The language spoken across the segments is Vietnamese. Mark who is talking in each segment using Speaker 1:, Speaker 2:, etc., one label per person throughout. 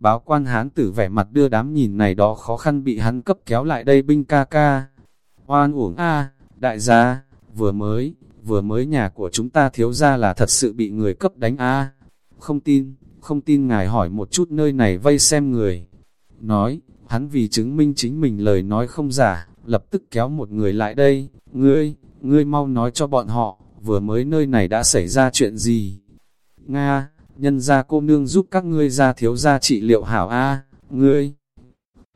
Speaker 1: Báo quan hán tử vẻ mặt đưa đám nhìn này đó khó khăn bị hắn cấp kéo lại đây binh ca ca. Oan uổng a đại gia, vừa mới, vừa mới nhà của chúng ta thiếu ra là thật sự bị người cấp đánh a Không tin, không tin ngài hỏi một chút nơi này vây xem người. Nói, hắn vì chứng minh chính mình lời nói không giả, lập tức kéo một người lại đây, ngươi, ngươi mau nói cho bọn họ, vừa mới nơi này đã xảy ra chuyện gì. Nga, nhân gia cô nương giúp các ngươi ra thiếu gia trị liệu hảo A, ngươi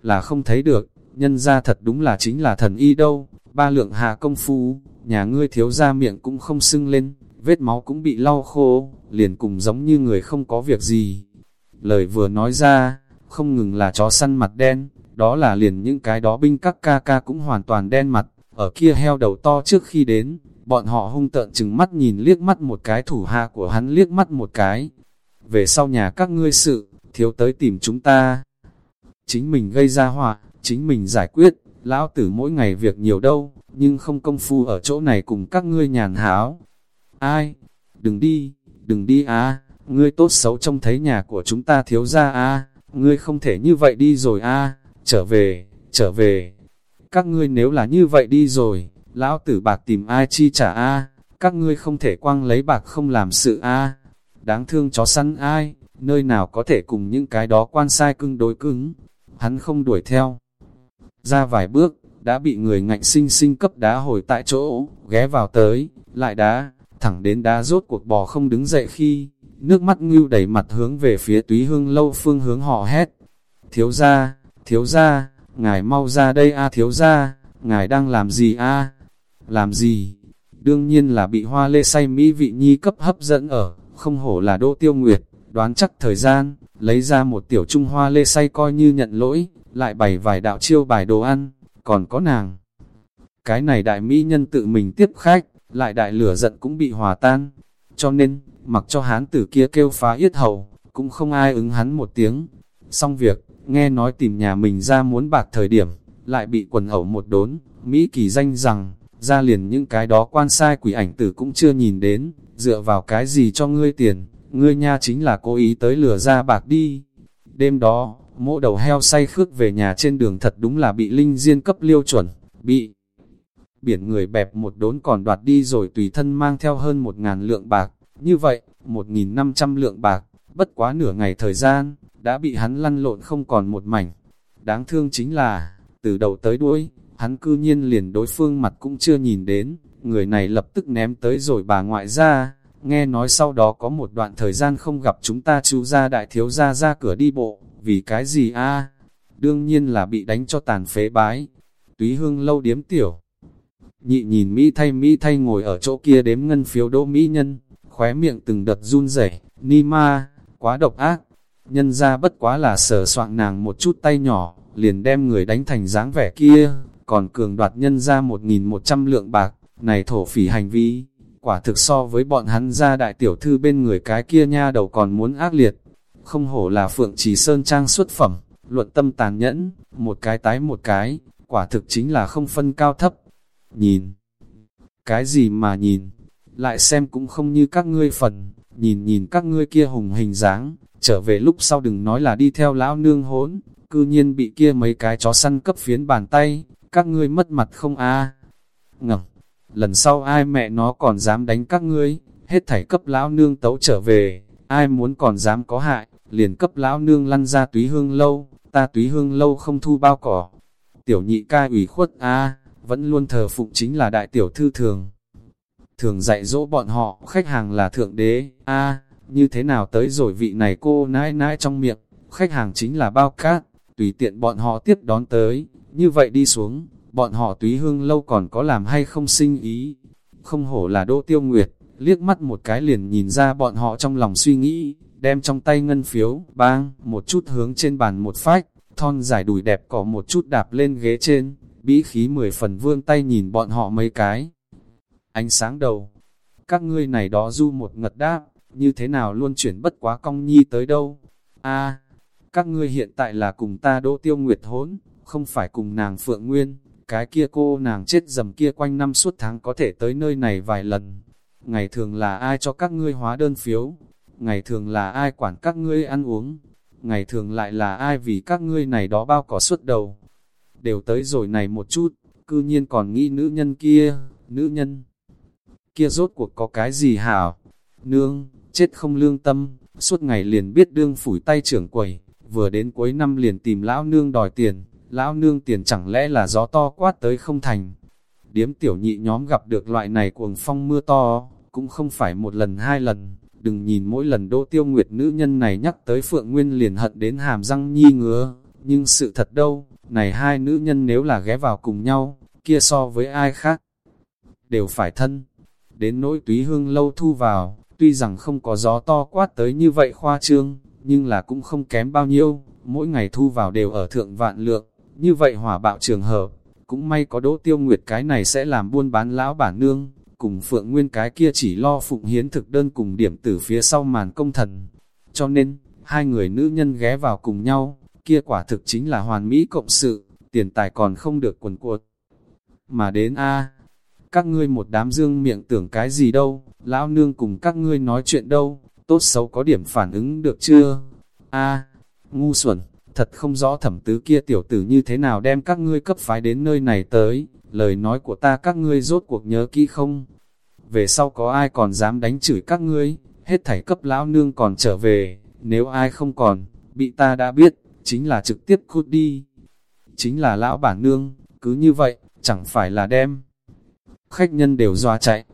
Speaker 1: là không thấy được, nhân gia thật đúng là chính là thần y đâu, ba lượng hạ công phu, nhà ngươi thiếu gia miệng cũng không sưng lên, vết máu cũng bị lau khô, liền cùng giống như người không có việc gì. Lời vừa nói ra, không ngừng là chó săn mặt đen, đó là liền những cái đó binh các ca ca cũng hoàn toàn đen mặt, ở kia heo đầu to trước khi đến, bọn họ hung tợn chừng mắt nhìn liếc mắt một cái thủ hạ của hắn liếc mắt một cái. Về sau nhà các ngươi sự, thiếu tới tìm chúng ta. Chính mình gây ra họa, chính mình giải quyết, lão tử mỗi ngày việc nhiều đâu, nhưng không công phu ở chỗ này cùng các ngươi nhàn háo. Ai? Đừng đi, đừng đi à ngươi tốt xấu trông thấy nhà của chúng ta thiếu ra à ngươi không thể như vậy đi rồi à trở về, trở về. Các ngươi nếu là như vậy đi rồi, lão tử bạc tìm ai chi trả a các ngươi không thể quăng lấy bạc không làm sự a Đáng thương chó săn ai, nơi nào có thể cùng những cái đó quan sai cưng đối cứng. Hắn không đuổi theo. Ra vài bước, đã bị người ngạnh sinh sinh cấp đá hồi tại chỗ, ghé vào tới, lại đá, thẳng đến đá rốt cuộc bò không đứng dậy khi, nước mắt ngưu đẩy mặt hướng về phía túy hương lâu phương hướng họ hét. Thiếu ra, thiếu ra, ngài mau ra đây a thiếu ra, ngài đang làm gì a Làm gì? Đương nhiên là bị hoa lê say mỹ vị nhi cấp hấp dẫn ở, không hổ là Đỗ tiêu nguyệt, đoán chắc thời gian, lấy ra một tiểu trung hoa lê say coi như nhận lỗi, lại bày vài đạo chiêu bài đồ ăn, còn có nàng. Cái này đại mỹ nhân tự mình tiếp khách, lại đại lửa giận cũng bị hòa tan, cho nên, mặc cho hán tử kia kêu phá yết hầu, cũng không ai ứng hắn một tiếng. Xong việc, nghe nói tìm nhà mình ra muốn bạc thời điểm, lại bị quần ẩu một đốn, Mỹ kỳ danh rằng, ra liền những cái đó quan sai quỷ ảnh tử cũng chưa nhìn đến, dựa vào cái gì cho ngươi tiền, ngươi nha chính là cố ý tới lừa ra bạc đi. Đêm đó, mỗ đầu heo say khước về nhà trên đường thật đúng là bị linh diên cấp liêu chuẩn, bị biển người bẹp một đốn còn đoạt đi rồi tùy thân mang theo hơn một ngàn lượng bạc, như vậy, một nghìn năm trăm lượng bạc, bất quá nửa ngày thời gian, đã bị hắn lăn lộn không còn một mảnh. Đáng thương chính là, từ đầu tới đuôi, hắn cư nhiên liền đối phương mặt cũng chưa nhìn đến, người này lập tức ném tới rồi bà ngoại ra, nghe nói sau đó có một đoạn thời gian không gặp chúng ta chú ra đại thiếu ra ra cửa đi bộ, vì cái gì a Đương nhiên là bị đánh cho tàn phế bái. Túy hương lâu điếm tiểu. Nhị nhìn Mỹ thay Mỹ thay ngồi ở chỗ kia đếm ngân phiếu đỗ Mỹ nhân, khóe miệng từng đợt run rẩy ni ma, quá độc ác. Nhân ra bất quá là sờ soạn nàng một chút tay nhỏ, liền đem người đánh thành dáng vẻ kia, còn cường đoạt nhân ra một nghìn một trăm lượng bạc, này thổ phỉ hành vi, quả thực so với bọn hắn ra đại tiểu thư bên người cái kia nha đầu còn muốn ác liệt. Không hổ là phượng trì sơn trang xuất phẩm, luận tâm tàn nhẫn, một cái tái một cái, quả thực chính là không phân cao thấp. Nhìn, cái gì mà nhìn, lại xem cũng không như các ngươi phần, nhìn nhìn các ngươi kia hùng hình dáng, trở về lúc sau đừng nói là đi theo lão nương hốn, cư nhiên bị kia mấy cái chó săn cấp phiến bàn tay, các ngươi mất mặt không a? À? Ngầm, lần sau ai mẹ nó còn dám đánh các ngươi, hết thảy cấp lão nương tấu trở về, ai muốn còn dám có hại, liền cấp lão nương lăn ra túy hương lâu, ta túy hương lâu không thu bao cỏ. Tiểu nhị ca ủy khuất a. Vẫn luôn thờ phụng chính là đại tiểu thư thường. Thường dạy dỗ bọn họ, khách hàng là thượng đế, a như thế nào tới rồi vị này cô nãi nãi trong miệng, khách hàng chính là bao cát, tùy tiện bọn họ tiếp đón tới, như vậy đi xuống, bọn họ túy hương lâu còn có làm hay không sinh ý. Không hổ là Đỗ Tiêu Nguyệt, liếc mắt một cái liền nhìn ra bọn họ trong lòng suy nghĩ, đem trong tay ngân phiếu, bang, một chút hướng trên bàn một phách, thon dài đùi đẹp có một chút đạp lên ghế trên, bĩ khí mười phần vương tay nhìn bọn họ mấy cái. Ánh sáng đầu, các ngươi này đó du một ngật đáp, như thế nào luôn chuyển bất quá cong nhi tới đâu. a các ngươi hiện tại là cùng ta đỗ tiêu nguyệt hốn, không phải cùng nàng Phượng Nguyên, cái kia cô nàng chết dầm kia quanh năm suốt tháng có thể tới nơi này vài lần. Ngày thường là ai cho các ngươi hóa đơn phiếu, ngày thường là ai quản các ngươi ăn uống. ngày thường lại là ai vì các ngươi này đó bao cỏ suốt đầu. Đều tới rồi này một chút, cư nhiên còn nghĩ nữ nhân kia, nữ nhân kia rốt cuộc có cái gì hảo. Nương, chết không lương tâm, suốt ngày liền biết đương phủi tay trưởng quầy, vừa đến cuối năm liền tìm lão nương đòi tiền, lão nương tiền chẳng lẽ là gió to quát tới không thành. Điếm tiểu nhị nhóm gặp được loại này cuồng phong mưa to, cũng không phải một lần hai lần, đừng nhìn mỗi lần đỗ tiêu nguyệt nữ nhân này nhắc tới Phượng Nguyên liền hận đến hàm răng nhi ngứa, nhưng sự thật đâu, này hai nữ nhân nếu là ghé vào cùng nhau, kia so với ai khác, đều phải thân. Đến nỗi túy hương lâu thu vào, tuy rằng không có gió to quát tới như vậy khoa trương, nhưng là cũng không kém bao nhiêu, mỗi ngày thu vào đều ở thượng vạn lượng, như vậy hỏa bạo trường hợp, cũng may có đỗ tiêu nguyệt cái này sẽ làm buôn bán lão bản nương, cùng phượng nguyên cái kia chỉ lo phụng hiến thực đơn cùng điểm tử phía sau màn công thần. Cho nên, hai người nữ nhân ghé vào cùng nhau, kia quả thực chính là hoàn mỹ cộng sự, tiền tài còn không được quần cuột. Mà đến A, các ngươi một đám dương miệng tưởng cái gì đâu, lão nương cùng các ngươi nói chuyện đâu, tốt xấu có điểm phản ứng được chưa? A, ngu xuẩn, thật không rõ thẩm tứ kia tiểu tử như thế nào đem các ngươi cấp phái đến nơi này tới, lời nói của ta các ngươi rốt cuộc nhớ kỹ không? Về sau có ai còn dám đánh chửi các ngươi, hết thảy cấp lão nương còn trở về, nếu ai không còn, bị ta đã biết, chính là trực tiếp cút đi. Chính là lão bản nương, cứ như vậy, chẳng phải là đem. Khách nhân đều doa chạy,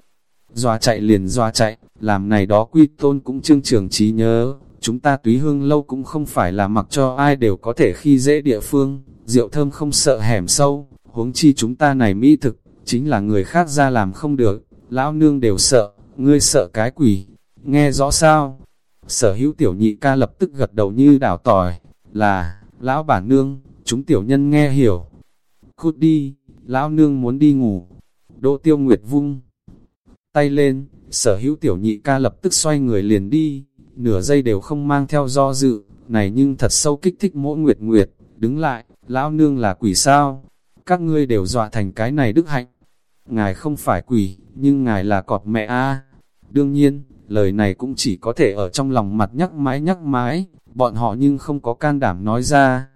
Speaker 1: doa chạy liền doa chạy, làm này đó quy tôn cũng trương trường trí nhớ, chúng ta túy hương lâu cũng không phải là mặc cho ai đều có thể khi dễ địa phương, rượu thơm không sợ hẻm sâu, huống chi chúng ta này mỹ thực, chính là người khác ra làm không được, lão nương đều sợ, ngươi sợ cái quỷ, nghe rõ sao? Sở hữu tiểu nhị ca lập tức gật đầu như đảo tỏi, là, lão bản nương, chúng tiểu nhân nghe hiểu. Cút đi, lão nương muốn đi ngủ. Đỗ tiêu nguyệt vung tay lên, sở hữu tiểu nhị ca lập tức xoay người liền đi, nửa giây đều không mang theo do dự, này nhưng thật sâu kích thích mỗi nguyệt nguyệt, đứng lại, lão nương là quỷ sao, các ngươi đều dọa thành cái này đức hạnh. Ngài không phải quỷ, nhưng ngài là cọp mẹ a. Đương nhiên, lời này cũng chỉ có thể ở trong lòng mặt nhắc mãi nhắc mãi, bọn họ nhưng không có can đảm nói ra.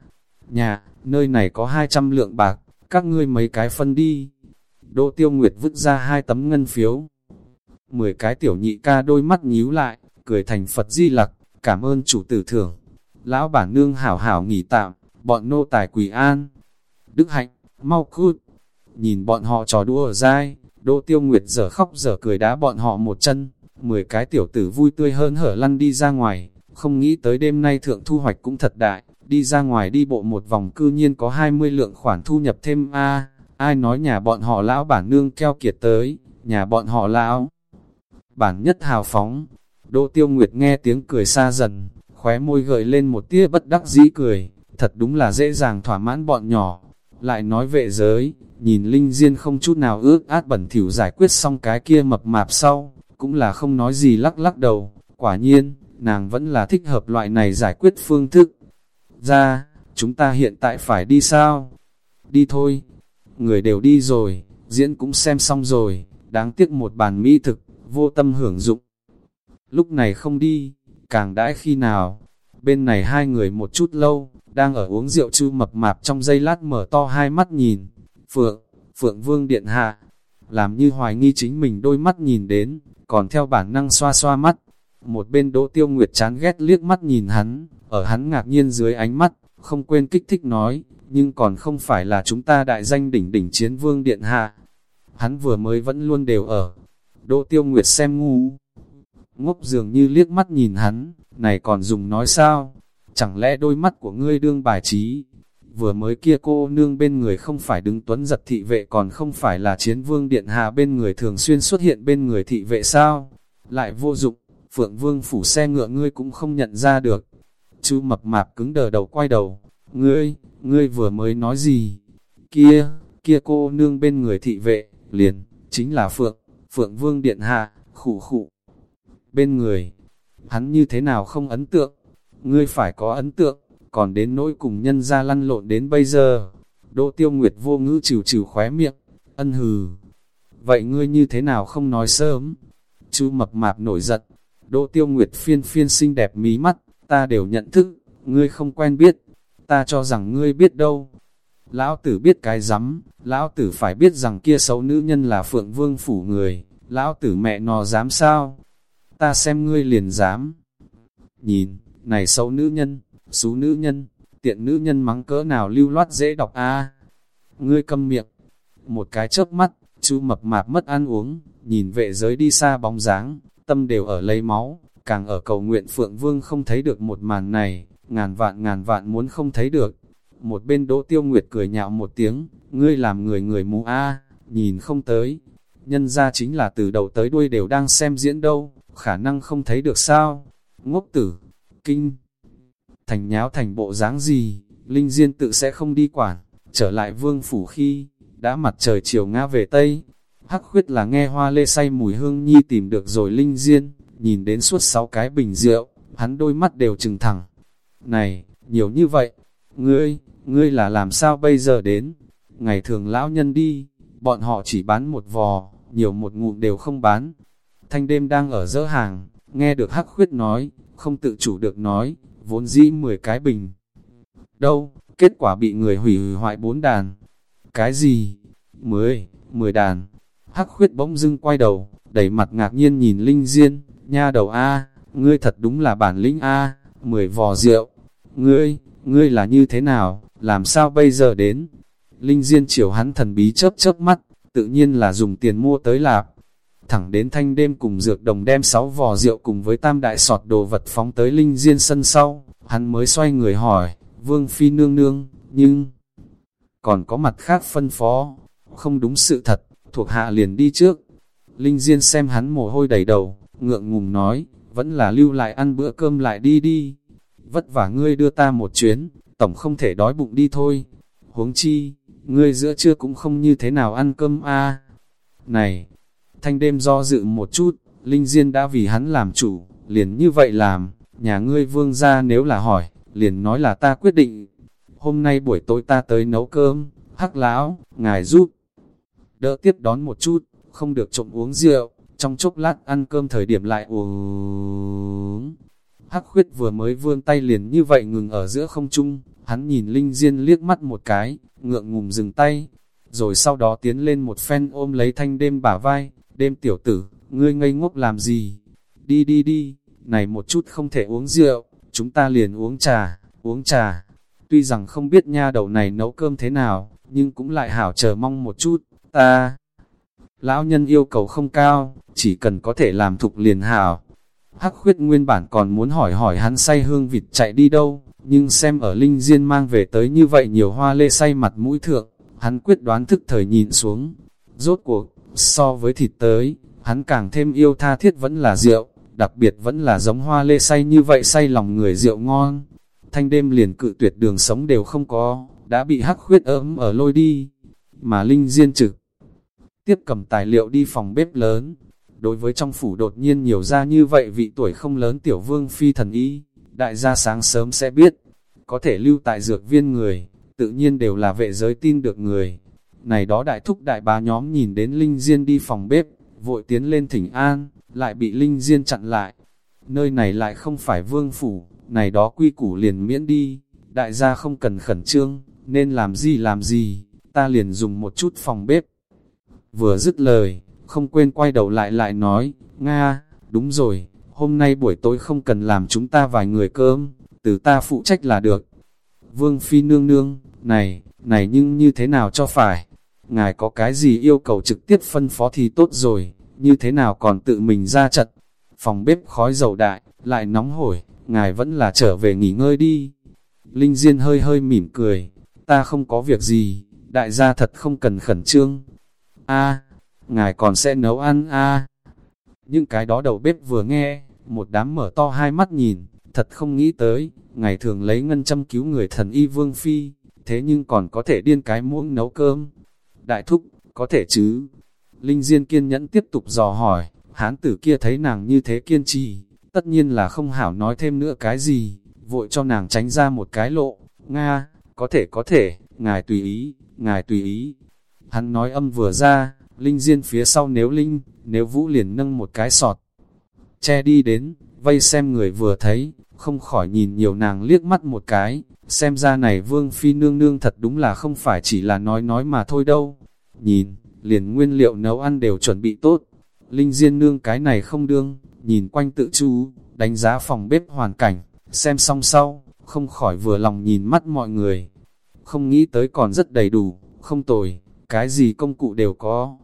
Speaker 1: Nhà, nơi này có 200 lượng bạc, các ngươi mấy cái phân đi. Đỗ Tiêu Nguyệt vứt ra hai tấm ngân phiếu. Mười cái tiểu nhị ca đôi mắt nhíu lại, cười thành Phật di lặc, cảm ơn chủ tử thưởng. Lão bản nương hảo hảo nghỉ tạm, bọn nô tài quỷ an. Đức hạnh, mau cút. Nhìn bọn họ trò đua ở dai, Đỗ Tiêu Nguyệt giờ khóc giờ cười đá bọn họ một chân. Mười cái tiểu tử vui tươi hơn hở lăn đi ra ngoài, không nghĩ tới đêm nay thượng thu hoạch cũng thật đại, đi ra ngoài đi bộ một vòng cư nhiên có 20 lượng khoản thu nhập thêm a ai nói nhà bọn họ lão bản nương keo kiệt tới, nhà bọn họ lão bản nhất hào phóng. Đỗ Tiêu Nguyệt nghe tiếng cười xa dần, khóe môi gợi lên một tia bất đắc dĩ cười, thật đúng là dễ dàng thỏa mãn bọn nhỏ. Lại nói vệ giới, nhìn Linh Diên không chút nào ước át bẩn thỉu giải quyết xong cái kia mập mạp sau, cũng là không nói gì lắc lắc đầu, quả nhiên, nàng vẫn là thích hợp loại này giải quyết phương thức. Ra, chúng ta hiện tại phải đi sao? Đi thôi. Người đều đi rồi, diễn cũng xem xong rồi, đáng tiếc một bàn mỹ thực, vô tâm hưởng dụng. Lúc này không đi, càng đãi khi nào, bên này hai người một chút lâu, đang ở uống rượu chu mập mạp trong giây lát mở to hai mắt nhìn. Phượng, Phượng Vương Điện Hạ, làm như hoài nghi chính mình đôi mắt nhìn đến, còn theo bản năng xoa xoa mắt. Một bên Đỗ Tiêu Nguyệt chán ghét liếc mắt nhìn hắn, ở hắn ngạc nhiên dưới ánh mắt, không quên kích thích nói, nhưng còn không phải là chúng ta đại danh đỉnh đỉnh chiến vương điện hạ. Hắn vừa mới vẫn luôn đều ở. Đỗ Tiêu Nguyệt xem ngu. Ngốc dường như liếc mắt nhìn hắn, này còn dùng nói sao? Chẳng lẽ đôi mắt của ngươi đương bài trí? Vừa mới kia cô nương bên người không phải đứng tuấn giật thị vệ còn không phải là chiến vương điện hạ bên người thường xuyên xuất hiện bên người thị vệ sao? Lại vô dụng, phượng vương phủ xe ngựa ngươi cũng không nhận ra được. Chú mập mạp cứng đờ đầu quay đầu, ngươi, ngươi vừa mới nói gì? Kia, kia cô nương bên người thị vệ, liền, chính là Phượng, Phượng Vương Điện Hạ, khủ khủ. Bên người, hắn như thế nào không ấn tượng? Ngươi phải có ấn tượng, còn đến nỗi cùng nhân ra lăn lộn đến bây giờ. Đỗ Tiêu Nguyệt vô ngữ trừ trừ khóe miệng, ân hừ. Vậy ngươi như thế nào không nói sớm? Chú mập mạp nổi giận, Đỗ Tiêu Nguyệt phiên phiên xinh đẹp mí mắt, ta đều nhận thức, ngươi không quen biết, ta cho rằng ngươi biết đâu. Lão tử biết cái rắm, lão tử phải biết rằng kia xấu nữ nhân là phượng vương phủ người, lão tử mẹ nó dám sao? Ta xem ngươi liền dám. Nhìn, này xấu nữ nhân, xú nữ nhân, tiện nữ nhân mắng cỡ nào lưu loát dễ đọc a Ngươi câm miệng, một cái chớp mắt, chú mập mạp mất ăn uống, nhìn vệ giới đi xa bóng dáng, tâm đều ở lấy máu, càng ở cầu nguyện Phượng Vương không thấy được một màn này, ngàn vạn ngàn vạn muốn không thấy được. Một bên Đỗ Tiêu Nguyệt cười nhạo một tiếng, ngươi làm người người mù a, nhìn không tới. Nhân ra chính là từ đầu tới đuôi đều đang xem diễn đâu, khả năng không thấy được sao. Ngốc tử, kinh, thành nháo thành bộ dáng gì, Linh Diên tự sẽ không đi quản, trở lại vương phủ khi, đã mặt trời chiều ngã về Tây. Hắc khuyết là nghe hoa lê say mùi hương nhi tìm được rồi Linh Diên, nhìn đến suốt sáu cái bình rượu, hắn đôi mắt đều trừng thẳng. Này, nhiều như vậy, ngươi, ngươi là làm sao bây giờ đến? Ngày thường lão nhân đi, bọn họ chỉ bán một vò, nhiều một ngụm đều không bán. Thanh đêm đang ở dỡ hàng, nghe được hắc khuyết nói, không tự chủ được nói, vốn dĩ 10 cái bình. Đâu, kết quả bị người hủy hủy hoại bốn đàn. Cái gì? 10, 10 đàn. Hắc khuyết bỗng dưng quay đầu, đẩy mặt ngạc nhiên nhìn Linh Diên, nha đầu A, ngươi thật đúng là bản lĩnh A, 10 vò rượu. Ngươi, ngươi là như thế nào, làm sao bây giờ đến? Linh Diên chiều hắn thần bí chớp chớp mắt, tự nhiên là dùng tiền mua tới lạp. Thẳng đến thanh đêm cùng dược đồng đem sáu vò rượu cùng với tam đại sọt đồ vật phóng tới Linh Diên sân sau, hắn mới xoay người hỏi, Vương Phi nương nương, nhưng còn có mặt khác phân phó, không đúng sự thật, thuộc hạ liền đi trước. Linh Diên xem hắn mồ hôi đầy đầu, ngượng ngùng nói, vẫn là lưu lại ăn bữa cơm lại đi đi. Vất vả ngươi đưa ta một chuyến, tổng không thể đói bụng đi thôi. Huống chi, ngươi giữa trưa cũng không như thế nào ăn cơm a Này, thanh đêm do dự một chút, Linh Diên đã vì hắn làm chủ, liền như vậy làm, nhà ngươi vương ra nếu là hỏi, liền nói là ta quyết định. Hôm nay buổi tối ta tới nấu cơm, hắc lão, ngài giúp. Đỡ tiếp đón một chút, không được trộm uống rượu, trong chốc lát ăn cơm thời điểm lại uống. Hắc khuyết vừa mới vươn tay liền như vậy ngừng ở giữa không trung, hắn nhìn Linh Diên liếc mắt một cái, ngượng ngùng dừng tay, rồi sau đó tiến lên một phen ôm lấy thanh đêm bả vai, đêm tiểu tử, ngươi ngây ngốc làm gì? Đi đi đi, này một chút không thể uống rượu, chúng ta liền uống trà, uống trà. Tuy rằng không biết nha đầu này nấu cơm thế nào, nhưng cũng lại hảo chờ mong một chút, ta. Lão nhân yêu cầu không cao, chỉ cần có thể làm thục liền hảo. Hắc khuyết nguyên bản còn muốn hỏi hỏi hắn say hương vịt chạy đi đâu, nhưng xem ở linh diên mang về tới như vậy nhiều hoa lê say mặt mũi thượng, hắn quyết đoán thức thời nhìn xuống. Rốt cuộc, so với thịt tới, hắn càng thêm yêu tha thiết vẫn là rượu, đặc biệt vẫn là giống hoa lê say như vậy say lòng người rượu ngon. Thanh đêm liền cự tuyệt đường sống đều không có, đã bị hắc khuyết ấm ở lôi đi, mà linh diên trực. Tiếp cầm tài liệu đi phòng bếp lớn, đối với trong phủ đột nhiên nhiều ra như vậy vị tuổi không lớn tiểu vương phi thần y, đại gia sáng sớm sẽ biết, có thể lưu tại dược viên người, tự nhiên đều là vệ giới tin được người. Này đó đại thúc đại bá nhóm nhìn đến Linh Diên đi phòng bếp, vội tiến lên thỉnh an, lại bị Linh Diên chặn lại. Nơi này lại không phải vương phủ, này đó quy củ liền miễn đi, đại gia không cần khẩn trương, nên làm gì làm gì, ta liền dùng một chút phòng bếp. Vừa dứt lời, không quên quay đầu lại lại nói, Nga, đúng rồi, hôm nay buổi tối không cần làm chúng ta vài người cơm, từ ta phụ trách là được. Vương Phi nương nương, này, này nhưng như thế nào cho phải? Ngài có cái gì yêu cầu trực tiếp phân phó thì tốt rồi, như thế nào còn tự mình ra chật? Phòng bếp khói dầu đại, lại nóng hổi, ngài vẫn là trở về nghỉ ngơi đi. Linh Diên hơi hơi mỉm cười, ta không có việc gì, đại gia thật không cần khẩn trương. A, ngài còn sẽ nấu ăn a. Những cái đó đầu bếp vừa nghe, một đám mở to hai mắt nhìn, thật không nghĩ tới, ngày thường lấy ngân châm cứu người thần y vương phi, thế nhưng còn có thể điên cái muỗng nấu cơm. Đại thúc, có thể chứ? Linh Diên kiên nhẫn tiếp tục dò hỏi, hán tử kia thấy nàng như thế kiên trì, tất nhiên là không hảo nói thêm nữa cái gì, vội cho nàng tránh ra một cái lộ, Nga, có thể có thể, ngài tùy ý, ngài tùy ý. Hắn nói âm vừa ra, Linh Diên phía sau nếu Linh, nếu Vũ liền nâng một cái sọt, che đi đến, vây xem người vừa thấy, không khỏi nhìn nhiều nàng liếc mắt một cái, xem ra này vương phi nương nương thật đúng là không phải chỉ là nói nói mà thôi đâu. Nhìn, liền nguyên liệu nấu ăn đều chuẩn bị tốt, linh diên nương cái này không đương, nhìn quanh tự chú, đánh giá phòng bếp hoàn cảnh, xem xong sau, không khỏi vừa lòng nhìn mắt mọi người. Không nghĩ tới còn rất đầy đủ, không tồi, cái gì công cụ đều có.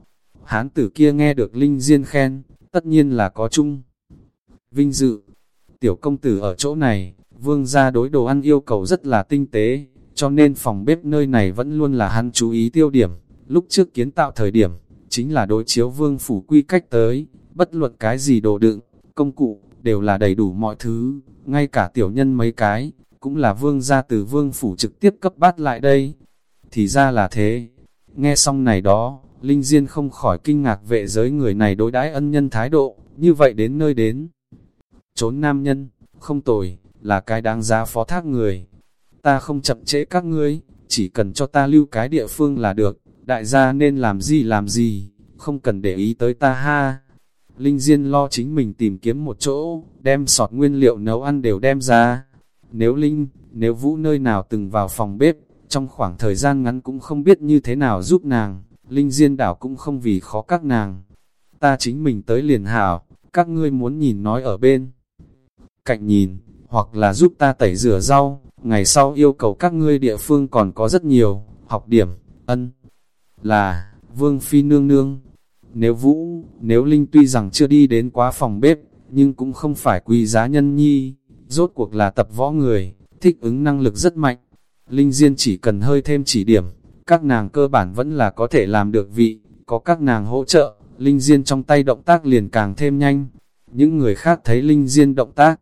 Speaker 1: Hán tử kia nghe được Linh Diên khen, tất nhiên là có chung. Vinh dự, tiểu công tử ở chỗ này, vương gia đối đồ ăn yêu cầu rất là tinh tế, cho nên phòng bếp nơi này vẫn luôn là hắn chú ý tiêu điểm. Lúc trước kiến tạo thời điểm, chính là đối chiếu vương phủ quy cách tới, bất luận cái gì đồ đựng, công cụ, đều là đầy đủ mọi thứ, ngay cả tiểu nhân mấy cái, cũng là vương gia từ vương phủ trực tiếp cấp bát lại đây. Thì ra là thế, nghe xong này đó, Linh Diên không khỏi kinh ngạc vệ giới người này đối đãi ân nhân thái độ, như vậy đến nơi đến. Trốn nam nhân, không tồi, là cái đáng giá phó thác người. Ta không chậm trễ các ngươi, chỉ cần cho ta lưu cái địa phương là được, đại gia nên làm gì làm gì, không cần để ý tới ta ha. Linh Diên lo chính mình tìm kiếm một chỗ, đem sọt nguyên liệu nấu ăn đều đem ra. Nếu Linh, nếu Vũ nơi nào từng vào phòng bếp, trong khoảng thời gian ngắn cũng không biết như thế nào giúp nàng, Linh Diên đảo cũng không vì khó các nàng. Ta chính mình tới liền hảo, các ngươi muốn nhìn nói ở bên. Cạnh nhìn, hoặc là giúp ta tẩy rửa rau, ngày sau yêu cầu các ngươi địa phương còn có rất nhiều, học điểm, ân. Là, Vương Phi Nương Nương, nếu Vũ, nếu Linh tuy rằng chưa đi đến quá phòng bếp, nhưng cũng không phải quý giá nhân nhi, rốt cuộc là tập võ người, thích ứng năng lực rất mạnh. Linh Diên chỉ cần hơi thêm chỉ điểm, các nàng cơ bản vẫn là có thể làm được vị, có các nàng hỗ trợ, Linh Diên trong tay động tác liền càng thêm nhanh. Những người khác thấy Linh Diên động tác,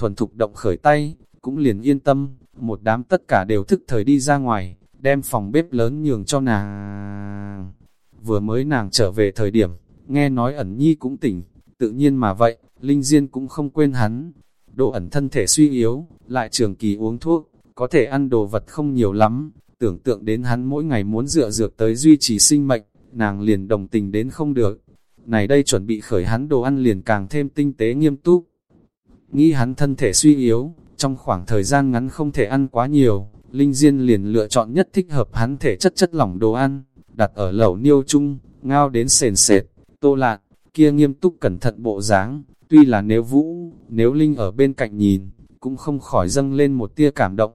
Speaker 1: thuần thục động khởi tay, cũng liền yên tâm, một đám tất cả đều thức thời đi ra ngoài, đem phòng bếp lớn nhường cho nàng. Vừa mới nàng trở về thời điểm, nghe nói ẩn nhi cũng tỉnh, tự nhiên mà vậy, Linh Diên cũng không quên hắn. Độ ẩn thân thể suy yếu, lại trường kỳ uống thuốc, có thể ăn đồ vật không nhiều lắm, tưởng tượng đến hắn mỗi ngày muốn dựa dược tới duy trì sinh mệnh, nàng liền đồng tình đến không được. Này đây chuẩn bị khởi hắn đồ ăn liền càng thêm tinh tế nghiêm túc. Nghĩ hắn thân thể suy yếu, trong khoảng thời gian ngắn không thể ăn quá nhiều, Linh Diên liền lựa chọn nhất thích hợp hắn thể chất chất lỏng đồ ăn, đặt ở lẩu niêu chung, ngao đến sền sệt, tô lạc, kia nghiêm túc cẩn thận bộ dáng, tuy là nếu vũ, nếu Linh ở bên cạnh nhìn, cũng không khỏi dâng lên một tia cảm động.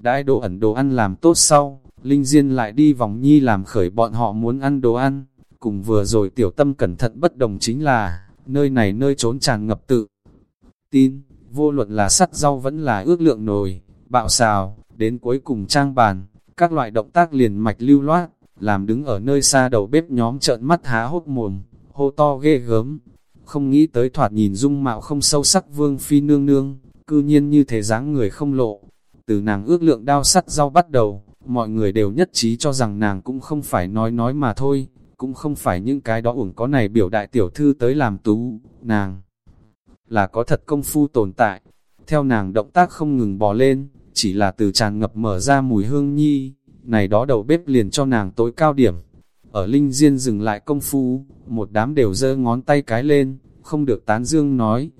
Speaker 1: Đãi đồ ẩn đồ ăn làm tốt sau, Linh Diên lại đi vòng nhi làm khởi bọn họ muốn ăn đồ ăn, cùng vừa rồi tiểu tâm cẩn thận bất đồng chính là, nơi này nơi trốn tràn ngập tự. Tin, vô luận là sắt rau vẫn là ước lượng nồi, bạo xào, đến cuối cùng trang bàn, các loại động tác liền mạch lưu loát, làm đứng ở nơi xa đầu bếp nhóm trợn mắt há hốt mồm, hô to ghê gớm. Không nghĩ tới thoạt nhìn dung mạo không sâu sắc vương phi nương nương, cư nhiên như thế dáng người không lộ. Từ nàng ước lượng đao sắt rau bắt đầu, mọi người đều nhất trí cho rằng nàng cũng không phải nói nói mà thôi, cũng không phải những cái đó uổng có này biểu đại tiểu thư tới làm tú, nàng là có thật công phu tồn tại. Theo nàng động tác không ngừng bò lên, chỉ là từ tràn ngập mở ra mùi hương nhi, này đó đầu bếp liền cho nàng tối cao điểm. Ở Linh Diên dừng lại công phu, một đám đều giơ ngón tay cái lên, không được tán dương nói.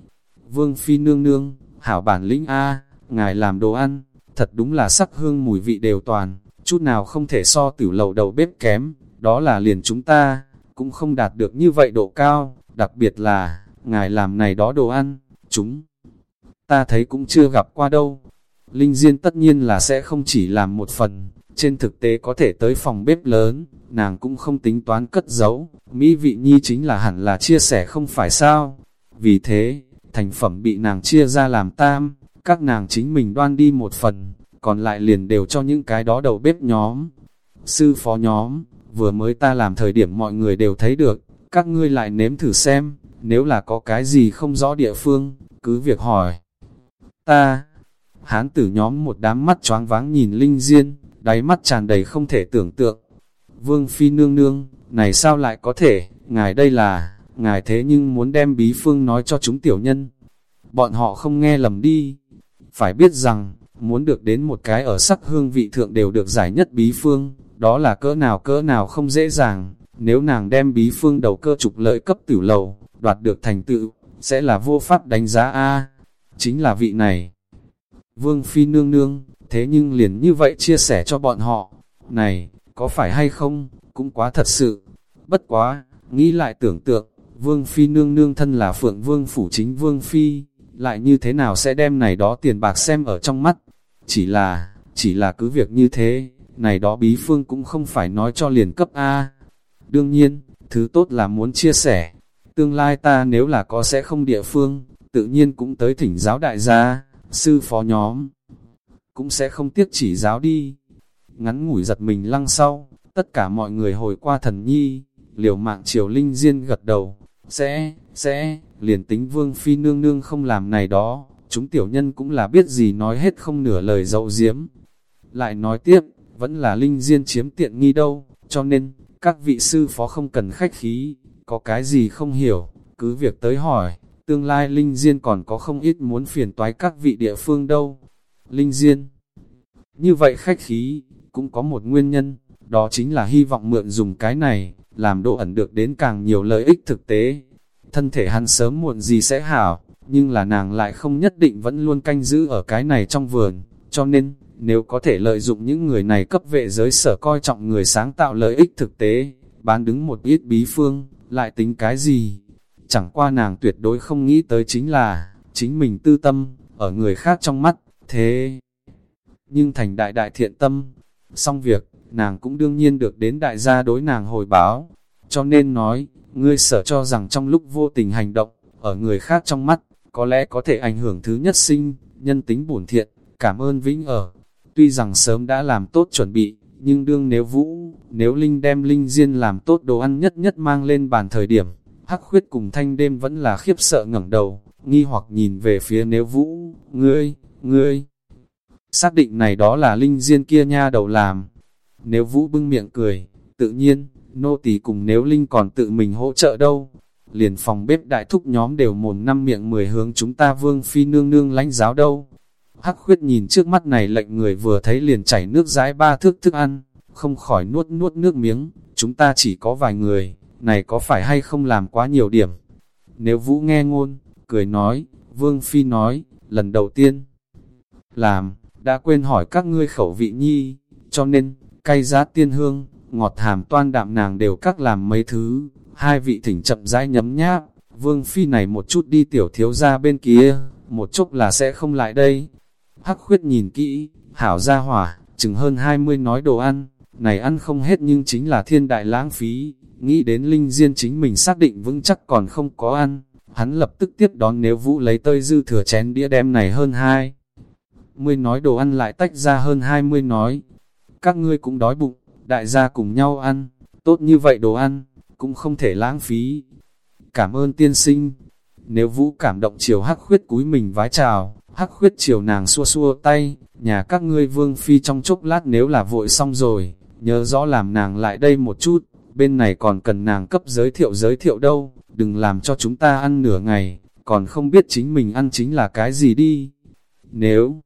Speaker 1: Vương Phi nương nương, hảo bản lĩnh A, ngài làm đồ ăn, thật đúng là sắc hương mùi vị đều toàn, chút nào không thể so tử lầu đầu bếp kém, đó là liền chúng ta, cũng không đạt được như vậy độ cao, đặc biệt là, ngài làm này đó đồ ăn, chúng ta thấy cũng chưa gặp qua đâu. Linh Diên tất nhiên là sẽ không chỉ làm một phần, trên thực tế có thể tới phòng bếp lớn, nàng cũng không tính toán cất giấu, mỹ vị nhi chính là hẳn là chia sẻ không phải sao. Vì thế, thành phẩm bị nàng chia ra làm tam, các nàng chính mình đoan đi một phần, còn lại liền đều cho những cái đó đầu bếp nhóm. Sư phó nhóm, vừa mới ta làm thời điểm mọi người đều thấy được, các ngươi lại nếm thử xem, nếu là có cái gì không rõ địa phương, cứ việc hỏi. Ta, hán tử nhóm một đám mắt choáng váng nhìn Linh Diên, đáy mắt tràn đầy không thể tưởng tượng. Vương Phi nương nương, này sao lại có thể, ngài đây là, ngài thế nhưng muốn đem bí phương nói cho chúng tiểu nhân. Bọn họ không nghe lầm đi. Phải biết rằng, muốn được đến một cái ở sắc hương vị thượng đều được giải nhất bí phương, đó là cỡ nào cỡ nào không dễ dàng. Nếu nàng đem bí phương đầu cơ trục lợi cấp tử lầu, đoạt được thành tựu, sẽ là vô pháp đánh giá A. Chính là vị này. Vương Phi nương nương, thế nhưng liền như vậy chia sẻ cho bọn họ. Này, có phải hay không, cũng quá thật sự. Bất quá, nghĩ lại tưởng tượng, Vương Phi nương nương thân là Phượng Vương Phủ chính Vương Phi, lại như thế nào sẽ đem này đó tiền bạc xem ở trong mắt. Chỉ là, chỉ là cứ việc như thế, này đó bí phương cũng không phải nói cho liền cấp A. Đương nhiên, thứ tốt là muốn chia sẻ. Tương lai ta nếu là có sẽ không địa phương, tự nhiên cũng tới thỉnh giáo đại gia, sư phó nhóm. Cũng sẽ không tiếc chỉ giáo đi. Ngắn ngủi giật mình lăng sau, tất cả mọi người hồi qua thần nhi, liều mạng triều linh diên gật đầu, sẽ, sẽ, liền tính vương phi nương nương không làm này đó, chúng tiểu nhân cũng là biết gì nói hết không nửa lời dậu diếm. Lại nói tiếp, vẫn là linh diên chiếm tiện nghi đâu, cho nên, các vị sư phó không cần khách khí, có cái gì không hiểu, cứ việc tới hỏi, tương lai linh diên còn có không ít muốn phiền toái các vị địa phương đâu. Linh diên, như vậy khách khí, cũng có một nguyên nhân, đó chính là hy vọng mượn dùng cái này, làm độ ẩn được đến càng nhiều lợi ích thực tế. Thân thể hắn sớm muộn gì sẽ hảo, nhưng là nàng lại không nhất định vẫn luôn canh giữ ở cái này trong vườn, cho nên, nếu có thể lợi dụng những người này cấp vệ giới sở coi trọng người sáng tạo lợi ích thực tế, bán đứng một ít bí phương, lại tính cái gì? Chẳng qua nàng tuyệt đối không nghĩ tới chính là, chính mình tư tâm, ở người khác trong mắt, thế. Nhưng thành đại đại thiện tâm, xong việc, nàng cũng đương nhiên được đến đại gia đối nàng hồi báo. Cho nên nói, ngươi sở cho rằng trong lúc vô tình hành động, ở người khác trong mắt, có lẽ có thể ảnh hưởng thứ nhất sinh, nhân tính bổn thiện, cảm ơn vĩnh ở. Tuy rằng sớm đã làm tốt chuẩn bị, nhưng đương nếu vũ, nếu Linh đem Linh Diên làm tốt đồ ăn nhất nhất mang lên bàn thời điểm, hắc khuyết cùng thanh đêm vẫn là khiếp sợ ngẩng đầu, nghi hoặc nhìn về phía nếu vũ, ngươi, ngươi. Xác định này đó là Linh Diên kia nha đầu làm, nếu Vũ bưng miệng cười, tự nhiên, nô tỳ cùng nếu Linh còn tự mình hỗ trợ đâu. Liền phòng bếp đại thúc nhóm đều mồm năm miệng mười hướng chúng ta vương phi nương nương lãnh giáo đâu. Hắc khuyết nhìn trước mắt này lệnh người vừa thấy liền chảy nước dãi ba thước thức ăn, không khỏi nuốt nuốt nước miếng, chúng ta chỉ có vài người, này có phải hay không làm quá nhiều điểm. Nếu Vũ nghe ngôn, cười nói, Vương Phi nói, lần đầu tiên, làm, đã quên hỏi các ngươi khẩu vị nhi, cho nên, cay giá tiên hương, ngọt hàm toan đạm nàng đều các làm mấy thứ, hai vị thỉnh chậm rãi nhấm nháp, vương phi này một chút đi tiểu thiếu ra bên kia, một chút là sẽ không lại đây. Hắc khuyết nhìn kỹ, hảo ra hỏa, chừng hơn 20 nói đồ ăn, này ăn không hết nhưng chính là thiên đại lãng phí, nghĩ đến linh diên chính mình xác định vững chắc còn không có ăn, hắn lập tức tiếp đón nếu vũ lấy tơi dư thừa chén đĩa đem này hơn hai. Mươi nói đồ ăn lại tách ra hơn 20 nói, các ngươi cũng đói bụng, đại gia cùng nhau ăn, tốt như vậy đồ ăn, cũng không thể lãng phí. Cảm ơn tiên sinh. Nếu vũ cảm động chiều hắc khuyết cúi mình vái chào, hắc khuyết chiều nàng xua xua tay, nhà các ngươi vương phi trong chốc lát nếu là vội xong rồi, nhớ rõ làm nàng lại đây một chút, bên này còn cần nàng cấp giới thiệu giới thiệu đâu, đừng làm cho chúng ta ăn nửa ngày, còn không biết chính mình ăn chính là cái gì đi. Nếu,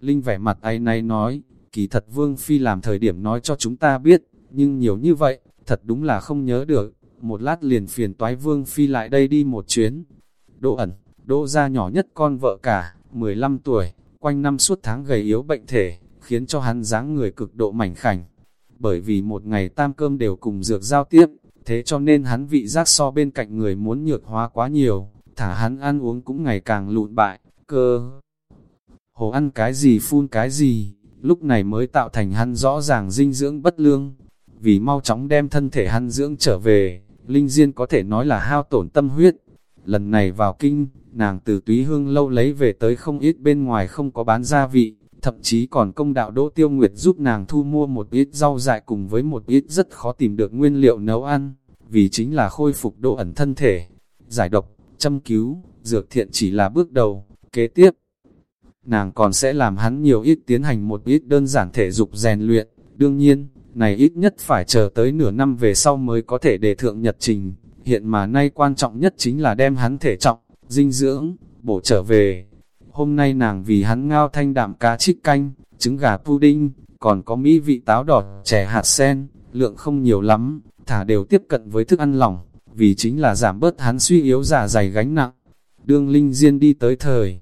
Speaker 1: Linh vẻ mặt ấy nay nói, kỳ thật Vương Phi làm thời điểm nói cho chúng ta biết, nhưng nhiều như vậy, thật đúng là không nhớ được, một lát liền phiền toái Vương Phi lại đây đi một chuyến. Độ ẩn, đỗ ra nhỏ nhất con vợ cả, 15 tuổi, quanh năm suốt tháng gầy yếu bệnh thể, khiến cho hắn dáng người cực độ mảnh khảnh. Bởi vì một ngày tam cơm đều cùng dược giao tiếp, thế cho nên hắn vị giác so bên cạnh người muốn nhược hóa quá nhiều, thả hắn ăn uống cũng ngày càng lụn bại, cơ. Hồ ăn cái gì phun cái gì, lúc này mới tạo thành hắn rõ ràng dinh dưỡng bất lương. Vì mau chóng đem thân thể hắn dưỡng trở về, Linh Diên có thể nói là hao tổn tâm huyết. Lần này vào kinh, nàng từ túy hương lâu lấy về tới không ít bên ngoài không có bán gia vị, thậm chí còn công đạo Đỗ Tiêu Nguyệt giúp nàng thu mua một ít rau dại cùng với một ít rất khó tìm được nguyên liệu nấu ăn, vì chính là khôi phục độ ẩn thân thể, giải độc, châm cứu, dược thiện chỉ là bước đầu, kế tiếp nàng còn sẽ làm hắn nhiều ít tiến hành một ít đơn giản thể dục rèn luyện. Đương nhiên, này ít nhất phải chờ tới nửa năm về sau mới có thể đề thượng nhật trình. Hiện mà nay quan trọng nhất chính là đem hắn thể trọng, dinh dưỡng, bổ trở về. Hôm nay nàng vì hắn ngao thanh đạm cá chích canh, trứng gà pudding, còn có mỹ vị táo đỏ, chè hạt sen, lượng không nhiều lắm, thả đều tiếp cận với thức ăn lỏng, vì chính là giảm bớt hắn suy yếu giả dày gánh nặng. Đương Linh Diên đi tới thời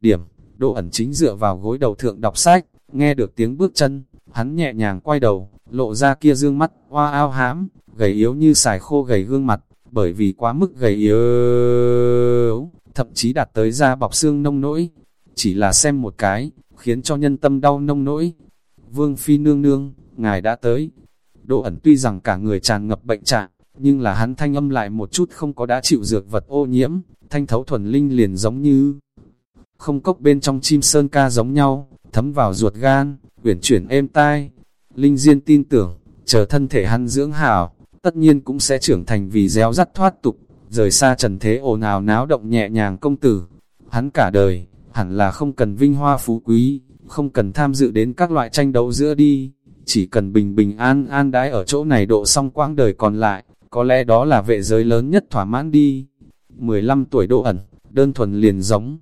Speaker 1: điểm, độ ẩn chính dựa vào gối đầu thượng đọc sách, nghe được tiếng bước chân, hắn nhẹ nhàng quay đầu, lộ ra kia dương mắt, hoa ao hám gầy yếu như xài khô gầy gương mặt, bởi vì quá mức gầy yếu, thậm chí đạt tới da bọc xương nông nỗi. Chỉ là xem một cái, khiến cho nhân tâm đau nông nỗi. Vương Phi nương nương, ngài đã tới. độ ẩn tuy rằng cả người tràn ngập bệnh trạng, nhưng là hắn thanh âm lại một chút không có đã chịu dược vật ô nhiễm, thanh thấu thuần linh liền giống như không cốc bên trong chim sơn ca giống nhau, thấm vào ruột gan, uyển chuyển êm tai. Linh Diên tin tưởng, chờ thân thể hắn dưỡng hảo, tất nhiên cũng sẽ trưởng thành vì réo rắt thoát tục, rời xa trần thế ồn ào náo động nhẹ nhàng công tử. Hắn cả đời, hẳn là không cần vinh hoa phú quý, không cần tham dự đến các loại tranh đấu giữa đi, chỉ cần bình bình an an đái ở chỗ này độ xong quãng đời còn lại, có lẽ đó là vệ giới lớn nhất thỏa mãn đi. 15 tuổi độ ẩn, đơn thuần liền giống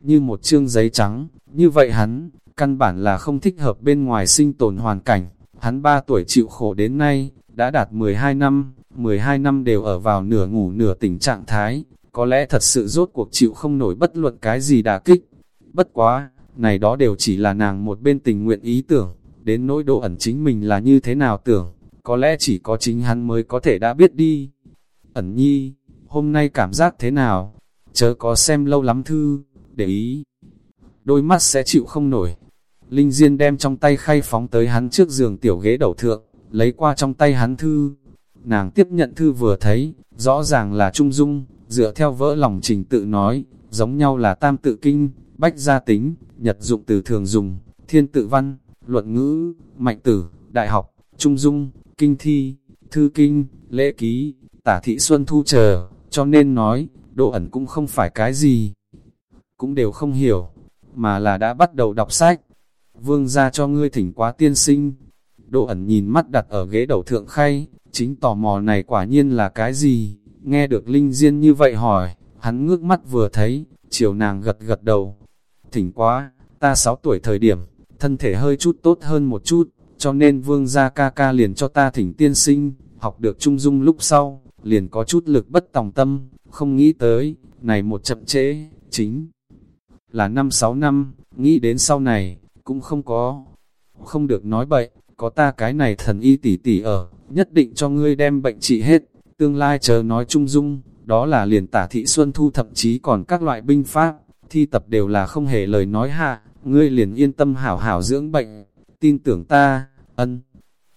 Speaker 1: như một chương giấy trắng, như vậy hắn, căn bản là không thích hợp bên ngoài sinh tồn hoàn cảnh, hắn 3 tuổi chịu khổ đến nay, đã đạt 12 năm, 12 năm đều ở vào nửa ngủ nửa tỉnh trạng thái, có lẽ thật sự rốt cuộc chịu không nổi bất luận cái gì đả kích. Bất quá, này đó đều chỉ là nàng một bên tình nguyện ý tưởng, đến nỗi độ ẩn chính mình là như thế nào tưởng, có lẽ chỉ có chính hắn mới có thể đã biết đi. Ẩn nhi, hôm nay cảm giác thế nào? Chớ có xem lâu lắm thư, để ý. Đôi mắt sẽ chịu không nổi. Linh Diên đem trong tay khay phóng tới hắn trước giường tiểu ghế đầu thượng, lấy qua trong tay hắn thư. Nàng tiếp nhận thư vừa thấy, rõ ràng là trung dung, dựa theo vỡ lòng trình tự nói, giống nhau là tam tự kinh, bách gia tính, nhật dụng từ thường dùng, thiên tự văn, luận ngữ, mạnh tử, đại học, trung dung, kinh thi, thư kinh, lễ ký, tả thị xuân thu chờ, cho nên nói, độ ẩn cũng không phải cái gì. Cũng đều không hiểu, mà là đã bắt đầu đọc sách. Vương ra cho ngươi thỉnh quá tiên sinh. Độ ẩn nhìn mắt đặt ở ghế đầu thượng khay, chính tò mò này quả nhiên là cái gì? Nghe được Linh Diên như vậy hỏi, hắn ngước mắt vừa thấy, chiều nàng gật gật đầu. Thỉnh quá, ta 6 tuổi thời điểm, thân thể hơi chút tốt hơn một chút, cho nên vương gia ca ca liền cho ta thỉnh tiên sinh, học được trung dung lúc sau, liền có chút lực bất tòng tâm, không nghĩ tới, này một chậm trễ, chính là năm sáu năm, nghĩ đến sau này, cũng không có, không được nói bậy, có ta cái này thần y tỷ tỷ ở, nhất định cho ngươi đem bệnh trị hết, tương lai chờ nói trung dung, đó là liền tả thị xuân thu thậm chí còn các loại binh pháp, thi tập đều là không hề lời nói hạ, ngươi liền yên tâm hảo hảo dưỡng bệnh, tin tưởng ta, ân.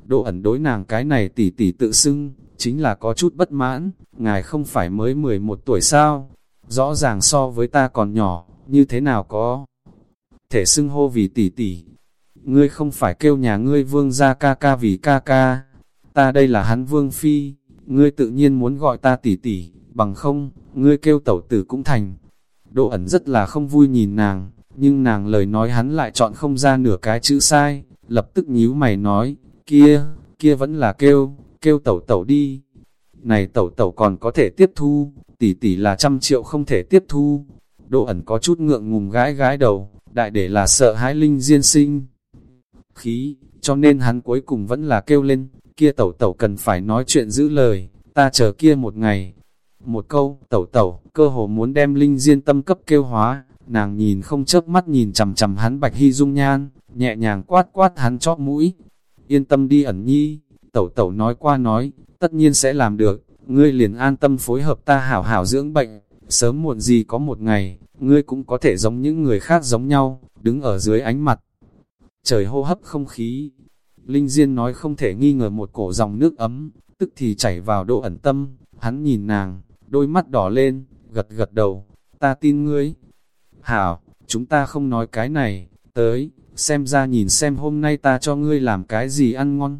Speaker 1: Độ ẩn đối nàng cái này tỷ tỷ tự xưng, chính là có chút bất mãn, ngài không phải mới 11 tuổi sao, rõ ràng so với ta còn nhỏ, như thế nào có thể xưng hô vì tỷ tỷ. Ngươi không phải kêu nhà ngươi vương ra ca ca vì ca ca, ta đây là hắn vương phi, ngươi tự nhiên muốn gọi ta tỷ tỷ, bằng không, ngươi kêu tẩu tử cũng thành. Độ ẩn rất là không vui nhìn nàng, nhưng nàng lời nói hắn lại chọn không ra nửa cái chữ sai, lập tức nhíu mày nói, kia, kia vẫn là kêu, kêu tẩu tẩu đi. Này tẩu tẩu còn có thể tiếp thu, tỷ tỷ là trăm triệu không thể tiếp thu. Độ ẩn có chút ngượng ngùng gái gái đầu, đại để là sợ hãi linh diên sinh. Khí, cho nên hắn cuối cùng vẫn là kêu lên, kia tẩu tẩu cần phải nói chuyện giữ lời, ta chờ kia một ngày. Một câu, tẩu tẩu, cơ hồ muốn đem linh diên tâm cấp kêu hóa, nàng nhìn không chớp mắt nhìn chầm chầm hắn bạch hy dung nhan, nhẹ nhàng quát quát hắn chóp mũi. Yên tâm đi ẩn nhi, tẩu tẩu nói qua nói, tất nhiên sẽ làm được, ngươi liền an tâm phối hợp ta hảo hảo dưỡng bệnh, sớm muộn gì có một ngày, ngươi cũng có thể giống những người khác giống nhau, đứng ở dưới ánh mặt. Trời hô hấp không khí, Linh Diên nói không thể nghi ngờ một cổ dòng nước ấm, tức thì chảy vào độ ẩn tâm, hắn nhìn nàng, đôi mắt đỏ lên, gật gật đầu, ta tin ngươi. Hảo, chúng ta không nói cái này, tới, xem ra nhìn xem hôm nay ta cho ngươi làm cái gì ăn ngon.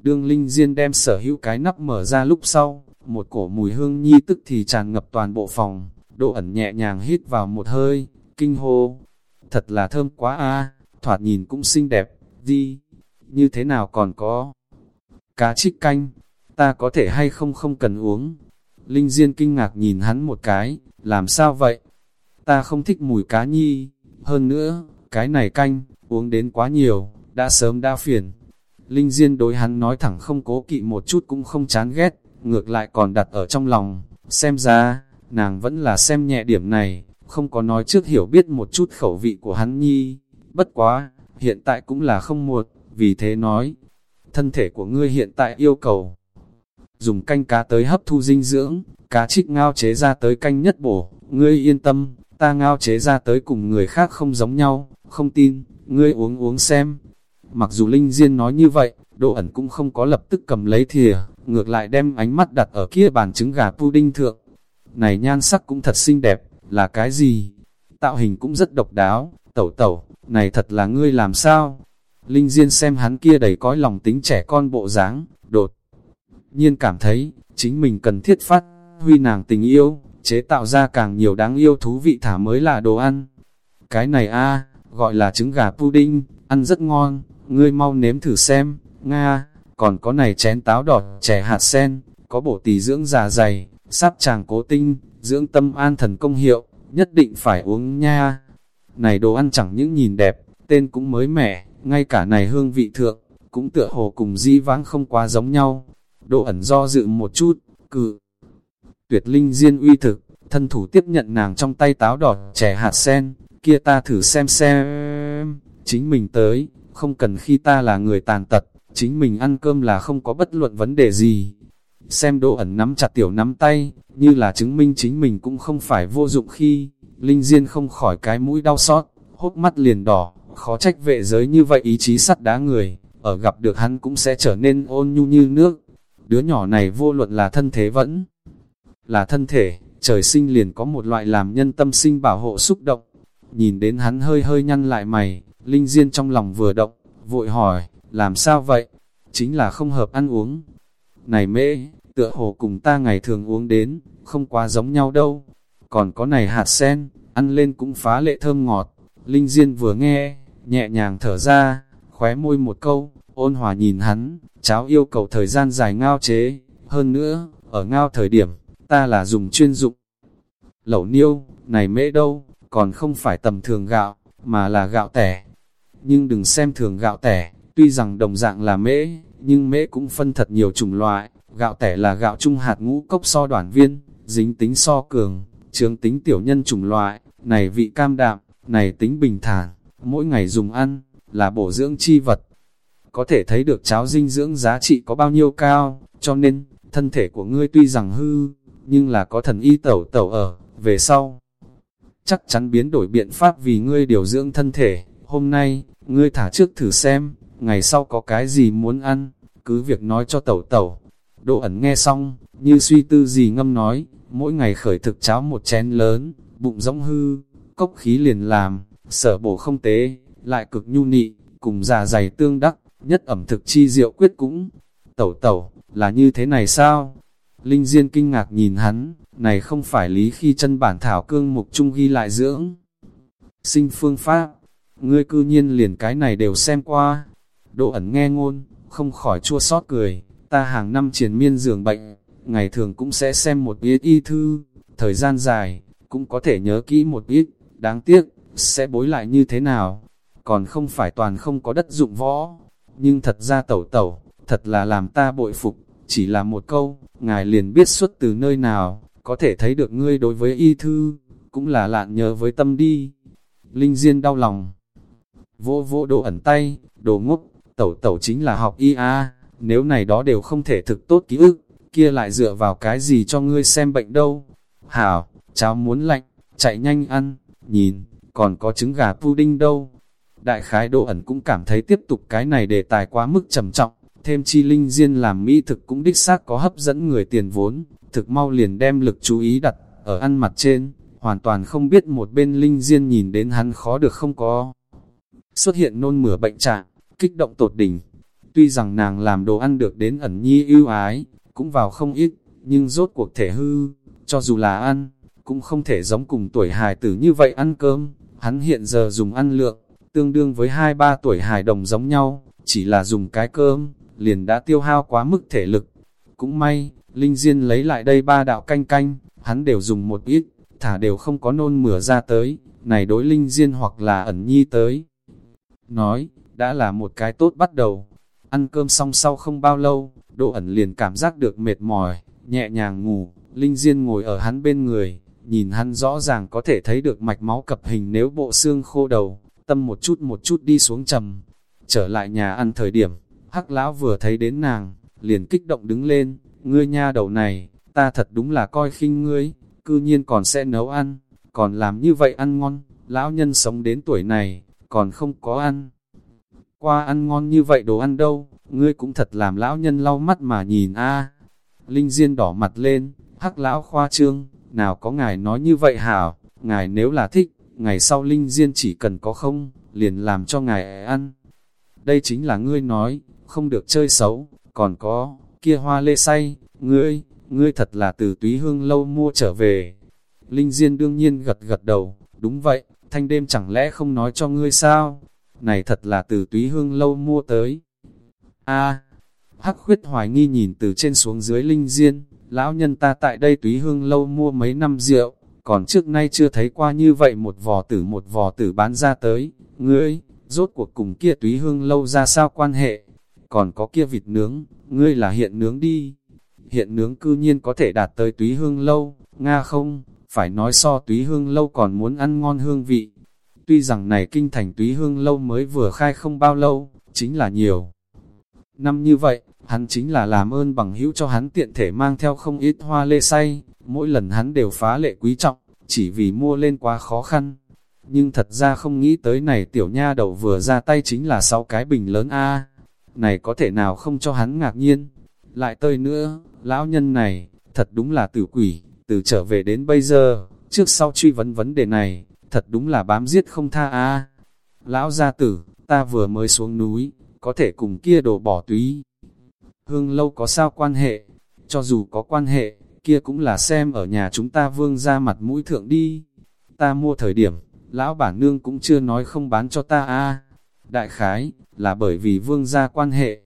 Speaker 1: Đương Linh Diên đem sở hữu cái nắp mở ra lúc sau, một cổ mùi hương nhi tức thì tràn ngập toàn bộ phòng, độ ẩn nhẹ nhàng hít vào một hơi, kinh hô. Thật là thơm quá a thoạt nhìn cũng xinh đẹp, đi, như thế nào còn có. Cá trích canh, ta có thể hay không không cần uống. Linh Diên kinh ngạc nhìn hắn một cái, làm sao vậy? Ta không thích mùi cá nhi, hơn nữa, cái này canh, uống đến quá nhiều, đã sớm đã phiền. Linh Diên đối hắn nói thẳng không cố kỵ một chút cũng không chán ghét, ngược lại còn đặt ở trong lòng, xem ra, nàng vẫn là xem nhẹ điểm này, không có nói trước hiểu biết một chút khẩu vị của hắn nhi. Bất quá, hiện tại cũng là không muộn, vì thế nói, thân thể của ngươi hiện tại yêu cầu. Dùng canh cá tới hấp thu dinh dưỡng, cá trích ngao chế ra tới canh nhất bổ, ngươi yên tâm, ta ngao chế ra tới cùng người khác không giống nhau, không tin, ngươi uống uống xem. Mặc dù Linh Diên nói như vậy, Độ ẩn cũng không có lập tức cầm lấy thìa, ngược lại đem ánh mắt đặt ở kia bàn trứng gà pudding thượng. Này nhan sắc cũng thật xinh đẹp, là cái gì? Tạo hình cũng rất độc đáo, tẩu tẩu, này thật là ngươi làm sao? Linh Diên xem hắn kia đầy cõi lòng tính trẻ con bộ dáng, đột nhiên cảm thấy, chính mình cần thiết phát, huy nàng tình yêu, chế tạo ra càng nhiều đáng yêu thú vị thả mới là đồ ăn. Cái này a gọi là trứng gà pudding, ăn rất ngon, ngươi mau nếm thử xem, Nga, còn có này chén táo đỏ, chè hạt sen, có bổ tỳ dưỡng già dày, sáp tràng cố tinh, dưỡng tâm an thần công hiệu, nhất định phải uống nha. Này đồ ăn chẳng những nhìn đẹp, tên cũng mới mẻ, ngay cả này hương vị thượng, cũng tựa hồ cùng di vãng không quá giống nhau. Độ ẩn do dự một chút, cự. Tuyệt linh diên uy thực, thân thủ tiếp nhận nàng trong tay táo đỏ chè hạt sen, kia ta thử xem xem, chính mình tới, không cần khi ta là người tàn tật, chính mình ăn cơm là không có bất luận vấn đề gì. Xem độ ẩn nắm chặt tiểu nắm tay, như là chứng minh chính mình cũng không phải vô dụng khi, Linh Diên không khỏi cái mũi đau xót, hốt mắt liền đỏ, khó trách vệ giới như vậy ý chí sắt đá người, ở gặp được hắn cũng sẽ trở nên ôn nhu như nước. Đứa nhỏ này vô luận là thân thế vẫn là thân thể, trời sinh liền có một loại làm nhân tâm sinh bảo hộ xúc động. Nhìn đến hắn hơi hơi nhăn lại mày, Linh Diên trong lòng vừa động, vội hỏi, làm sao vậy? Chính là không hợp ăn uống. Này mễ, tựa hồ cùng ta ngày thường uống đến, không quá giống nhau đâu. Còn có này hạt sen, ăn lên cũng phá lệ thơm ngọt. Linh Diên vừa nghe, nhẹ nhàng thở ra, khóe môi một câu, ôn hòa nhìn hắn, cháu yêu cầu thời gian dài ngao chế. Hơn nữa, ở ngao thời điểm, ta là dùng chuyên dụng. Lẩu niêu, này mễ đâu, còn không phải tầm thường gạo, mà là gạo tẻ. Nhưng đừng xem thường gạo tẻ, Tuy rằng đồng dạng là mễ, nhưng mễ cũng phân thật nhiều chủng loại, gạo tẻ là gạo trung hạt ngũ cốc so đoàn viên, dính tính so cường, trướng tính tiểu nhân chủng loại, này vị cam đạm, này tính bình thản, mỗi ngày dùng ăn, là bổ dưỡng chi vật. Có thể thấy được cháo dinh dưỡng giá trị có bao nhiêu cao, cho nên, thân thể của ngươi tuy rằng hư, nhưng là có thần y tẩu tẩu ở, về sau. Chắc chắn biến đổi biện pháp vì ngươi điều dưỡng thân thể, hôm nay, ngươi thả trước thử xem, ngày sau có cái gì muốn ăn, cứ việc nói cho tẩu tẩu. Độ ẩn nghe xong, như suy tư gì ngâm nói, mỗi ngày khởi thực cháo một chén lớn, bụng rỗng hư, cốc khí liền làm, sở bổ không tế, lại cực nhu nị, cùng già dày tương đắc, nhất ẩm thực chi diệu quyết cũng. Tẩu tẩu, là như thế này sao? Linh Diên kinh ngạc nhìn hắn, này không phải lý khi chân bản thảo cương mục trung ghi lại dưỡng. Sinh phương pháp, ngươi cư nhiên liền cái này đều xem qua, Độ ẩn nghe ngôn, không khỏi chua xót cười, ta hàng năm triển miên giường bệnh, ngày thường cũng sẽ xem một ít y thư, thời gian dài, cũng có thể nhớ kỹ một ít, đáng tiếc, sẽ bối lại như thế nào, còn không phải toàn không có đất dụng võ, nhưng thật ra tẩu tẩu, thật là làm ta bội phục, chỉ là một câu, ngài liền biết xuất từ nơi nào, có thể thấy được ngươi đối với y thư, cũng là lạn nhớ với tâm đi. Linh Diên đau lòng, vô vô đồ ẩn tay, đồ ngốc, tẩu tẩu chính là học y a nếu này đó đều không thể thực tốt ký ức, kia lại dựa vào cái gì cho ngươi xem bệnh đâu. Hảo, cháu muốn lạnh, chạy nhanh ăn, nhìn, còn có trứng gà pudding đâu. Đại khái độ ẩn cũng cảm thấy tiếp tục cái này đề tài quá mức trầm trọng, thêm chi linh diên làm mỹ thực cũng đích xác có hấp dẫn người tiền vốn, thực mau liền đem lực chú ý đặt ở ăn mặt trên, hoàn toàn không biết một bên linh diên nhìn đến hắn khó được không có. Xuất hiện nôn mửa bệnh trạng, kích động tột đỉnh. Tuy rằng nàng làm đồ ăn được đến ẩn nhi ưu ái, cũng vào không ít, nhưng rốt cuộc thể hư, cho dù là ăn, cũng không thể giống cùng tuổi hài tử như vậy ăn cơm. Hắn hiện giờ dùng ăn lượng, tương đương với 2-3 tuổi hài đồng giống nhau, chỉ là dùng cái cơm, liền đã tiêu hao quá mức thể lực. Cũng may, Linh Diên lấy lại đây ba đạo canh canh, hắn đều dùng một ít, thả đều không có nôn mửa ra tới, này đối Linh Diên hoặc là ẩn nhi tới. Nói, đã là một cái tốt bắt đầu. Ăn cơm xong sau không bao lâu, Đỗ ẩn liền cảm giác được mệt mỏi, nhẹ nhàng ngủ, Linh Diên ngồi ở hắn bên người, nhìn hắn rõ ràng có thể thấy được mạch máu cập hình nếu bộ xương khô đầu, tâm một chút một chút đi xuống trầm. Trở lại nhà ăn thời điểm, hắc lão vừa thấy đến nàng, liền kích động đứng lên, ngươi nha đầu này, ta thật đúng là coi khinh ngươi, cư nhiên còn sẽ nấu ăn, còn làm như vậy ăn ngon, lão nhân sống đến tuổi này, còn không có ăn. Qua ăn ngon như vậy đồ ăn đâu, ngươi cũng thật làm lão nhân lau mắt mà nhìn a Linh Diên đỏ mặt lên, hắc lão khoa trương, nào có ngài nói như vậy hảo, ngài nếu là thích, ngày sau Linh Diên chỉ cần có không, liền làm cho ngài ăn. Đây chính là ngươi nói, không được chơi xấu, còn có, kia hoa lê say, ngươi, ngươi thật là từ túy hương lâu mua trở về. Linh Diên đương nhiên gật gật đầu, đúng vậy, thanh đêm chẳng lẽ không nói cho ngươi sao? Này thật là từ túy hương lâu mua tới. a hắc khuyết hoài nghi nhìn từ trên xuống dưới Linh Diên, lão nhân ta tại đây túy hương lâu mua mấy năm rượu, còn trước nay chưa thấy qua như vậy một vò tử một vò tử bán ra tới, ngươi, rốt cuộc cùng kia túy hương lâu ra sao quan hệ, còn có kia vịt nướng, ngươi là hiện nướng đi, hiện nướng cư nhiên có thể đạt tới túy hương lâu, nga không, phải nói so túy hương lâu còn muốn ăn ngon hương vị. Tuy rằng này kinh thành túy hương lâu mới vừa khai không bao lâu, chính là nhiều. Năm như vậy, hắn chính là làm ơn bằng hữu cho hắn tiện thể mang theo không ít hoa lê say, mỗi lần hắn đều phá lệ quý trọng, chỉ vì mua lên quá khó khăn. Nhưng thật ra không nghĩ tới này tiểu nha đầu vừa ra tay chính là sáu cái bình lớn A. Này có thể nào không cho hắn ngạc nhiên. Lại tơi nữa, lão nhân này, thật đúng là tử quỷ, từ trở về đến bây giờ, trước sau truy vấn vấn đề này, thật đúng là bám giết không tha a. Lão gia tử, ta vừa mới xuống núi, có thể cùng kia đổ bỏ túy. Hương lâu có sao quan hệ, cho dù có quan hệ, kia cũng là xem ở nhà chúng ta vương ra mặt mũi thượng đi. Ta mua thời điểm, lão bản nương cũng chưa nói không bán cho ta a. Đại khái, là bởi vì vương gia quan hệ.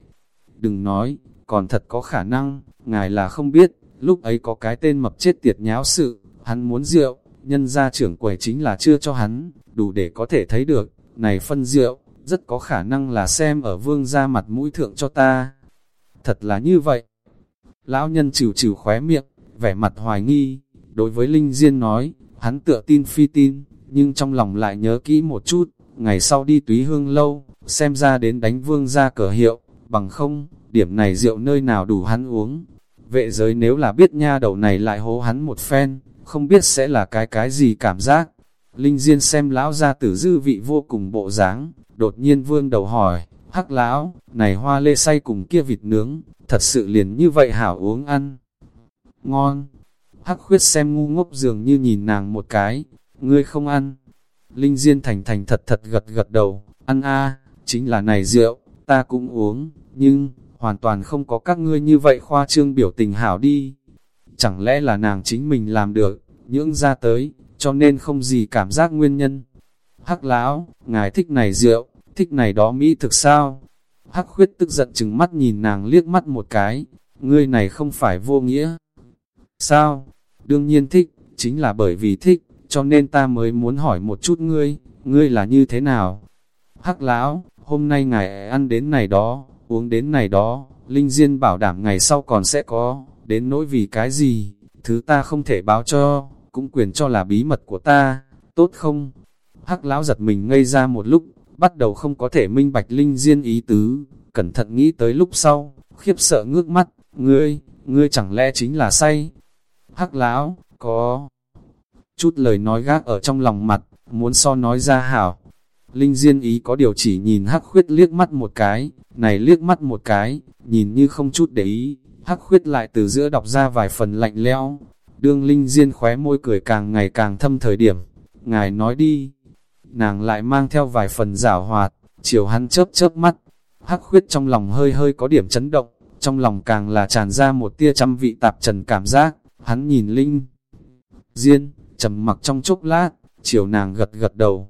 Speaker 1: Đừng nói, còn thật có khả năng, ngài là không biết, lúc ấy có cái tên mập chết tiệt nháo sự, hắn muốn rượu, nhân gia trưởng quầy chính là chưa cho hắn, đủ để có thể thấy được, này phân rượu, rất có khả năng là xem ở vương gia mặt mũi thượng cho ta. Thật là như vậy. Lão nhân chịu chịu khóe miệng, vẻ mặt hoài nghi, đối với Linh Diên nói, hắn tựa tin phi tin, nhưng trong lòng lại nhớ kỹ một chút, ngày sau đi túy hương lâu, xem ra đến đánh vương gia cờ hiệu, bằng không, điểm này rượu nơi nào đủ hắn uống. Vệ giới nếu là biết nha đầu này lại hố hắn một phen, không biết sẽ là cái cái gì cảm giác. Linh Diên xem lão gia tử dư vị vô cùng bộ dáng, đột nhiên vương đầu hỏi, hắc lão, này hoa lê say cùng kia vịt nướng, thật sự liền như vậy hảo uống ăn. Ngon. Hắc khuyết xem ngu ngốc dường như nhìn nàng một cái, ngươi không ăn. Linh Diên thành thành thật thật gật gật đầu, ăn a chính là này rượu, ta cũng uống, nhưng, hoàn toàn không có các ngươi như vậy khoa trương biểu tình hảo đi. Chẳng lẽ là nàng chính mình làm được, nhưỡng ra tới, cho nên không gì cảm giác nguyên nhân. Hắc lão, ngài thích này rượu, thích này đó Mỹ thực sao? Hắc khuyết tức giận chừng mắt nhìn nàng liếc mắt một cái, ngươi này không phải vô nghĩa. Sao? Đương nhiên thích, chính là bởi vì thích, cho nên ta mới muốn hỏi một chút ngươi, ngươi là như thế nào? Hắc lão, hôm nay ngài ăn đến này đó, uống đến này đó, Linh Diên bảo đảm ngày sau còn sẽ có, đến nỗi vì cái gì, thứ ta không thể báo cho, cũng quyền cho là bí mật của ta, tốt không? Hắc lão giật mình ngây ra một lúc, bắt đầu không có thể minh bạch Linh Diên ý tứ, cẩn thận nghĩ tới lúc sau, khiếp sợ ngước mắt, ngươi, ngươi chẳng lẽ chính là say? Hắc lão, có chút lời nói gác ở trong lòng mặt, muốn so nói ra hảo, Linh Diên ý có điều chỉ nhìn hắc khuyết liếc mắt một cái, này liếc mắt một cái, nhìn như không chút để ý, hắc khuyết lại từ giữa đọc ra vài phần lạnh lẽo. Đương Linh Diên khóe môi cười càng ngày càng thâm thời điểm, ngài nói đi. Nàng lại mang theo vài phần giả hoạt, chiều hắn chớp chớp mắt, hắc khuyết trong lòng hơi hơi có điểm chấn động, trong lòng càng là tràn ra một tia trăm vị tạp trần cảm giác, hắn nhìn Linh. Diên, trầm mặc trong chốc lát, chiều nàng gật gật đầu,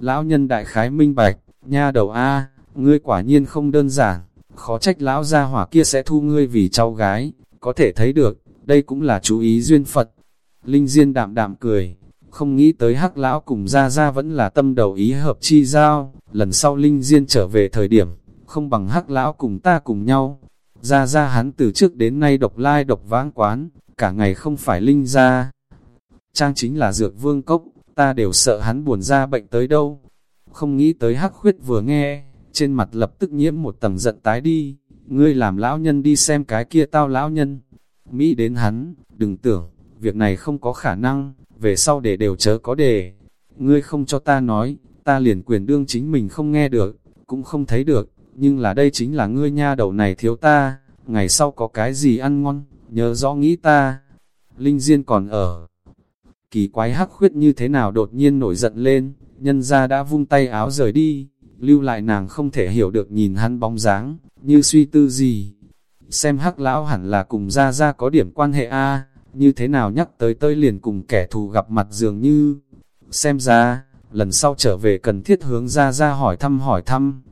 Speaker 1: Lão nhân đại khái minh bạch, nha đầu A, ngươi quả nhiên không đơn giản, khó trách lão gia hỏa kia sẽ thu ngươi vì cháu gái, có thể thấy được, đây cũng là chú ý duyên Phật. Linh Diên đạm đạm cười, không nghĩ tới hắc lão cùng gia gia vẫn là tâm đầu ý hợp chi giao, lần sau Linh Diên trở về thời điểm, không bằng hắc lão cùng ta cùng nhau. Gia gia hắn từ trước đến nay độc lai độc vãng quán, cả ngày không phải linh gia Trang chính là dược vương cốc, ta đều sợ hắn buồn ra bệnh tới đâu. Không nghĩ tới hắc khuyết vừa nghe, trên mặt lập tức nhiễm một tầng giận tái đi, ngươi làm lão nhân đi xem cái kia tao lão nhân. Mỹ đến hắn, đừng tưởng, việc này không có khả năng, về sau để đều chớ có đề. Ngươi không cho ta nói, ta liền quyền đương chính mình không nghe được, cũng không thấy được, nhưng là đây chính là ngươi nha đầu này thiếu ta, ngày sau có cái gì ăn ngon, nhớ rõ nghĩ ta. Linh Diên còn ở. Kỳ quái hắc khuyết như thế nào đột nhiên nổi giận lên, nhân ra đã vung tay áo rời đi, lưu lại nàng không thể hiểu được nhìn hắn bóng dáng, như suy tư gì. Xem hắc lão hẳn là cùng ra ra có điểm quan hệ a như thế nào nhắc tới tơi liền cùng kẻ thù gặp mặt dường như. Xem ra, lần sau trở về cần thiết hướng ra ra hỏi thăm hỏi thăm.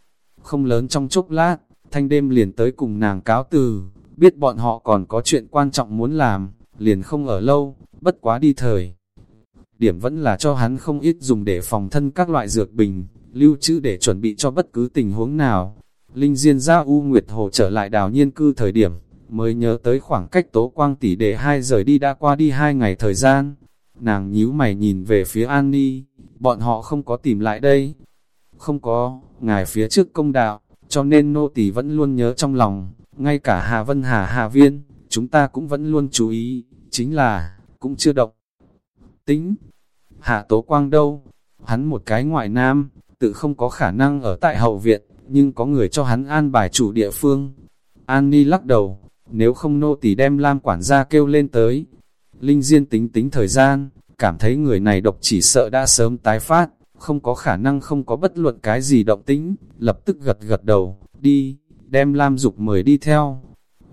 Speaker 1: Không lớn trong chốc lát, thanh đêm liền tới cùng nàng cáo từ, biết bọn họ còn có chuyện quan trọng muốn làm, liền không ở lâu, bất quá đi thời. Điểm vẫn là cho hắn không ít dùng để phòng thân các loại dược bình, lưu trữ để chuẩn bị cho bất cứ tình huống nào. Linh Diên ra U Nguyệt Hồ trở lại đào nhiên cư thời điểm, mới nhớ tới khoảng cách tố quang tỷ để hai rời đi đã qua đi hai ngày thời gian. Nàng nhíu mày nhìn về phía An Ni, bọn họ không có tìm lại đây. Không có, ngài phía trước công đạo, cho nên nô tỳ vẫn luôn nhớ trong lòng, ngay cả Hà Vân Hà Hà Viên, chúng ta cũng vẫn luôn chú ý, chính là, cũng chưa động. Tính, Hạ Tố Quang đâu? Hắn một cái ngoại nam, tự không có khả năng ở tại hậu viện, nhưng có người cho hắn an bài chủ địa phương. An Ni lắc đầu, nếu không nô tỳ đem Lam quản gia kêu lên tới. Linh Diên tính tính thời gian, cảm thấy người này độc chỉ sợ đã sớm tái phát, không có khả năng không có bất luận cái gì động tính, lập tức gật gật đầu, đi, đem Lam Dục mời đi theo.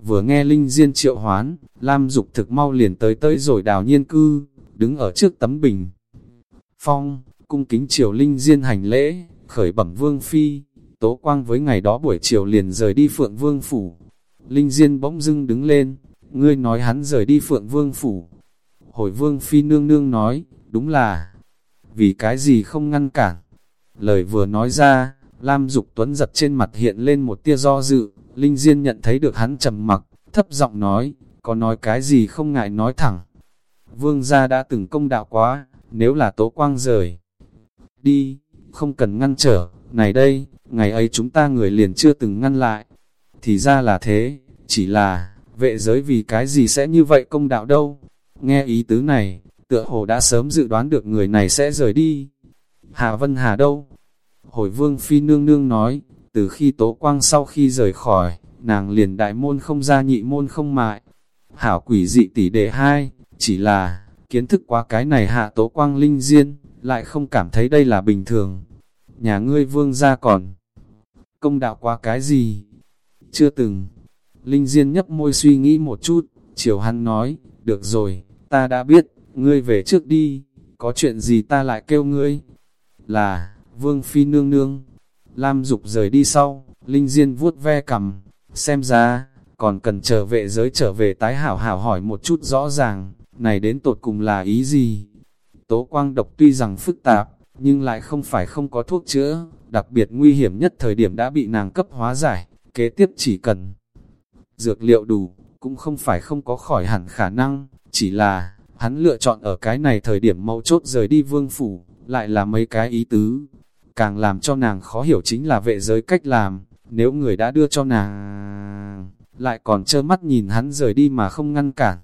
Speaker 1: Vừa nghe Linh Diên triệu hoán, Lam Dục thực mau liền tới tới rồi đào nhiên cư, đứng ở trước tấm bình. Phong, cung kính triều Linh Diên hành lễ, khởi bẩm Vương Phi, Tố Quang với ngày đó buổi chiều liền rời đi Phượng Vương Phủ. Linh Diên bỗng dưng đứng lên, ngươi nói hắn rời đi Phượng Vương Phủ. Hồi Vương Phi nương nương nói, đúng là, vì cái gì không ngăn cản. Lời vừa nói ra, Lam Dục Tuấn giật trên mặt hiện lên một tia do dự, Linh Diên nhận thấy được hắn trầm mặc, thấp giọng nói, có nói cái gì không ngại nói thẳng. Vương gia đã từng công đạo quá, nếu là tố quang rời. Đi, không cần ngăn trở, này đây, ngày ấy chúng ta người liền chưa từng ngăn lại. Thì ra là thế, chỉ là, vệ giới vì cái gì sẽ như vậy công đạo đâu. Nghe ý tứ này, tựa hồ đã sớm dự đoán được người này sẽ rời đi. Hà Vân Hà đâu? Hồi vương phi nương nương nói, từ khi tố quang sau khi rời khỏi, nàng liền đại môn không ra nhị môn không mại. Hảo quỷ dị tỷ đệ hai, chỉ là, kiến thức quá cái này hạ tố quang linh diên, lại không cảm thấy đây là bình thường. Nhà ngươi vương ra còn công đạo quá cái gì? Chưa từng. Linh diên nhấp môi suy nghĩ một chút, chiều hắn nói, được rồi, ta đã biết, ngươi về trước đi, có chuyện gì ta lại kêu ngươi? Là, vương phi nương nương. Lam dục rời đi sau, Linh Diên vuốt ve cầm, xem ra, còn cần trở vệ giới trở về tái hảo hảo hỏi một chút rõ ràng, này đến tột cùng là ý gì? Tố quang độc tuy rằng phức tạp, nhưng lại không phải không có thuốc chữa, đặc biệt nguy hiểm nhất thời điểm đã bị nàng cấp hóa giải, kế tiếp chỉ cần dược liệu đủ, cũng không phải không có khỏi hẳn khả năng, chỉ là, hắn lựa chọn ở cái này thời điểm mâu chốt rời đi vương phủ, lại là mấy cái ý tứ. Càng làm cho nàng khó hiểu chính là vệ giới cách làm, nếu người đã đưa cho nàng, lại còn trơ mắt nhìn hắn rời đi mà không ngăn cản,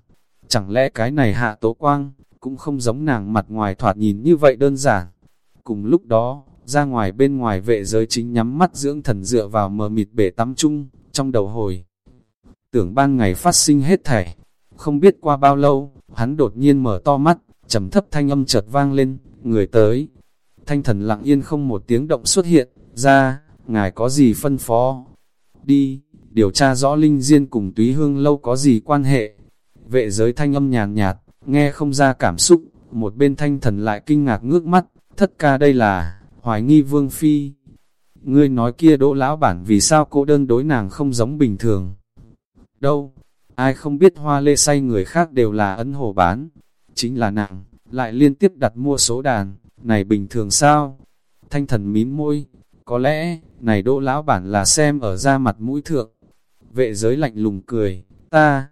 Speaker 1: Chẳng lẽ cái này hạ tố quang, cũng không giống nàng mặt ngoài thoạt nhìn như vậy đơn giản. Cùng lúc đó, ra ngoài bên ngoài vệ giới chính nhắm mắt dưỡng thần dựa vào mờ mịt bể tắm chung, trong đầu hồi. Tưởng ban ngày phát sinh hết thảy, không biết qua bao lâu, hắn đột nhiên mở to mắt, trầm thấp thanh âm chợt vang lên, người tới. Thanh thần lặng yên không một tiếng động xuất hiện, ra, ngài có gì phân phó? Đi, điều tra rõ linh diên cùng túy hương lâu có gì quan hệ? Vệ giới thanh âm nhàn nhạt, nghe không ra cảm xúc, một bên thanh thần lại kinh ngạc ngước mắt, thất ca đây là, hoài nghi vương phi. Ngươi nói kia đỗ lão bản vì sao cô đơn đối nàng không giống bình thường. Đâu, ai không biết hoa lê say người khác đều là ấn hồ bán, chính là nàng, lại liên tiếp đặt mua số đàn, này bình thường sao? Thanh thần mím môi, có lẽ, này đỗ lão bản là xem ở ra mặt mũi thượng. Vệ giới lạnh lùng cười, ta,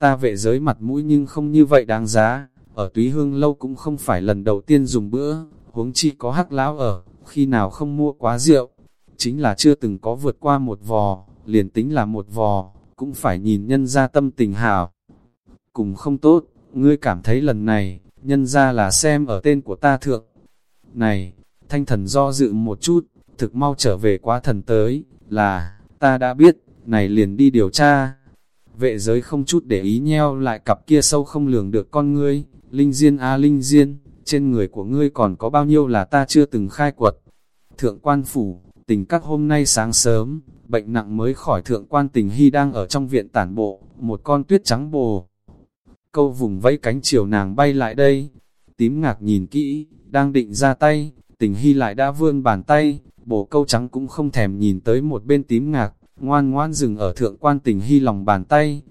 Speaker 1: ta vệ giới mặt mũi nhưng không như vậy đáng giá, ở túy hương lâu cũng không phải lần đầu tiên dùng bữa, huống chi có hắc lão ở, khi nào không mua quá rượu, chính là chưa từng có vượt qua một vò, liền tính là một vò, cũng phải nhìn nhân ra tâm tình hảo. Cùng không tốt, ngươi cảm thấy lần này, nhân ra là xem ở tên của ta thượng. Này, thanh thần do dự một chút, thực mau trở về quá thần tới, là, ta đã biết, này liền đi điều tra. Vệ giới không chút để ý nheo lại cặp kia sâu không lường được con ngươi, linh diên a linh diên, trên người của ngươi còn có bao nhiêu là ta chưa từng khai quật. Thượng quan phủ, tình các hôm nay sáng sớm, bệnh nặng mới khỏi thượng quan tình hy đang ở trong viện tản bộ, một con tuyết trắng bồ. Câu vùng vẫy cánh chiều nàng bay lại đây, tím ngạc nhìn kỹ, đang định ra tay, tình hy lại đã vươn bàn tay, bồ câu trắng cũng không thèm nhìn tới một bên tím ngạc, ngoan ngoan dừng ở thượng quan tình hy lòng bàn tay.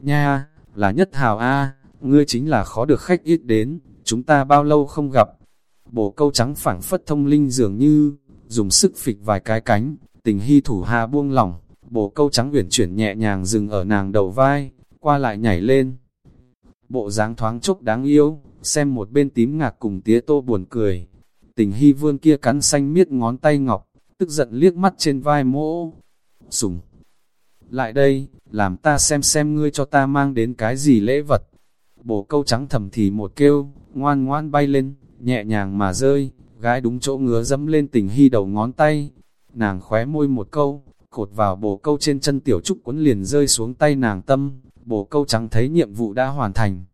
Speaker 1: Nha, là nhất hào A, ngươi chính là khó được khách ít đến, chúng ta bao lâu không gặp. bộ câu trắng phảng phất thông linh dường như, dùng sức phịch vài cái cánh, tình hy thủ hạ buông lỏng, bộ câu trắng uyển chuyển nhẹ nhàng dừng ở nàng đầu vai, qua lại nhảy lên. Bộ dáng thoáng chốc đáng yêu, xem một bên tím ngạc cùng tía tô buồn cười. Tình hy vương kia cắn xanh miết ngón tay ngọc, tức giận liếc mắt trên vai mỗ. Sùng! Lại đây, làm ta xem xem ngươi cho ta mang đến cái gì lễ vật. Bồ câu trắng thầm thì một kêu, ngoan ngoan bay lên, nhẹ nhàng mà rơi, gái đúng chỗ ngứa dẫm lên tình hy đầu ngón tay. Nàng khóe môi một câu, cột vào bồ câu trên chân tiểu trúc cuốn liền rơi xuống tay nàng tâm, bồ câu trắng thấy nhiệm vụ đã hoàn thành.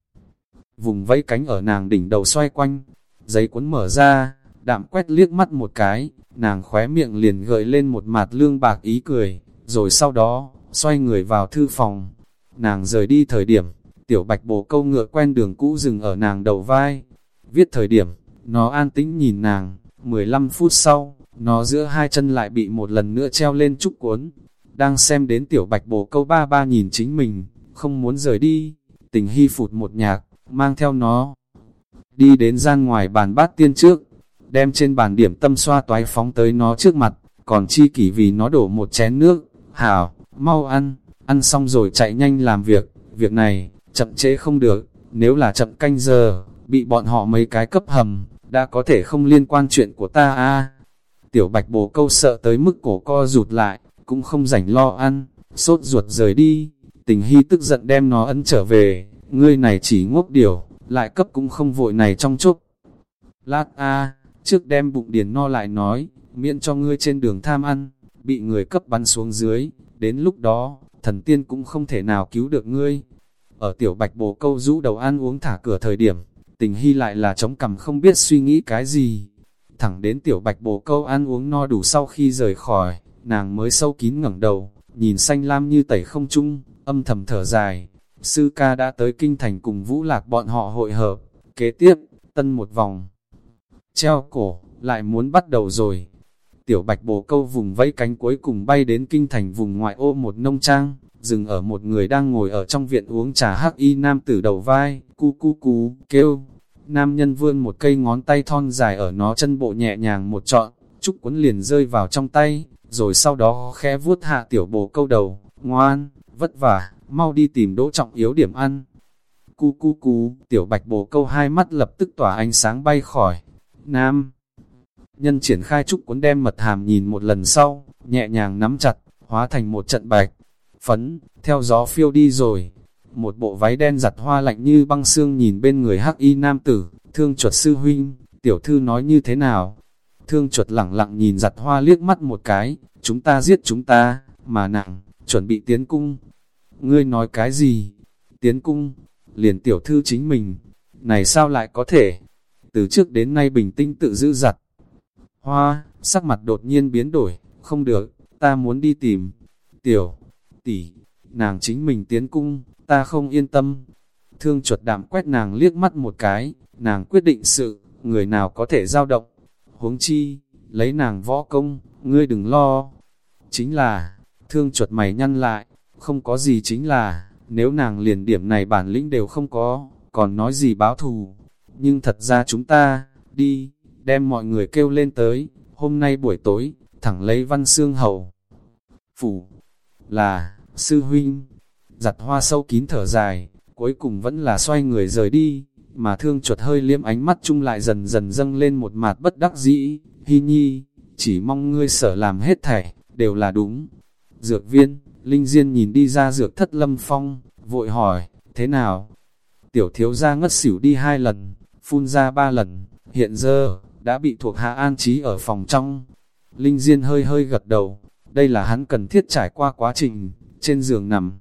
Speaker 1: Vùng vẫy cánh ở nàng đỉnh đầu xoay quanh, giấy cuốn mở ra, đạm quét liếc mắt một cái, nàng khóe miệng liền gợi lên một mặt lương bạc ý cười, rồi sau đó, xoay người vào thư phòng. Nàng rời đi thời điểm, tiểu bạch bồ câu ngựa quen đường cũ dừng ở nàng đầu vai. Viết thời điểm, nó an tĩnh nhìn nàng, 15 phút sau, nó giữa hai chân lại bị một lần nữa treo lên trúc cuốn. Đang xem đến tiểu bạch bồ câu ba ba nhìn chính mình, không muốn rời đi, tình hy phụt một nhạc, mang theo nó. Đi đến gian ngoài bàn bát tiên trước, đem trên bàn điểm tâm xoa toái phóng tới nó trước mặt, còn chi kỷ vì nó đổ một chén nước, hảo, mau ăn, ăn xong rồi chạy nhanh làm việc, việc này, chậm chế không được, nếu là chậm canh giờ, bị bọn họ mấy cái cấp hầm, đã có thể không liên quan chuyện của ta a Tiểu bạch bồ câu sợ tới mức cổ co rụt lại, cũng không rảnh lo ăn, sốt ruột rời đi, tình hy tức giận đem nó ấn trở về, ngươi này chỉ ngốc điều, lại cấp cũng không vội này trong chốc. Lát a trước đem bụng điền no lại nói, miễn cho ngươi trên đường tham ăn, bị người cấp bắn xuống dưới, đến lúc đó, thần tiên cũng không thể nào cứu được ngươi. Ở tiểu bạch bồ câu rũ đầu ăn uống thả cửa thời điểm, tình hy lại là chống cằm không biết suy nghĩ cái gì. Thẳng đến tiểu bạch bồ câu ăn uống no đủ sau khi rời khỏi, nàng mới sâu kín ngẩng đầu, nhìn xanh lam như tẩy không trung, âm thầm thở dài. Sư ca đã tới kinh thành cùng vũ lạc bọn họ hội hợp, kế tiếp, tân một vòng. Treo cổ, lại muốn bắt đầu rồi. Tiểu bạch bồ câu vùng vẫy cánh cuối cùng bay đến kinh thành vùng ngoại ô một nông trang, dừng ở một người đang ngồi ở trong viện uống trà hắc y nam tử đầu vai, cu cu cu, kêu. Nam nhân vươn một cây ngón tay thon dài ở nó chân bộ nhẹ nhàng một trọn, trúc cuốn liền rơi vào trong tay, rồi sau đó khẽ vuốt hạ tiểu bồ câu đầu, ngoan, vất vả, mau đi tìm đỗ trọng yếu điểm ăn. Cu cu cú tiểu bạch bồ câu hai mắt lập tức tỏa ánh sáng bay khỏi. Nam nhân triển khai trúc cuốn đem mật hàm nhìn một lần sau, nhẹ nhàng nắm chặt, hóa thành một trận bạch. Phấn, theo gió phiêu đi rồi. Một bộ váy đen giặt hoa lạnh như băng xương nhìn bên người hắc y nam tử, thương chuột sư huynh, tiểu thư nói như thế nào? Thương chuột lẳng lặng nhìn giặt hoa liếc mắt một cái, chúng ta giết chúng ta, mà nặng, chuẩn bị tiến cung. Ngươi nói cái gì? Tiến cung, liền tiểu thư chính mình. Này sao lại có thể? Từ trước đến nay bình tĩnh tự giữ giặt. Hoa, sắc mặt đột nhiên biến đổi, không được, ta muốn đi tìm. Tiểu, tỷ, nàng chính mình tiến cung, ta không yên tâm. Thương chuột đạm quét nàng liếc mắt một cái, nàng quyết định sự, người nào có thể giao động. Huống chi, lấy nàng võ công, ngươi đừng lo. Chính là, thương chuột mày nhăn lại, không có gì chính là, nếu nàng liền điểm này bản lĩnh đều không có, còn nói gì báo thù. Nhưng thật ra chúng ta, đi, đem mọi người kêu lên tới, hôm nay buổi tối, thẳng lấy văn xương hầu. Phủ, là, sư huynh, giặt hoa sâu kín thở dài, cuối cùng vẫn là xoay người rời đi, mà thương chuột hơi liếm ánh mắt chung lại dần dần dâng lên một mặt bất đắc dĩ, hy nhi, chỉ mong ngươi sở làm hết thảy, đều là đúng. Dược viên, Linh Diên nhìn đi ra dược thất lâm phong, vội hỏi, thế nào? Tiểu thiếu gia ngất xỉu đi hai lần, phun ra ba lần, hiện giờ, đã bị thuộc hạ an trí ở phòng trong. Linh Diên hơi hơi gật đầu, đây là hắn cần thiết trải qua quá trình, trên giường nằm.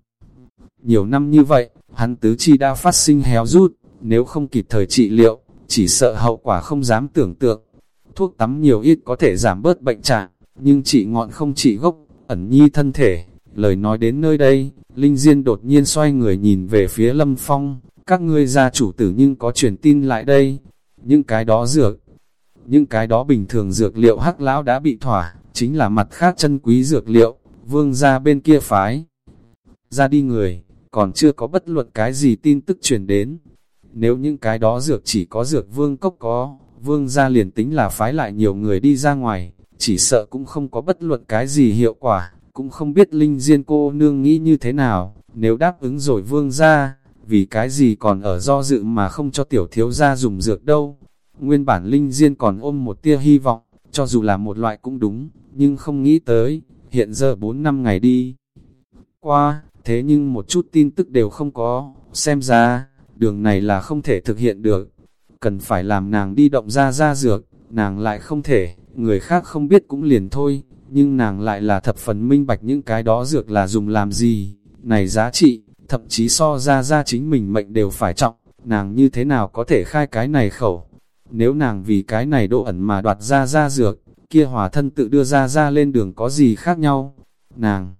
Speaker 1: Nhiều năm như vậy, hắn tứ chi đã phát sinh héo rút, nếu không kịp thời trị liệu, chỉ sợ hậu quả không dám tưởng tượng. Thuốc tắm nhiều ít có thể giảm bớt bệnh trạng, nhưng trị ngọn không trị gốc, ẩn nhi thân thể. Lời nói đến nơi đây, Linh Diên đột nhiên xoay người nhìn về phía Lâm Phong, các ngươi gia chủ tử nhưng có truyền tin lại đây. Những cái đó dược, những cái đó bình thường dược liệu hắc lão đã bị thỏa, chính là mặt khác chân quý dược liệu, vương ra bên kia phái. Ra đi người, còn chưa có bất luận cái gì tin tức truyền đến. Nếu những cái đó dược chỉ có dược vương cốc có, vương ra liền tính là phái lại nhiều người đi ra ngoài, chỉ sợ cũng không có bất luận cái gì hiệu quả, cũng không biết Linh Diên cô nương nghĩ như thế nào, nếu đáp ứng rồi vương ra, vì cái gì còn ở do dự mà không cho tiểu thiếu gia dùng dược đâu. Nguyên bản Linh Diên còn ôm một tia hy vọng, cho dù là một loại cũng đúng, nhưng không nghĩ tới, hiện giờ 4 năm ngày đi. Qua, thế nhưng một chút tin tức đều không có, xem ra, đường này là không thể thực hiện được. Cần phải làm nàng đi động ra ra dược, nàng lại không thể, người khác không biết cũng liền thôi, nhưng nàng lại là thập phần minh bạch những cái đó dược là dùng làm gì, này giá trị, thậm chí so ra ra chính mình mệnh đều phải trọng, nàng như thế nào có thể khai cái này khẩu. Nếu nàng vì cái này độ ẩn mà đoạt ra ra dược, kia hòa thân tự đưa ra ra lên đường có gì khác nhau, nàng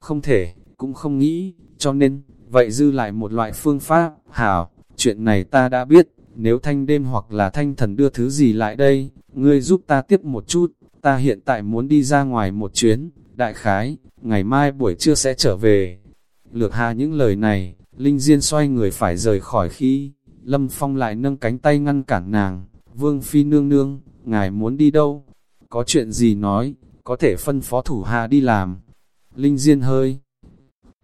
Speaker 1: không thể, cũng không nghĩ, cho nên, vậy dư lại một loại phương pháp, hảo, chuyện này ta đã biết, nếu thanh đêm hoặc là thanh thần đưa thứ gì lại đây, ngươi giúp ta tiếp một chút, ta hiện tại muốn đi ra ngoài một chuyến, đại khái, ngày mai buổi trưa sẽ trở về. Lược hạ những lời này, Linh Diên xoay người phải rời khỏi khi, Lâm Phong lại nâng cánh tay ngăn cản nàng, Vương Phi nương nương, ngài muốn đi đâu? Có chuyện gì nói, có thể phân phó thủ hạ đi làm. Linh Diên hơi,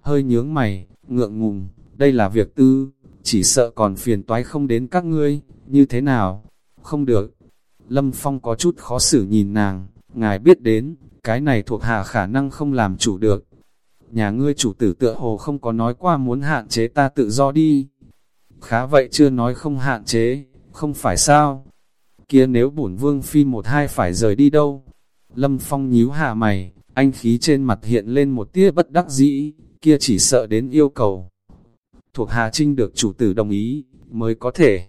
Speaker 1: hơi nhướng mày, ngượng ngùng, đây là việc tư, chỉ sợ còn phiền toái không đến các ngươi, như thế nào? Không được. Lâm Phong có chút khó xử nhìn nàng, ngài biết đến, cái này thuộc hạ khả năng không làm chủ được. Nhà ngươi chủ tử tựa hồ không có nói qua muốn hạn chế ta tự do đi. Khá vậy chưa nói không hạn chế, không phải sao? Kia nếu bổn vương phi một hai phải rời đi đâu? Lâm Phong nhíu hạ mày, anh khí trên mặt hiện lên một tia bất đắc dĩ, kia chỉ sợ đến yêu cầu. Thuộc Hà Trinh được chủ tử đồng ý, mới có thể.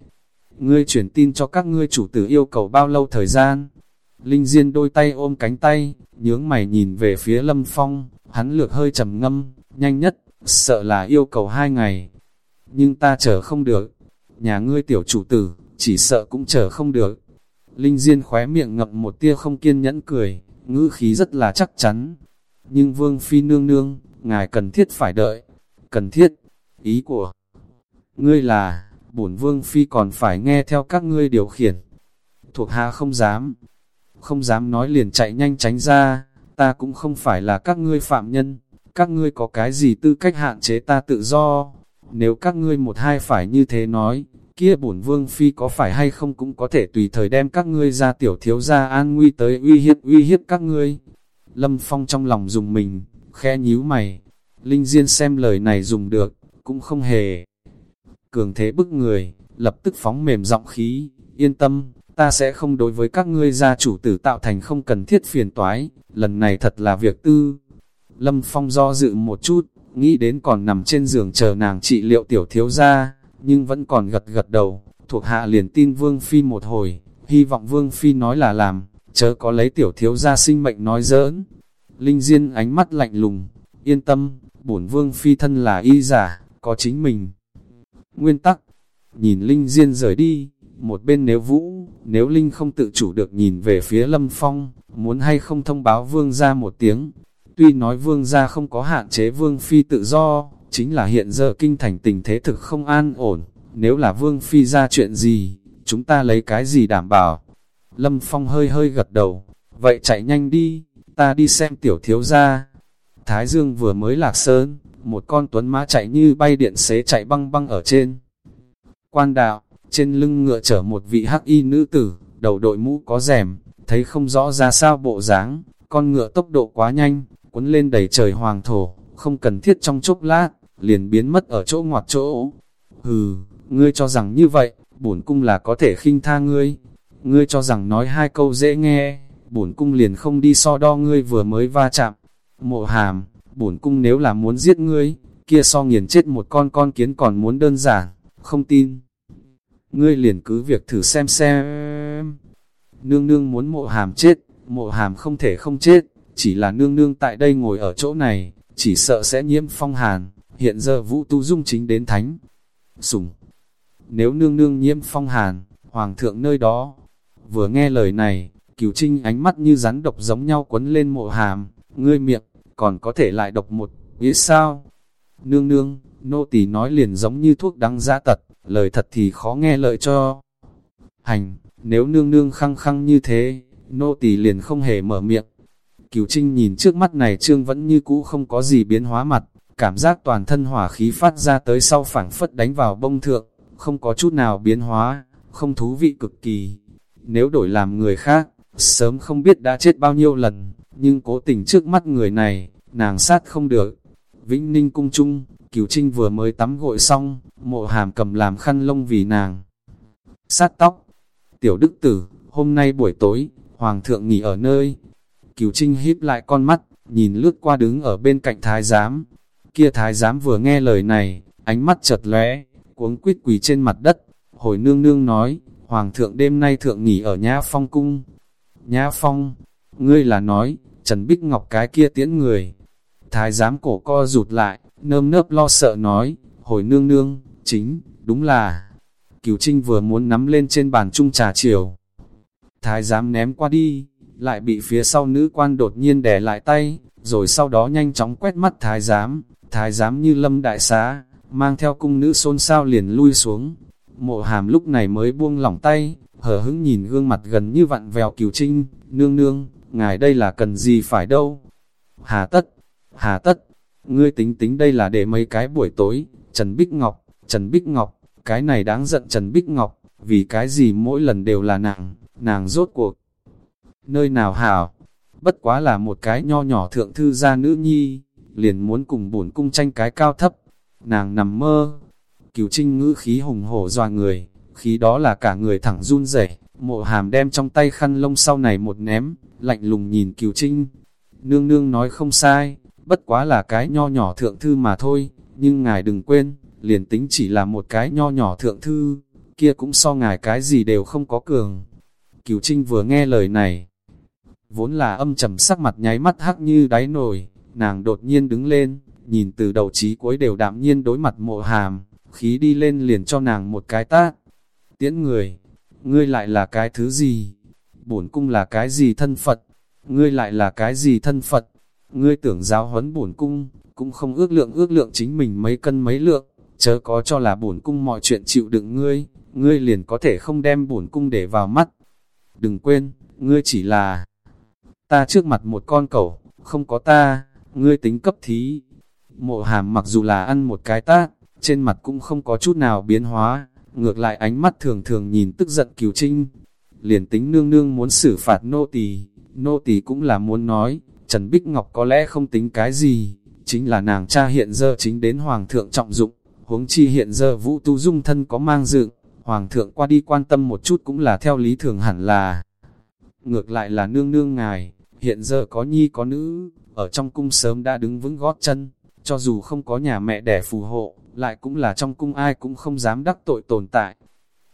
Speaker 1: Ngươi chuyển tin cho các ngươi chủ tử yêu cầu bao lâu thời gian? Linh Diên đôi tay ôm cánh tay, nhướng mày nhìn về phía Lâm Phong, hắn lược hơi trầm ngâm, nhanh nhất, sợ là yêu cầu hai ngày. Nhưng ta chờ không được, nhà ngươi tiểu chủ tử, chỉ sợ cũng chờ không được. Linh Diên khóe miệng ngậm một tia không kiên nhẫn cười, ngữ khí rất là chắc chắn. Nhưng Vương Phi nương nương, ngài cần thiết phải đợi. Cần thiết, ý của ngươi là, bổn Vương Phi còn phải nghe theo các ngươi điều khiển. Thuộc hạ không dám, không dám nói liền chạy nhanh tránh ra, ta cũng không phải là các ngươi phạm nhân, các ngươi có cái gì tư cách hạn chế ta tự do. Nếu các ngươi một hai phải như thế nói, kia bổn vương phi có phải hay không cũng có thể tùy thời đem các ngươi ra tiểu thiếu gia an nguy tới uy hiếp uy hiếp các ngươi. Lâm Phong trong lòng dùng mình, khe nhíu mày. Linh Diên xem lời này dùng được, cũng không hề. Cường thế bức người, lập tức phóng mềm giọng khí, yên tâm, ta sẽ không đối với các ngươi gia chủ tử tạo thành không cần thiết phiền toái, lần này thật là việc tư. Lâm Phong do dự một chút, nghĩ đến còn nằm trên giường chờ nàng trị liệu tiểu thiếu gia, nhưng vẫn còn gật gật đầu, thuộc hạ liền tin Vương Phi một hồi, hy vọng Vương Phi nói là làm, chớ có lấy tiểu thiếu gia sinh mệnh nói giỡn. Linh Diên ánh mắt lạnh lùng, yên tâm, bổn Vương Phi thân là y giả, có chính mình. Nguyên tắc, nhìn Linh Diên rời đi, một bên nếu vũ, nếu Linh không tự chủ được nhìn về phía Lâm Phong, muốn hay không thông báo Vương ra một tiếng. Tuy nói Vương ra không có hạn chế Vương Phi tự do, chính là hiện giờ kinh thành tình thế thực không an ổn, nếu là Vương Phi ra chuyện gì, chúng ta lấy cái gì đảm bảo. Lâm Phong hơi hơi gật đầu, vậy chạy nhanh đi, ta đi xem tiểu thiếu gia. Thái Dương vừa mới lạc sơn, một con tuấn mã chạy như bay điện xế chạy băng băng ở trên. Quan đạo, trên lưng ngựa chở một vị hắc y nữ tử, đầu đội mũ có rèm, thấy không rõ ra sao bộ dáng, con ngựa tốc độ quá nhanh, cuốn lên đầy trời hoàng thổ, không cần thiết trong chốc lát, liền biến mất ở chỗ ngoặt chỗ. Hừ, ngươi cho rằng như vậy, bổn cung là có thể khinh tha ngươi. Ngươi cho rằng nói hai câu dễ nghe, bổn cung liền không đi so đo ngươi vừa mới va chạm. Mộ hàm, bổn cung nếu là muốn giết ngươi, kia so nghiền chết một con con kiến còn muốn đơn giản, không tin. Ngươi liền cứ việc thử xem xem. Nương nương muốn mộ hàm chết, mộ hàm không thể không chết, chỉ là nương nương tại đây ngồi ở chỗ này, chỉ sợ sẽ nhiễm phong hàn, hiện giờ vũ tu dung chính đến thánh. Sùng, nếu nương nương nhiễm phong hàn, hoàng thượng nơi đó, vừa nghe lời này, cửu trinh ánh mắt như rắn độc giống nhau quấn lên mộ hàm, ngươi miệng, còn có thể lại độc một, nghĩa sao? Nương nương, nô tỳ nói liền giống như thuốc đắng giã tật, lời thật thì khó nghe lợi cho. Hành, nếu nương nương khăng khăng như thế, nô tỳ liền không hề mở miệng. Cửu Trinh nhìn trước mắt này trương vẫn như cũ không có gì biến hóa mặt, cảm giác toàn thân hỏa khí phát ra tới sau phảng phất đánh vào bông thượng, không có chút nào biến hóa, không thú vị cực kỳ. Nếu đổi làm người khác, sớm không biết đã chết bao nhiêu lần, nhưng cố tình trước mắt người này, nàng sát không được. Vĩnh Ninh cung trung, Cửu Trinh vừa mới tắm gội xong, mộ hàm cầm làm khăn lông vì nàng. Sát tóc, tiểu đức tử, hôm nay buổi tối, Hoàng thượng nghỉ ở nơi. Cửu Trinh híp lại con mắt, nhìn lướt qua đứng ở bên cạnh thái giám. Kia thái giám vừa nghe lời này, ánh mắt chợt lóe, cuống quýt quỳ trên mặt đất. Hồi nương nương nói, Hoàng thượng đêm nay thượng nghỉ ở Nhã Phong cung. Nhã Phong, ngươi là nói, Trần Bích Ngọc cái kia tiễn người. Thái giám cổ co rụt lại, nơm nớp lo sợ nói, hồi nương nương, chính, đúng là. Cửu Trinh vừa muốn nắm lên trên bàn chung trà chiều, Thái giám ném qua đi, lại bị phía sau nữ quan đột nhiên đè lại tay, rồi sau đó nhanh chóng quét mắt thái giám, thái giám như lâm đại xá, mang theo cung nữ xôn xao liền lui xuống. Mộ hàm lúc này mới buông lỏng tay, hờ hững nhìn gương mặt gần như vặn vèo cửu trinh, nương nương, ngài đây là cần gì phải đâu. Hà tất, hà tất, ngươi tính tính đây là để mấy cái buổi tối, Trần Bích Ngọc, Trần Bích Ngọc, cái này đáng giận Trần Bích Ngọc, vì cái gì mỗi lần đều là nàng, nàng rốt cuộc. Nơi nào hảo, bất quá là một cái nho nhỏ thượng thư gia nữ nhi, liền muốn cùng bổn cung tranh cái cao thấp. Nàng nằm mơ, cửu trinh ngữ khí hùng hổ doa người, khí đó là cả người thẳng run rẩy mộ hàm đem trong tay khăn lông sau này một ném, lạnh lùng nhìn cửu trinh. Nương nương nói không sai, bất quá là cái nho nhỏ thượng thư mà thôi, nhưng ngài đừng quên, liền tính chỉ là một cái nho nhỏ thượng thư, kia cũng so ngài cái gì đều không có cường. Cửu Trinh vừa nghe lời này, vốn là âm trầm sắc mặt nháy mắt hắc như đáy nồi, nàng đột nhiên đứng lên, nhìn từ đầu chí cuối đều đạm nhiên đối mặt mộ hàm, khí đi lên liền cho nàng một cái tát. Tiễn người, ngươi lại là cái thứ gì? Bổn cung là cái gì thân Phật? Ngươi lại là cái gì thân Phật? Ngươi tưởng giáo huấn bổn cung, cũng không ước lượng ước lượng chính mình mấy cân mấy lượng, chớ có cho là bổn cung mọi chuyện chịu đựng ngươi, ngươi liền có thể không đem bổn cung để vào mắt đừng quên, ngươi chỉ là ta trước mặt một con cẩu, không có ta, ngươi tính cấp thí. Mộ hàm mặc dù là ăn một cái tát, trên mặt cũng không có chút nào biến hóa, ngược lại ánh mắt thường thường nhìn tức giận cửu trinh. Liền tính nương nương muốn xử phạt nô tỳ, nô tỳ cũng là muốn nói, Trần Bích Ngọc có lẽ không tính cái gì, chính là nàng cha hiện giờ chính đến Hoàng thượng trọng dụng, huống chi hiện giờ Vũ Tu Dung thân có mang dựng, Hoàng thượng qua đi quan tâm một chút cũng là theo lý thường hẳn là. Ngược lại là nương nương ngài, hiện giờ có nhi có nữ, ở trong cung sớm đã đứng vững gót chân, cho dù không có nhà mẹ đẻ phù hộ, lại cũng là trong cung ai cũng không dám đắc tội tồn tại.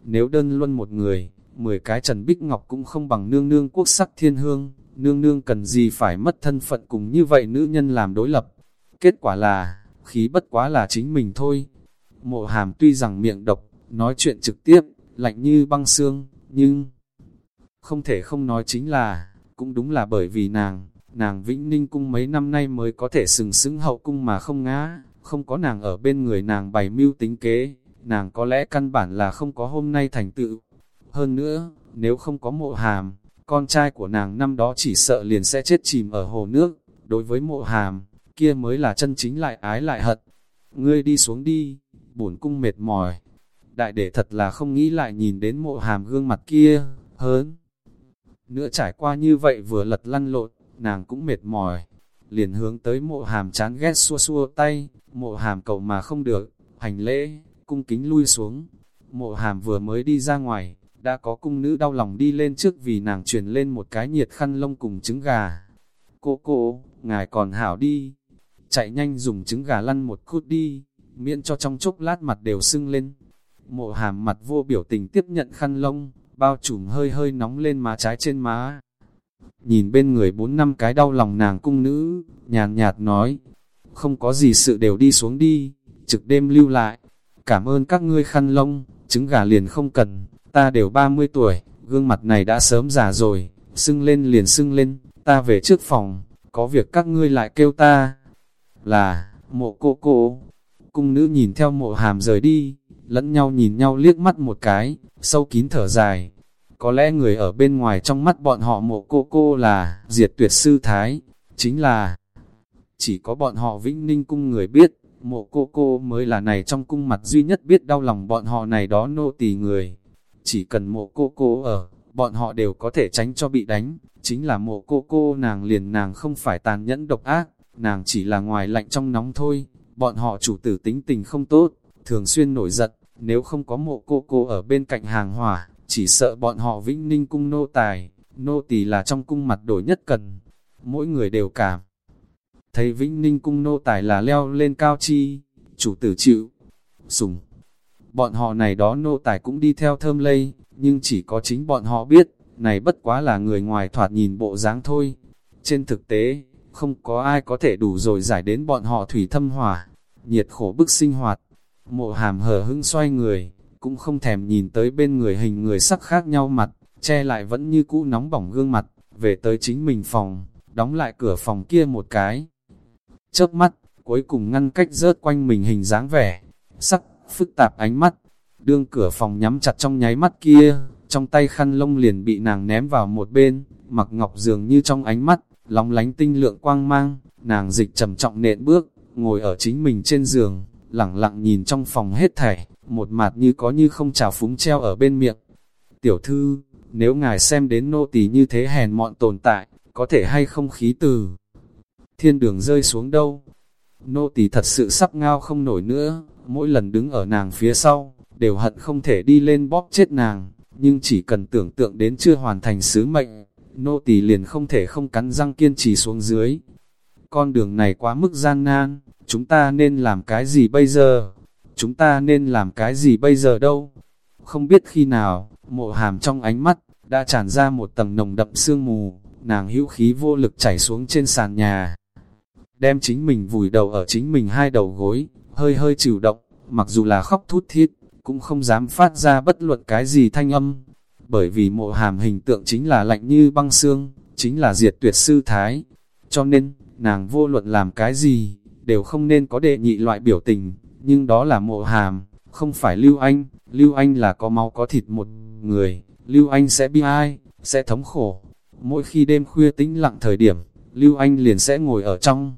Speaker 1: Nếu đơn luân một người, mười cái Trần Bích Ngọc cũng không bằng nương nương quốc sắc thiên hương, nương nương cần gì phải mất thân phận cùng như vậy nữ nhân làm đối lập. Kết quả là, khí bất quá là chính mình thôi. Mộ hàm tuy rằng miệng độc, nói chuyện trực tiếp, lạnh như băng xương, nhưng không thể không nói chính là, cũng đúng là bởi vì nàng, nàng Vĩnh Ninh cung mấy năm nay mới có thể sừng sững hậu cung mà không ngã, không có nàng ở bên người nàng bày mưu tính kế, nàng có lẽ căn bản là không có hôm nay thành tựu. Hơn nữa, nếu không có mộ hàm, con trai của nàng năm đó chỉ sợ liền sẽ chết chìm ở hồ nước, đối với mộ hàm, kia mới là chân chính lại ái lại hận. Ngươi đi xuống đi, bổn cung mệt mỏi. Đại để thật là không nghĩ lại nhìn đến mộ hàm gương mặt kia, hớn. Nữa trải qua như vậy vừa lật lăn lộn, nàng cũng mệt mỏi. Liền hướng tới mộ hàm chán ghét xua xua tay, mộ hàm cầu mà không được, hành lễ, cung kính lui xuống. Mộ hàm vừa mới đi ra ngoài, đã có cung nữ đau lòng đi lên trước vì nàng truyền lên một cái nhiệt khăn lông cùng trứng gà. Cô cô, ngài còn hảo đi, chạy nhanh dùng trứng gà lăn một cút đi, miễn cho trong chốc lát mặt đều sưng lên. Mộ hàm mặt vô biểu tình tiếp nhận khăn lông, bao trùm hơi hơi nóng lên má trái trên má. Nhìn bên người bốn năm cái đau lòng nàng cung nữ, nhàn nhạt nói, không có gì sự đều đi xuống đi, trực đêm lưu lại. Cảm ơn các ngươi khăn lông, trứng gà liền không cần, ta đều 30 tuổi, gương mặt này đã sớm già rồi, sưng lên liền sưng lên, ta về trước phòng, có việc các ngươi lại kêu ta. Là, mộ cô cô, cung nữ nhìn theo mộ hàm rời đi, lẫn nhau nhìn nhau liếc mắt một cái, sâu kín thở dài. Có lẽ người ở bên ngoài trong mắt bọn họ mộ cô cô là diệt tuyệt sư thái, chính là chỉ có bọn họ vĩnh ninh cung người biết, mộ cô cô mới là này trong cung mặt duy nhất biết đau lòng bọn họ này đó nô tỳ người. Chỉ cần mộ cô cô ở, bọn họ đều có thể tránh cho bị đánh, chính là mộ cô cô nàng liền nàng không phải tàn nhẫn độc ác, nàng chỉ là ngoài lạnh trong nóng thôi, bọn họ chủ tử tính tình không tốt, thường xuyên nổi giận, nếu không có mộ cô cô ở bên cạnh hàng hỏa, chỉ sợ bọn họ vĩnh ninh cung nô tài, nô tỳ là trong cung mặt đổi nhất cần, mỗi người đều cảm. Thấy vĩnh ninh cung nô tài là leo lên cao chi, chủ tử chịu, sùng. Bọn họ này đó nô tài cũng đi theo thơm lây, nhưng chỉ có chính bọn họ biết, này bất quá là người ngoài thoạt nhìn bộ dáng thôi. Trên thực tế, không có ai có thể đủ rồi giải đến bọn họ thủy thâm hỏa, nhiệt khổ bức sinh hoạt. Mộ hàm hở hưng xoay người, cũng không thèm nhìn tới bên người hình người sắc khác nhau mặt, che lại vẫn như cũ nóng bỏng gương mặt, về tới chính mình phòng, đóng lại cửa phòng kia một cái. Chớp mắt, cuối cùng ngăn cách rớt quanh mình hình dáng vẻ, sắc, phức tạp ánh mắt, đương cửa phòng nhắm chặt trong nháy mắt kia, trong tay khăn lông liền bị nàng ném vào một bên, mặc ngọc dường như trong ánh mắt, lóng lánh tinh lượng quang mang, nàng dịch trầm trọng nện bước, ngồi ở chính mình trên giường, lặng lặng nhìn trong phòng hết thảy, một mặt như có như không trào phúng treo ở bên miệng. Tiểu thư, nếu ngài xem đến nô tỳ như thế hèn mọn tồn tại, có thể hay không khí từ thiên đường rơi xuống đâu. Nô tỳ thật sự sắp ngao không nổi nữa, mỗi lần đứng ở nàng phía sau, đều hận không thể đi lên bóp chết nàng, nhưng chỉ cần tưởng tượng đến chưa hoàn thành sứ mệnh, nô tỳ liền không thể không cắn răng kiên trì xuống dưới. Con đường này quá mức gian nan, chúng ta nên làm cái gì bây giờ? Chúng ta nên làm cái gì bây giờ đâu? Không biết khi nào, mộ hàm trong ánh mắt, đã tràn ra một tầng nồng đậm sương mù, nàng hữu khí vô lực chảy xuống trên sàn nhà. Đem chính mình vùi đầu ở chính mình hai đầu gối, hơi hơi chịu động, mặc dù là khóc thút thiết, cũng không dám phát ra bất luận cái gì thanh âm, bởi vì mộ hàm hình tượng chính là lạnh như băng xương, chính là diệt tuyệt sư thái. Cho nên, nàng vô luận làm cái gì, đều không nên có đệ nhị loại biểu tình, nhưng đó là mộ hàm, không phải Lưu Anh, Lưu Anh là có máu có thịt một người, Lưu Anh sẽ bi ai, sẽ thống khổ. Mỗi khi đêm khuya tĩnh lặng thời điểm, Lưu Anh liền sẽ ngồi ở trong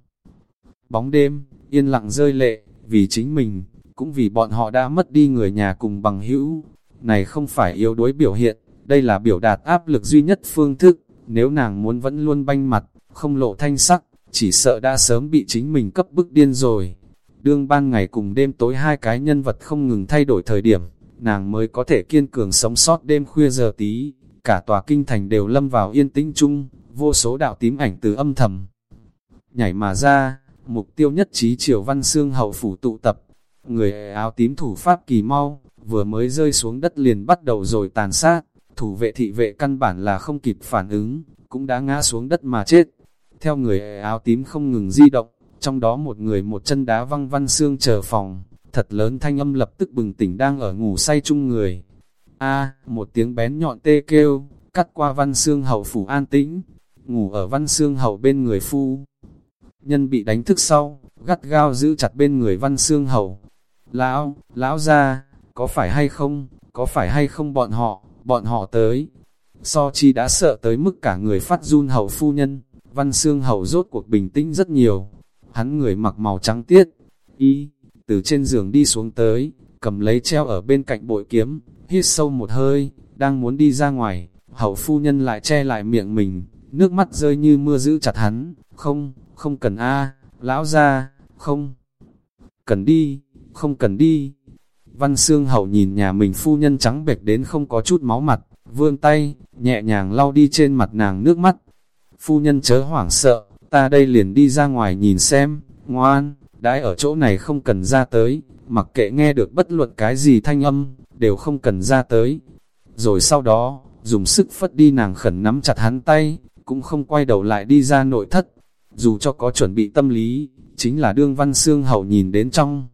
Speaker 1: bóng đêm, yên lặng rơi lệ, vì chính mình, cũng vì bọn họ đã mất đi người nhà cùng bằng hữu. Này không phải yếu đuối biểu hiện, đây là biểu đạt áp lực duy nhất phương thức, nếu nàng muốn vẫn luôn banh mặt, không lộ thanh sắc, chỉ sợ đã sớm bị chính mình cấp bức điên rồi. Đương ban ngày cùng đêm tối hai cái nhân vật không ngừng thay đổi thời điểm, nàng mới có thể kiên cường sống sót đêm khuya giờ tí, cả tòa kinh thành đều lâm vào yên tĩnh chung, vô số đạo tím ảnh từ âm thầm. Nhảy mà ra, mục tiêu nhất trí triều văn xương hậu phủ tụ tập, người áo tím thủ pháp kỳ mau, vừa mới rơi xuống đất liền bắt đầu rồi tàn sát, thủ vệ thị vệ căn bản là không kịp phản ứng, cũng đã ngã xuống đất mà chết. Theo người áo tím không ngừng di động, trong đó một người một chân đá văng văn xương chờ phòng, thật lớn thanh âm lập tức bừng tỉnh đang ở ngủ say chung người. A, một tiếng bén nhọn tê kêu, cắt qua văn xương hậu phủ an tĩnh, ngủ ở văn xương hậu bên người phu. Nhân bị đánh thức sau, gắt gao giữ chặt bên người văn xương hậu, Lão, lão ra, có phải hay không, có phải hay không bọn họ, bọn họ tới. So chi đã sợ tới mức cả người phát run hậu phu nhân, văn xương hậu rốt cuộc bình tĩnh rất nhiều. hắn người mặc màu trắng tiết, y, từ trên giường đi xuống tới, cầm lấy treo ở bên cạnh bội kiếm, hít sâu một hơi, đang muốn đi ra ngoài, hậu phu nhân lại che lại miệng mình, nước mắt rơi như mưa giữ chặt hắn, không, không cần a lão ra, không, cần đi, không cần đi. Văn Sương Hậu nhìn nhà mình phu nhân trắng bệch đến không có chút máu mặt, vươn tay, nhẹ nhàng lau đi trên mặt nàng nước mắt. Phu nhân chớ hoảng sợ, ta đây liền đi ra ngoài nhìn xem, ngoan, đãi ở chỗ này không cần ra tới, mặc kệ nghe được bất luận cái gì thanh âm, đều không cần ra tới. Rồi sau đó, dùng sức phất đi nàng khẩn nắm chặt hắn tay, cũng không quay đầu lại đi ra nội thất. Dù cho có chuẩn bị tâm lý, chính là đương văn xương hậu nhìn đến trong.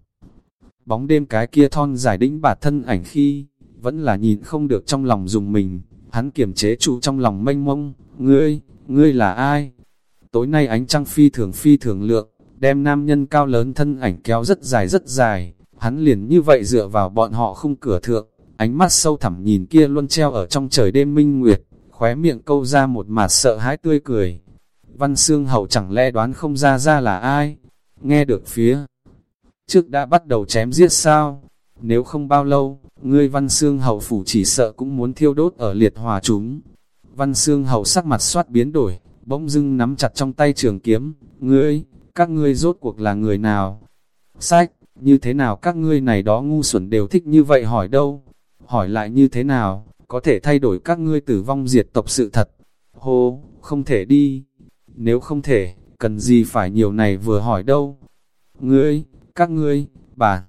Speaker 1: Bóng đêm cái kia thon dài đĩnh bạt thân ảnh khi, vẫn là nhìn không được trong lòng dùng mình, hắn kiềm chế trụ trong lòng mênh mông, ngươi, ngươi là ai? Tối nay ánh trăng phi thường phi thường lượng, đem nam nhân cao lớn thân ảnh kéo rất dài rất dài, hắn liền như vậy dựa vào bọn họ không cửa thượng, ánh mắt sâu thẳm nhìn kia luôn treo ở trong trời đêm minh nguyệt, khóe miệng câu ra một mặt sợ hãi tươi cười. Văn Xương Hậu chẳng lẽ đoán không ra ra là ai? Nghe được phía trước đã bắt đầu chém giết sao? Nếu không bao lâu, ngươi Văn Xương Hậu phủ chỉ sợ cũng muốn thiêu đốt ở liệt hòa chúng. Văn Xương Hậu sắc mặt soát biến đổi, bỗng dưng nắm chặt trong tay trường kiếm, ngươi, các ngươi rốt cuộc là người nào? Sách, như thế nào các ngươi này đó ngu xuẩn đều thích như vậy hỏi đâu? Hỏi lại như thế nào, có thể thay đổi các ngươi tử vong diệt tộc sự thật? Hô, không thể đi. Nếu không thể, cần gì phải nhiều này vừa hỏi đâu? Ngươi, các ngươi, bà,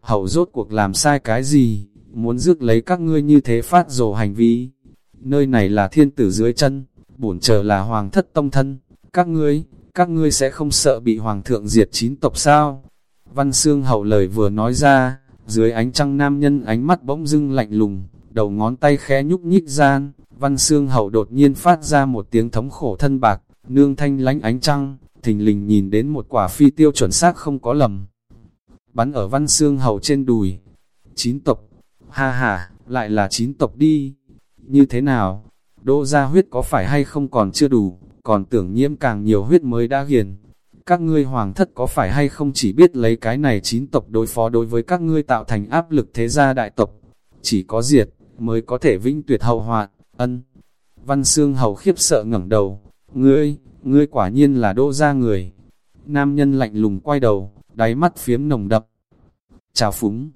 Speaker 1: hậu rốt cuộc làm sai cái gì, muốn rước lấy các ngươi như thế phát rồ hành vi. Nơi này là thiên tử dưới chân, bổn chờ là hoàng thất tông thân, các ngươi, các ngươi sẽ không sợ bị hoàng thượng diệt chín tộc sao? Văn xương hậu lời vừa nói ra, dưới ánh trăng nam nhân ánh mắt bỗng dưng lạnh lùng, đầu ngón tay khẽ nhúc nhích gian, văn xương hậu đột nhiên phát ra một tiếng thống khổ thân bạc, nương thanh lánh ánh trăng, thình lình nhìn đến một quả phi tiêu chuẩn xác không có lầm. Bắn ở văn xương hầu trên đùi. Chín tộc, ha ha, lại là chín tộc đi. Như thế nào? Đỗ ra huyết có phải hay không còn chưa đủ, còn tưởng nhiễm càng nhiều huyết mới đã hiền. Các ngươi hoàng thất có phải hay không chỉ biết lấy cái này chín tộc đối phó đối với các ngươi tạo thành áp lực thế gia đại tộc. Chỉ có diệt, mới có thể vinh tuyệt hậu hoạn, ân. Văn xương hầu khiếp sợ ngẩng đầu, ngươi, ngươi quả nhiên là đỗ ra người. Nam nhân lạnh lùng quay đầu, đáy mắt phiếm nồng đậm. Chào phúng,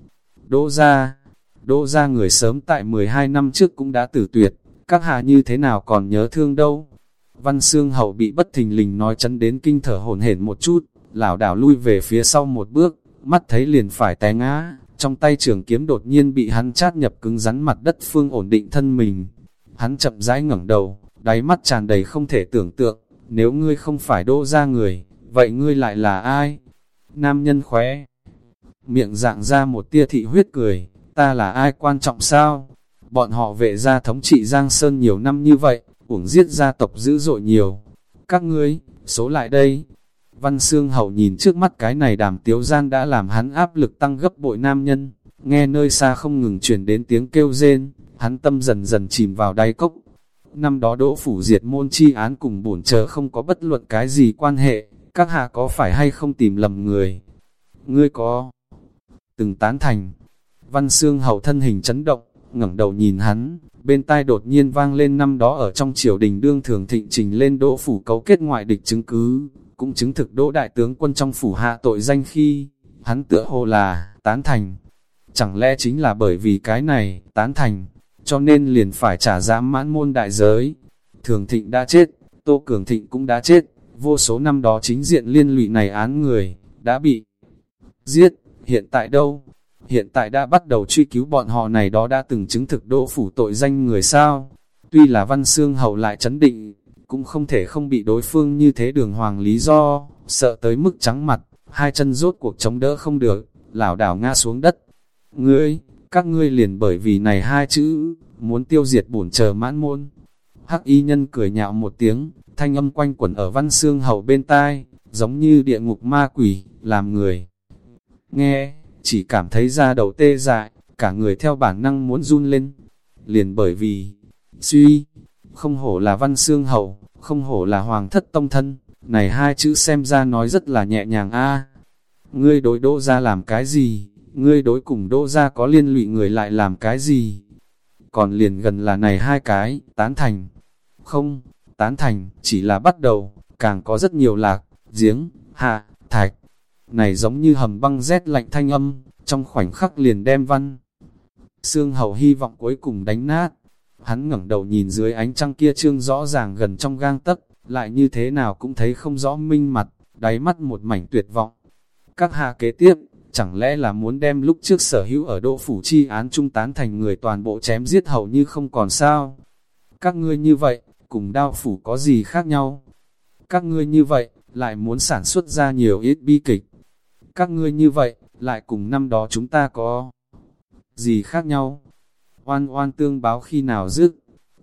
Speaker 1: đỗ ra, đỗ ra người sớm tại 12 năm trước cũng đã tử tuyệt, các hạ như thế nào còn nhớ thương đâu. Văn xương hậu bị bất thình lình nói chấn đến kinh thở hồn hển một chút, lảo đảo lui về phía sau một bước, mắt thấy liền phải té ngã, trong tay trường kiếm đột nhiên bị hắn chát nhập cứng rắn mặt đất phương ổn định thân mình. Hắn chậm rãi ngẩng đầu, đáy mắt tràn đầy không thể tưởng tượng, nếu ngươi không phải đỗ ra người, vậy ngươi lại là ai? Nam nhân khóe, miệng dạng ra một tia thị huyết cười, ta là ai quan trọng sao? Bọn họ vệ gia thống trị Giang Sơn nhiều năm như vậy, uổng giết gia tộc dữ dội nhiều. Các ngươi, số lại đây. Văn Sương Hậu nhìn trước mắt cái này đàm tiếu gian đã làm hắn áp lực tăng gấp bội nam nhân, nghe nơi xa không ngừng truyền đến tiếng kêu rên, hắn tâm dần dần chìm vào đáy cốc. Năm đó đỗ phủ diệt môn chi án cùng bổn chờ không có bất luận cái gì quan hệ, các hạ có phải hay không tìm lầm người? Ngươi có từng tán thành. Văn xương Hậu thân hình chấn động, ngẩng đầu nhìn hắn, bên tai đột nhiên vang lên năm đó ở trong triều đình đương thường thịnh trình lên đỗ phủ cấu kết ngoại địch chứng cứ, cũng chứng thực đỗ đại tướng quân trong phủ hạ tội danh khi, hắn tựa hồ là, tán thành. Chẳng lẽ chính là bởi vì cái này, tán thành, cho nên liền phải trả giá mãn môn đại giới. Thường thịnh đã chết, Tô Cường Thịnh cũng đã chết, vô số năm đó chính diện liên lụy này án người, đã bị giết, hiện tại đâu? hiện tại đã bắt đầu truy cứu bọn họ này đó đã từng chứng thực đỗ phủ tội danh người sao. Tuy là văn xương hậu lại chấn định, cũng không thể không bị đối phương như thế đường hoàng lý do, sợ tới mức trắng mặt, hai chân rốt cuộc chống đỡ không được, lảo đảo ngã xuống đất. Ngươi, các ngươi liền bởi vì này hai chữ, muốn tiêu diệt bổn chờ mãn môn. Hắc y nhân cười nhạo một tiếng, thanh âm quanh quẩn ở văn xương hậu bên tai, giống như địa ngục ma quỷ, làm người. Nghe, chỉ cảm thấy da đầu tê dại, cả người theo bản năng muốn run lên. Liền bởi vì, suy, không hổ là văn xương hậu, không hổ là hoàng thất tông thân, Này hai chữ xem ra nói rất là nhẹ nhàng a Ngươi đối đỗ ra làm cái gì? Ngươi đối cùng đỗ ra có liên lụy người lại làm cái gì? Còn liền gần là này hai cái, tán thành. Không, tán thành, chỉ là bắt đầu, càng có rất nhiều lạc, giếng, hạ, thạch. Này giống như hầm băng rét lạnh thanh âm, trong khoảnh khắc liền đem văn. Sương hầu hy vọng cuối cùng đánh nát. Hắn ngẩng đầu nhìn dưới ánh trăng kia trương rõ ràng gần trong gang tấc, lại như thế nào cũng thấy không rõ minh mặt, đáy mắt một mảnh tuyệt vọng. Các hạ kế tiếp, chẳng lẽ là muốn đem lúc trước sở hữu ở đô phủ chi án trung tán thành người toàn bộ chém giết hầu như không còn sao? Các ngươi như vậy, cùng đao phủ có gì khác nhau? Các ngươi như vậy, lại muốn sản xuất ra nhiều ít bi kịch. Các ngươi như vậy, lại cùng năm đó chúng ta có gì khác nhau? Oan oan tương báo khi nào dứt?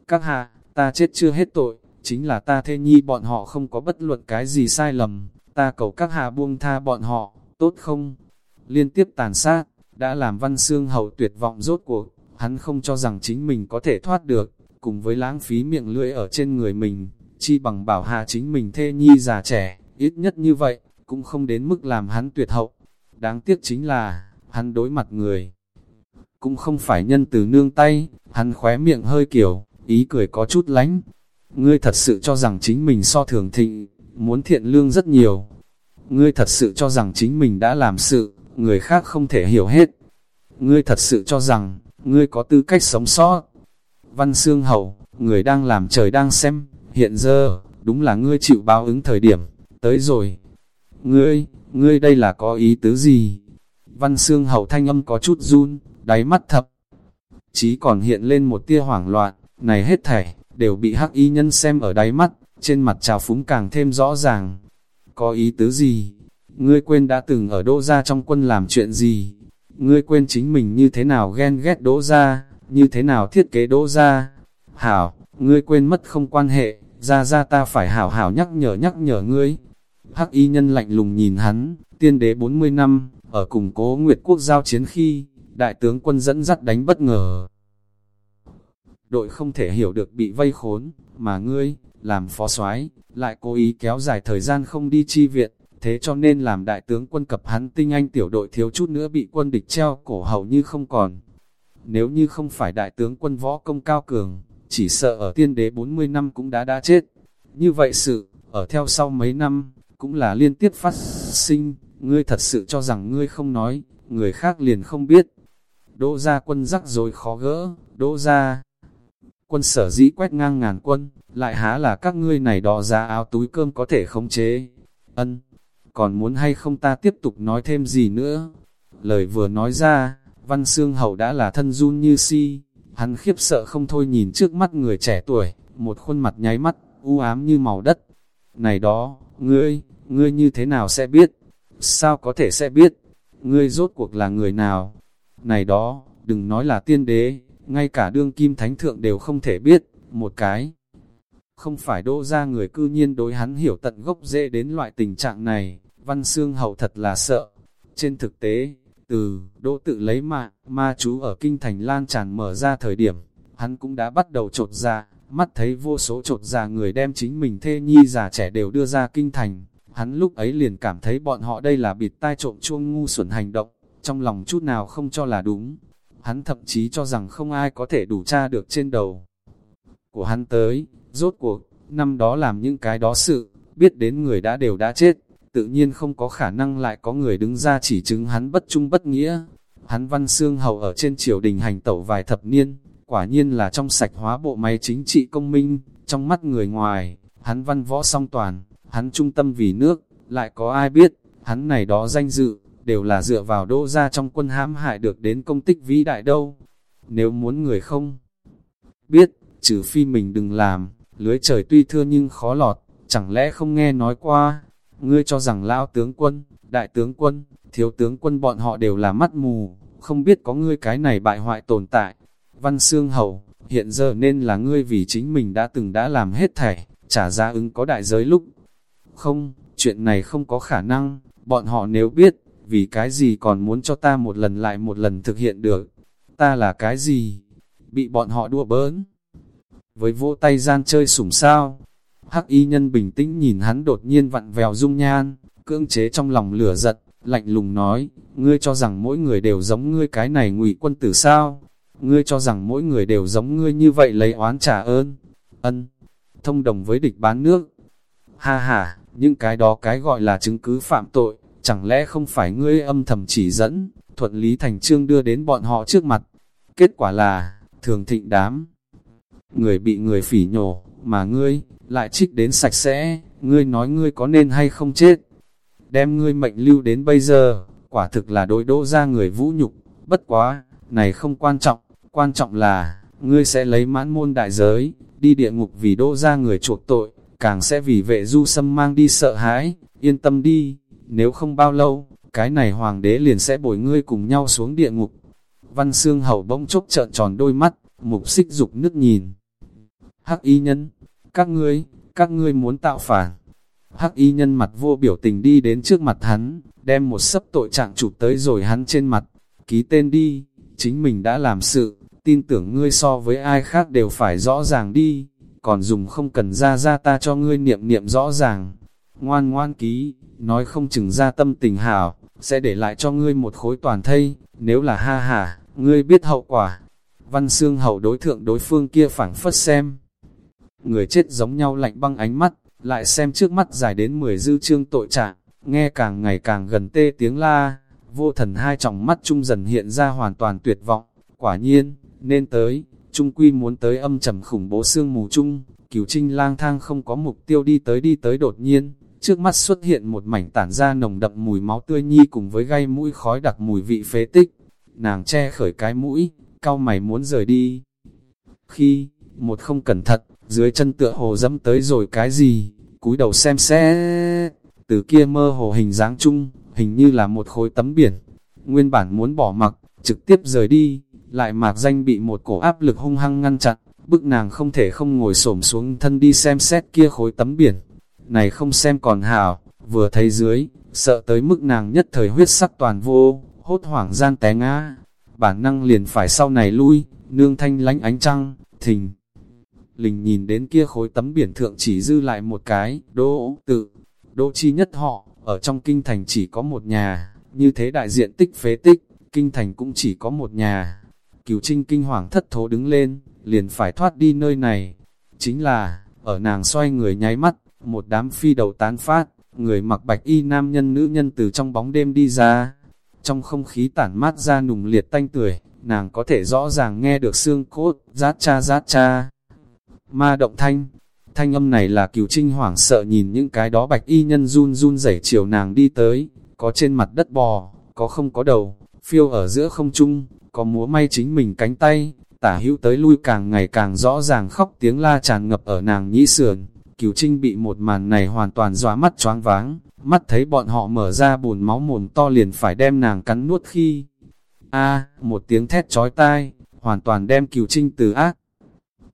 Speaker 1: Các hạ, ta chết chưa hết tội, chính là ta thê nhi bọn họ không có bất luận cái gì sai lầm, ta cầu các hạ buông tha bọn họ, tốt không? Liên tiếp tàn sát, đã làm văn xương hậu tuyệt vọng rốt cuộc, hắn không cho rằng chính mình có thể thoát được, cùng với lãng phí miệng lưỡi ở trên người mình, chi bằng bảo hạ chính mình thê nhi già trẻ, ít nhất như vậy, cũng không đến mức làm hắn tuyệt hậu. Đáng tiếc chính là, hắn đối mặt người. Cũng không phải nhân từ nương tay, hắn khóe miệng hơi kiểu, ý cười có chút lánh. Ngươi thật sự cho rằng chính mình so thường thịnh, muốn thiện lương rất nhiều. Ngươi thật sự cho rằng chính mình đã làm sự, người khác không thể hiểu hết. Ngươi thật sự cho rằng, ngươi có tư cách sống sót. Văn Sương Hậu người đang làm trời đang xem, hiện giờ, đúng là ngươi chịu báo ứng thời điểm, tới rồi. Ngươi, ngươi đây là có ý tứ gì? Văn Sương Hậu thanh âm có chút run, đáy mắt thập. Chí còn hiện lên một tia hoảng loạn, này hết thảy, đều bị hắc y nhân xem ở đáy mắt, trên mặt trào phúng càng thêm rõ ràng. Có ý tứ gì? Ngươi quên đã từng ở đỗ gia trong quân làm chuyện gì? Ngươi quên chính mình như thế nào ghen ghét đỗ gia, như thế nào thiết kế đỗ gia? Hảo, ngươi quên mất không quan hệ, ra ra ta phải hảo hảo nhắc nhở nhắc nhở ngươi. Hắc y nhân lạnh lùng nhìn hắn, tiên đế 40 năm, ở cùng cố Nguyệt Quốc giao chiến khi, đại tướng quân dẫn dắt đánh bất ngờ. Đội không thể hiểu được bị vây khốn, mà ngươi, làm phó soái lại cố ý kéo dài thời gian không đi chi viện, thế cho nên làm đại tướng quân cập hắn tinh anh tiểu đội thiếu chút nữa bị quân địch treo cổ hầu như không còn. Nếu như không phải đại tướng quân võ công cao cường, chỉ sợ ở tiên đế 40 năm cũng đã đã chết. Như vậy sự, ở theo sau mấy năm, cũng là liên tiếp phát sinh, ngươi thật sự cho rằng ngươi không nói, người khác liền không biết. Đỗ ra quân rắc rồi khó gỡ, đỗ ra. Quân sở dĩ quét ngang ngàn quân, lại há là các ngươi này đò ra áo túi cơm có thể khống chế. Ân, còn muốn hay không ta tiếp tục nói thêm gì nữa? Lời vừa nói ra, văn xương hầu đã là thân run như si, hắn khiếp sợ không thôi nhìn trước mắt người trẻ tuổi, một khuôn mặt nháy mắt, u ám như màu đất. Này đó, ngươi, ngươi như thế nào sẽ biết? Sao có thể sẽ biết? Ngươi rốt cuộc là người nào? Này đó, đừng nói là tiên đế, ngay cả đương kim thánh thượng đều không thể biết, một cái. Không phải đỗ ra người cư nhiên đối hắn hiểu tận gốc dễ đến loại tình trạng này, văn xương hậu thật là sợ. Trên thực tế, từ đỗ tự lấy mạng, ma chú ở kinh thành lan tràn mở ra thời điểm, hắn cũng đã bắt đầu trột ra, mắt thấy vô số trột ra người đem chính mình thê nhi già trẻ đều đưa ra kinh thành. Hắn lúc ấy liền cảm thấy bọn họ đây là bịt tai trộm chuông ngu xuẩn hành động, trong lòng chút nào không cho là đúng. Hắn thậm chí cho rằng không ai có thể đủ tra được trên đầu của hắn tới, rốt cuộc, năm đó làm những cái đó sự, biết đến người đã đều đã chết, tự nhiên không có khả năng lại có người đứng ra chỉ chứng hắn bất trung bất nghĩa. Hắn văn xương hầu ở trên triều đình hành tẩu vài thập niên, quả nhiên là trong sạch hóa bộ máy chính trị công minh, trong mắt người ngoài, hắn văn võ song toàn, hắn trung tâm vì nước, lại có ai biết, hắn này đó danh dự, đều là dựa vào đỗ ra trong quân hãm hại được đến công tích vĩ đại đâu. Nếu muốn người không biết, trừ phi mình đừng làm, lưới trời tuy thưa nhưng khó lọt, chẳng lẽ không nghe nói qua, ngươi cho rằng lão tướng quân, đại tướng quân, thiếu tướng quân bọn họ đều là mắt mù, không biết có ngươi cái này bại hoại tồn tại. Văn Sương Hầu, hiện giờ nên là ngươi vì chính mình đã từng đã làm hết thảy, trả giá ứng có đại giới lúc. Không, chuyện này không có khả năng, bọn họ nếu biết, vì cái gì còn muốn cho ta một lần lại một lần thực hiện được. Ta là cái gì? Bị bọn họ đua bỡn. Với vô tay gian chơi sủng sao? Hắc y nhân bình tĩnh nhìn hắn đột nhiên vặn vèo dung nhan, cưỡng chế trong lòng lửa giật, lạnh lùng nói, ngươi cho rằng mỗi người đều giống ngươi cái này ngụy quân tử sao? Ngươi cho rằng mỗi người đều giống ngươi như vậy lấy oán trả ơn. Ân, thông đồng với địch bán nước. Ha ha, những cái đó cái gọi là chứng cứ phạm tội, chẳng lẽ không phải ngươi âm thầm chỉ dẫn, thuận lý thành trương đưa đến bọn họ trước mặt. Kết quả là, thường thịnh đám. Người bị người phỉ nhổ, mà ngươi, lại trích đến sạch sẽ, ngươi nói ngươi có nên hay không chết. Đem ngươi mệnh lưu đến bây giờ, quả thực là đối đỗ ra người vũ nhục, bất quá, này không quan trọng, quan trọng là, ngươi sẽ lấy mãn môn đại giới, đi địa ngục vì đỗ ra người chuộc tội, càng sẽ vì vệ du sâm mang đi sợ hãi, yên tâm đi, nếu không bao lâu, cái này hoàng đế liền sẽ bồi ngươi cùng nhau xuống địa ngục. Văn xương hầu bỗng chốc trợn tròn đôi mắt, mục xích dục nước nhìn. Hắc y nhân, các ngươi, các ngươi muốn tạo phản. Hắc y nhân mặt vô biểu tình đi đến trước mặt hắn, đem một sấp tội trạng chụp tới rồi hắn trên mặt, ký tên đi, chính mình đã làm sự, tin tưởng ngươi so với ai khác đều phải rõ ràng đi, còn dùng không cần ra ra ta cho ngươi niệm niệm rõ ràng. Ngoan ngoan ký, nói không chừng ra tâm tình hảo, sẽ để lại cho ngươi một khối toàn thây, nếu là ha hả, ngươi biết hậu quả. Văn xương hậu đối thượng đối phương kia phảng phất xem. Người chết giống nhau lạnh băng ánh mắt, lại xem trước mắt dài đến 10 dư trương tội trạng, nghe càng ngày càng gần tê tiếng la, vô thần hai tròng mắt trung dần hiện ra hoàn toàn tuyệt vọng, quả nhiên, nên tới, trung quy muốn tới âm trầm khủng bố xương mù chung, cửu trinh lang thang không có mục tiêu đi tới đi tới đột nhiên, trước mắt xuất hiện một mảnh tản ra nồng đậm mùi máu tươi nhi cùng với gai mũi khói đặc mùi vị phế tích, nàng che khởi cái mũi, cao mày muốn rời đi. Khi, một không cẩn thận, dưới chân tựa hồ dẫm tới rồi cái gì, cúi đầu xem xét, từ kia mơ hồ hình dáng chung, hình như là một khối tấm biển. Nguyên bản muốn bỏ mặc, trực tiếp rời đi, lại mạc danh bị một cổ áp lực hung hăng ngăn chặn, bức nàng không thể không ngồi xổm xuống thân đi xem xét kia khối tấm biển. Này không xem còn hảo, vừa thấy dưới, sợ tới mức nàng nhất thời huyết sắc toàn vô, hốt hoảng gian té ngã. Bản năng liền phải sau này lui, nương thanh lánh ánh trăng, thình. Lình nhìn đến kia khối tấm biển thượng chỉ dư lại một cái, đỗ, tự, đỗ chi nhất họ, ở trong kinh thành chỉ có một nhà, như thế đại diện tích phế tích, kinh thành cũng chỉ có một nhà. Cửu trinh kinh hoàng thất thố đứng lên, liền phải thoát đi nơi này. Chính là, ở nàng xoay người nháy mắt, một đám phi đầu tán phát, người mặc bạch y nam nhân nữ nhân từ trong bóng đêm đi ra. Trong không khí tản mát ra nùng liệt tanh tuổi, nàng có thể rõ ràng nghe được xương cốt, rát cha rát cha. Ma động thanh, thanh âm này là cửu trinh hoảng sợ nhìn những cái đó bạch y nhân run run rẩy chiều nàng đi tới, có trên mặt đất bò, có không có đầu, phiêu ở giữa không trung, có múa may chính mình cánh tay, tả hữu tới lui càng ngày càng rõ ràng khóc tiếng la tràn ngập ở nàng nhĩ sườn. Cửu Trinh bị một màn này hoàn toàn dọa mắt choáng váng, mắt thấy bọn họ mở ra bùn máu mồm to liền phải đem nàng cắn nuốt khi. A, một tiếng thét chói tai, hoàn toàn đem Cửu Trinh từ ác.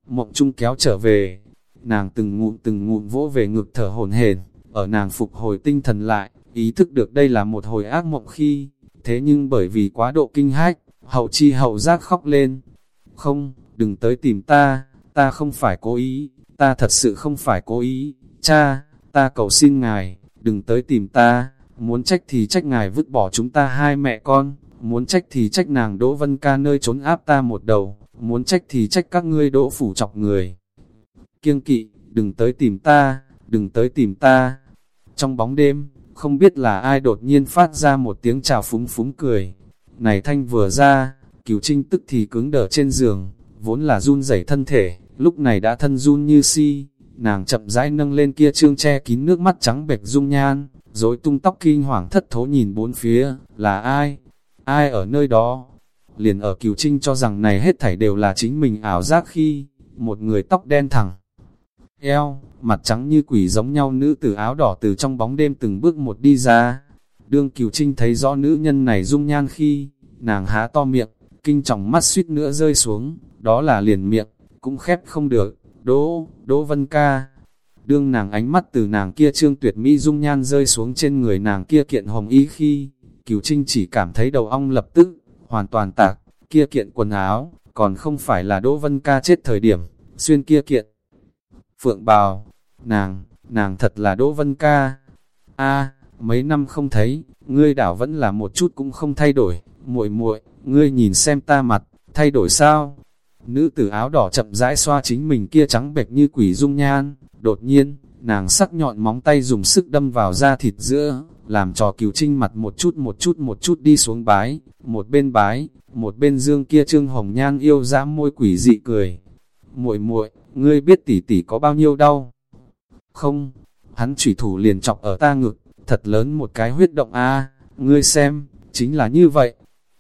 Speaker 1: Mộng chung kéo trở về, nàng từng ngụm từng ngụm vỗ về ngực thở hổn hển, ở nàng phục hồi tinh thần lại, ý thức được đây là một hồi ác mộng khi, thế nhưng bởi vì quá độ kinh hách, hậu chi hậu giác khóc lên. Không, đừng tới tìm ta, ta không phải cố ý, ta thật sự không phải cố ý, cha, ta cầu xin ngài, đừng tới tìm ta, muốn trách thì trách ngài vứt bỏ chúng ta hai mẹ con, muốn trách thì trách nàng Đỗ Vân Ca nơi trốn áp ta một đầu, muốn trách thì trách các ngươi đỗ phủ chọc người. Kiêng kỵ, đừng tới tìm ta, đừng tới tìm ta. Trong bóng đêm, không biết là ai đột nhiên phát ra một tiếng chào phúng phúng cười. Này thanh vừa ra, cửu trinh tức thì cứng đờ trên giường, vốn là run rẩy thân thể, lúc này đã thân run như si. Nàng chậm rãi nâng lên kia trương che kín nước mắt trắng bệch dung nhan, rồi tung tóc kinh hoàng thất thố nhìn bốn phía, là ai? Ai ở nơi đó? Liền ở cửu trinh cho rằng này hết thảy đều là chính mình ảo giác khi, một người tóc đen thẳng, eo, mặt trắng như quỷ giống nhau nữ tử áo đỏ từ trong bóng đêm từng bước một đi ra. Đương cửu Trinh thấy rõ nữ nhân này dung nhan khi, nàng há to miệng, kinh trọng mắt suýt nữa rơi xuống, đó là liền miệng, cũng khép không được, đỗ, đỗ vân ca. Đương nàng ánh mắt từ nàng kia trương tuyệt mỹ dung nhan rơi xuống trên người nàng kia kiện hồng y khi, cửu Trinh chỉ cảm thấy đầu ong lập tức, hoàn toàn tạc, kia kiện quần áo, còn không phải là Đỗ Vân Ca chết thời điểm, xuyên kia kiện phượng bào. nàng, nàng thật là Đỗ Vân Ca. a mấy năm không thấy, ngươi đảo vẫn là một chút cũng không thay đổi, muội muội, ngươi nhìn xem ta mặt, thay đổi sao? Nữ tử áo đỏ chậm rãi xoa chính mình kia trắng bệch như quỷ dung nhan, đột nhiên, nàng sắc nhọn móng tay dùng sức đâm vào da thịt giữa, làm trò cửu trinh mặt một chút một chút một chút đi xuống bái, một bên bái, một bên dương kia trương hồng nhan yêu dã môi quỷ dị cười. muội muội ngươi biết tỷ tỷ có bao nhiêu đau? Không, hắn chủy thủ liền chọc ở ta ngực, thật lớn một cái huyết động a ngươi xem, chính là như vậy.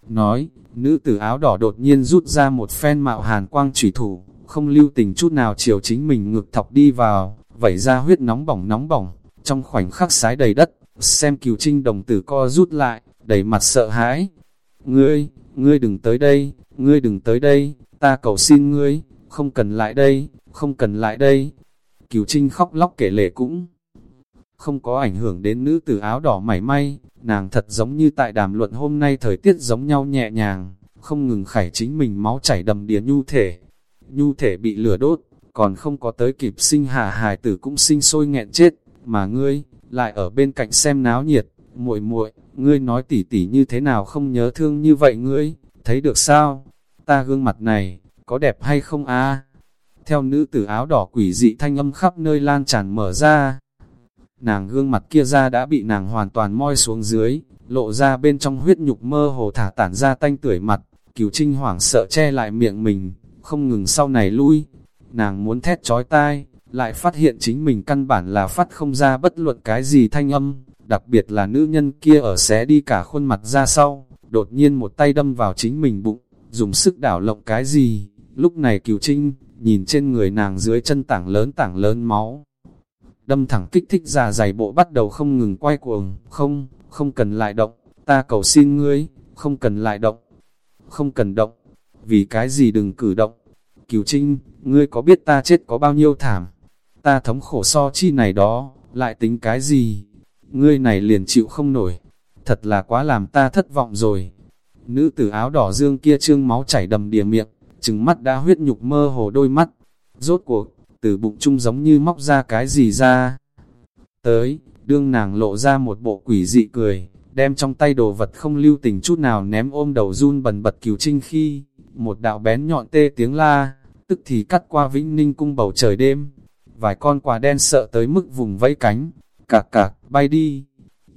Speaker 1: Nói, nữ tử áo đỏ đột nhiên rút ra một phen mạo hàn quang chủy thủ, không lưu tình chút nào chiều chính mình ngực thọc đi vào, vẩy ra huyết nóng bỏng nóng bỏng, trong khoảnh khắc sái đầy đất, xem cửu trinh đồng tử co rút lại, đầy mặt sợ hãi. Ngươi, ngươi đừng tới đây, ngươi đừng tới đây, ta cầu xin ngươi, không cần lại đây, không cần lại đây. Cửu trinh khóc lóc kể lệ cũng không có ảnh hưởng đến nữ tử áo đỏ mảy may, nàng thật giống như tại đàm luận hôm nay thời tiết giống nhau nhẹ nhàng, không ngừng khải chính mình máu chảy đầm đìa nhu thể. Nhu thể bị lửa đốt, còn không có tới kịp sinh hạ hài tử cũng sinh sôi nghẹn chết, mà ngươi, lại ở bên cạnh xem náo nhiệt, muội muội ngươi nói tỉ tỉ như thế nào không nhớ thương như vậy ngươi, thấy được sao? Ta gương mặt này, có đẹp hay không a? Theo nữ tử áo đỏ quỷ dị thanh âm khắp nơi lan tràn mở ra, nàng gương mặt kia ra đã bị nàng hoàn toàn moi xuống dưới, lộ ra bên trong huyết nhục mơ hồ thả tản ra tanh tưởi mặt, cửu trinh hoảng sợ che lại miệng mình, không ngừng sau này lui. Nàng muốn thét trói tai, lại phát hiện chính mình căn bản là phát không ra bất luận cái gì thanh âm, đặc biệt là nữ nhân kia ở xé đi cả khuôn mặt ra sau, đột nhiên một tay đâm vào chính mình bụng, dùng sức đảo lộng cái gì, lúc này cửu trinh, nhìn trên người nàng dưới chân tảng lớn tảng lớn máu, đâm thẳng kích thích ra dày bộ bắt đầu không ngừng quay cuồng, không, không cần lại động, ta cầu xin ngươi, không cần lại động, không cần động, vì cái gì đừng cử động, cửu Trinh, ngươi có biết ta chết có bao nhiêu thảm, ta thống khổ so chi này đó, lại tính cái gì, ngươi này liền chịu không nổi, thật là quá làm ta thất vọng rồi. Nữ tử áo đỏ dương kia trương máu chảy đầm đìa miệng, trừng mắt đã huyết nhục mơ hồ đôi mắt, rốt cuộc, từ bụng chung giống như móc ra cái gì ra. Tới, đương nàng lộ ra một bộ quỷ dị cười, đem trong tay đồ vật không lưu tình chút nào ném ôm đầu run bần bật cứu trinh khi, một đạo bén nhọn tê tiếng la, tức thì cắt qua vĩnh ninh cung bầu trời đêm. Vài con quả đen sợ tới mức vùng vẫy cánh, cạc cạc, bay đi.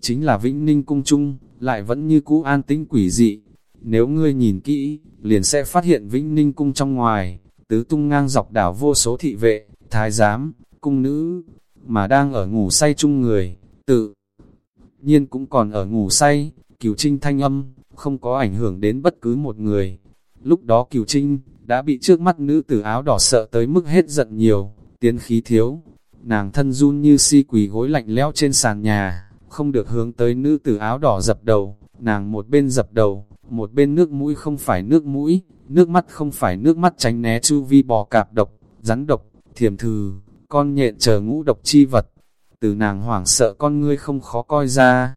Speaker 1: Chính là vĩnh ninh cung trung, lại vẫn như cũ an tĩnh quỷ dị. Nếu ngươi nhìn kỹ, liền sẽ phát hiện vĩnh ninh cung trong ngoài, tứ tung ngang dọc đảo vô số thị vệ, thái giám, cung nữ, mà đang ở ngủ say chung người, tự nhiên cũng còn ở ngủ say, cửu trinh thanh âm, không có ảnh hưởng đến bất cứ một người. Lúc đó cửu trinh, đã bị trước mắt nữ tử áo đỏ sợ tới mức hết giận nhiều, tiến khí thiếu. Nàng thân run như si quỳ gối lạnh lẽo trên sàn nhà, không được hướng tới nữ tử áo đỏ dập đầu, nàng một bên dập đầu, một bên nước mũi không phải nước mũi, nước mắt không phải nước mắt tránh né chu vi bò cạp độc, rắn độc, thiềm thừ, con nhện chờ ngũ độc chi vật. Từ nàng hoảng sợ con ngươi không khó coi ra.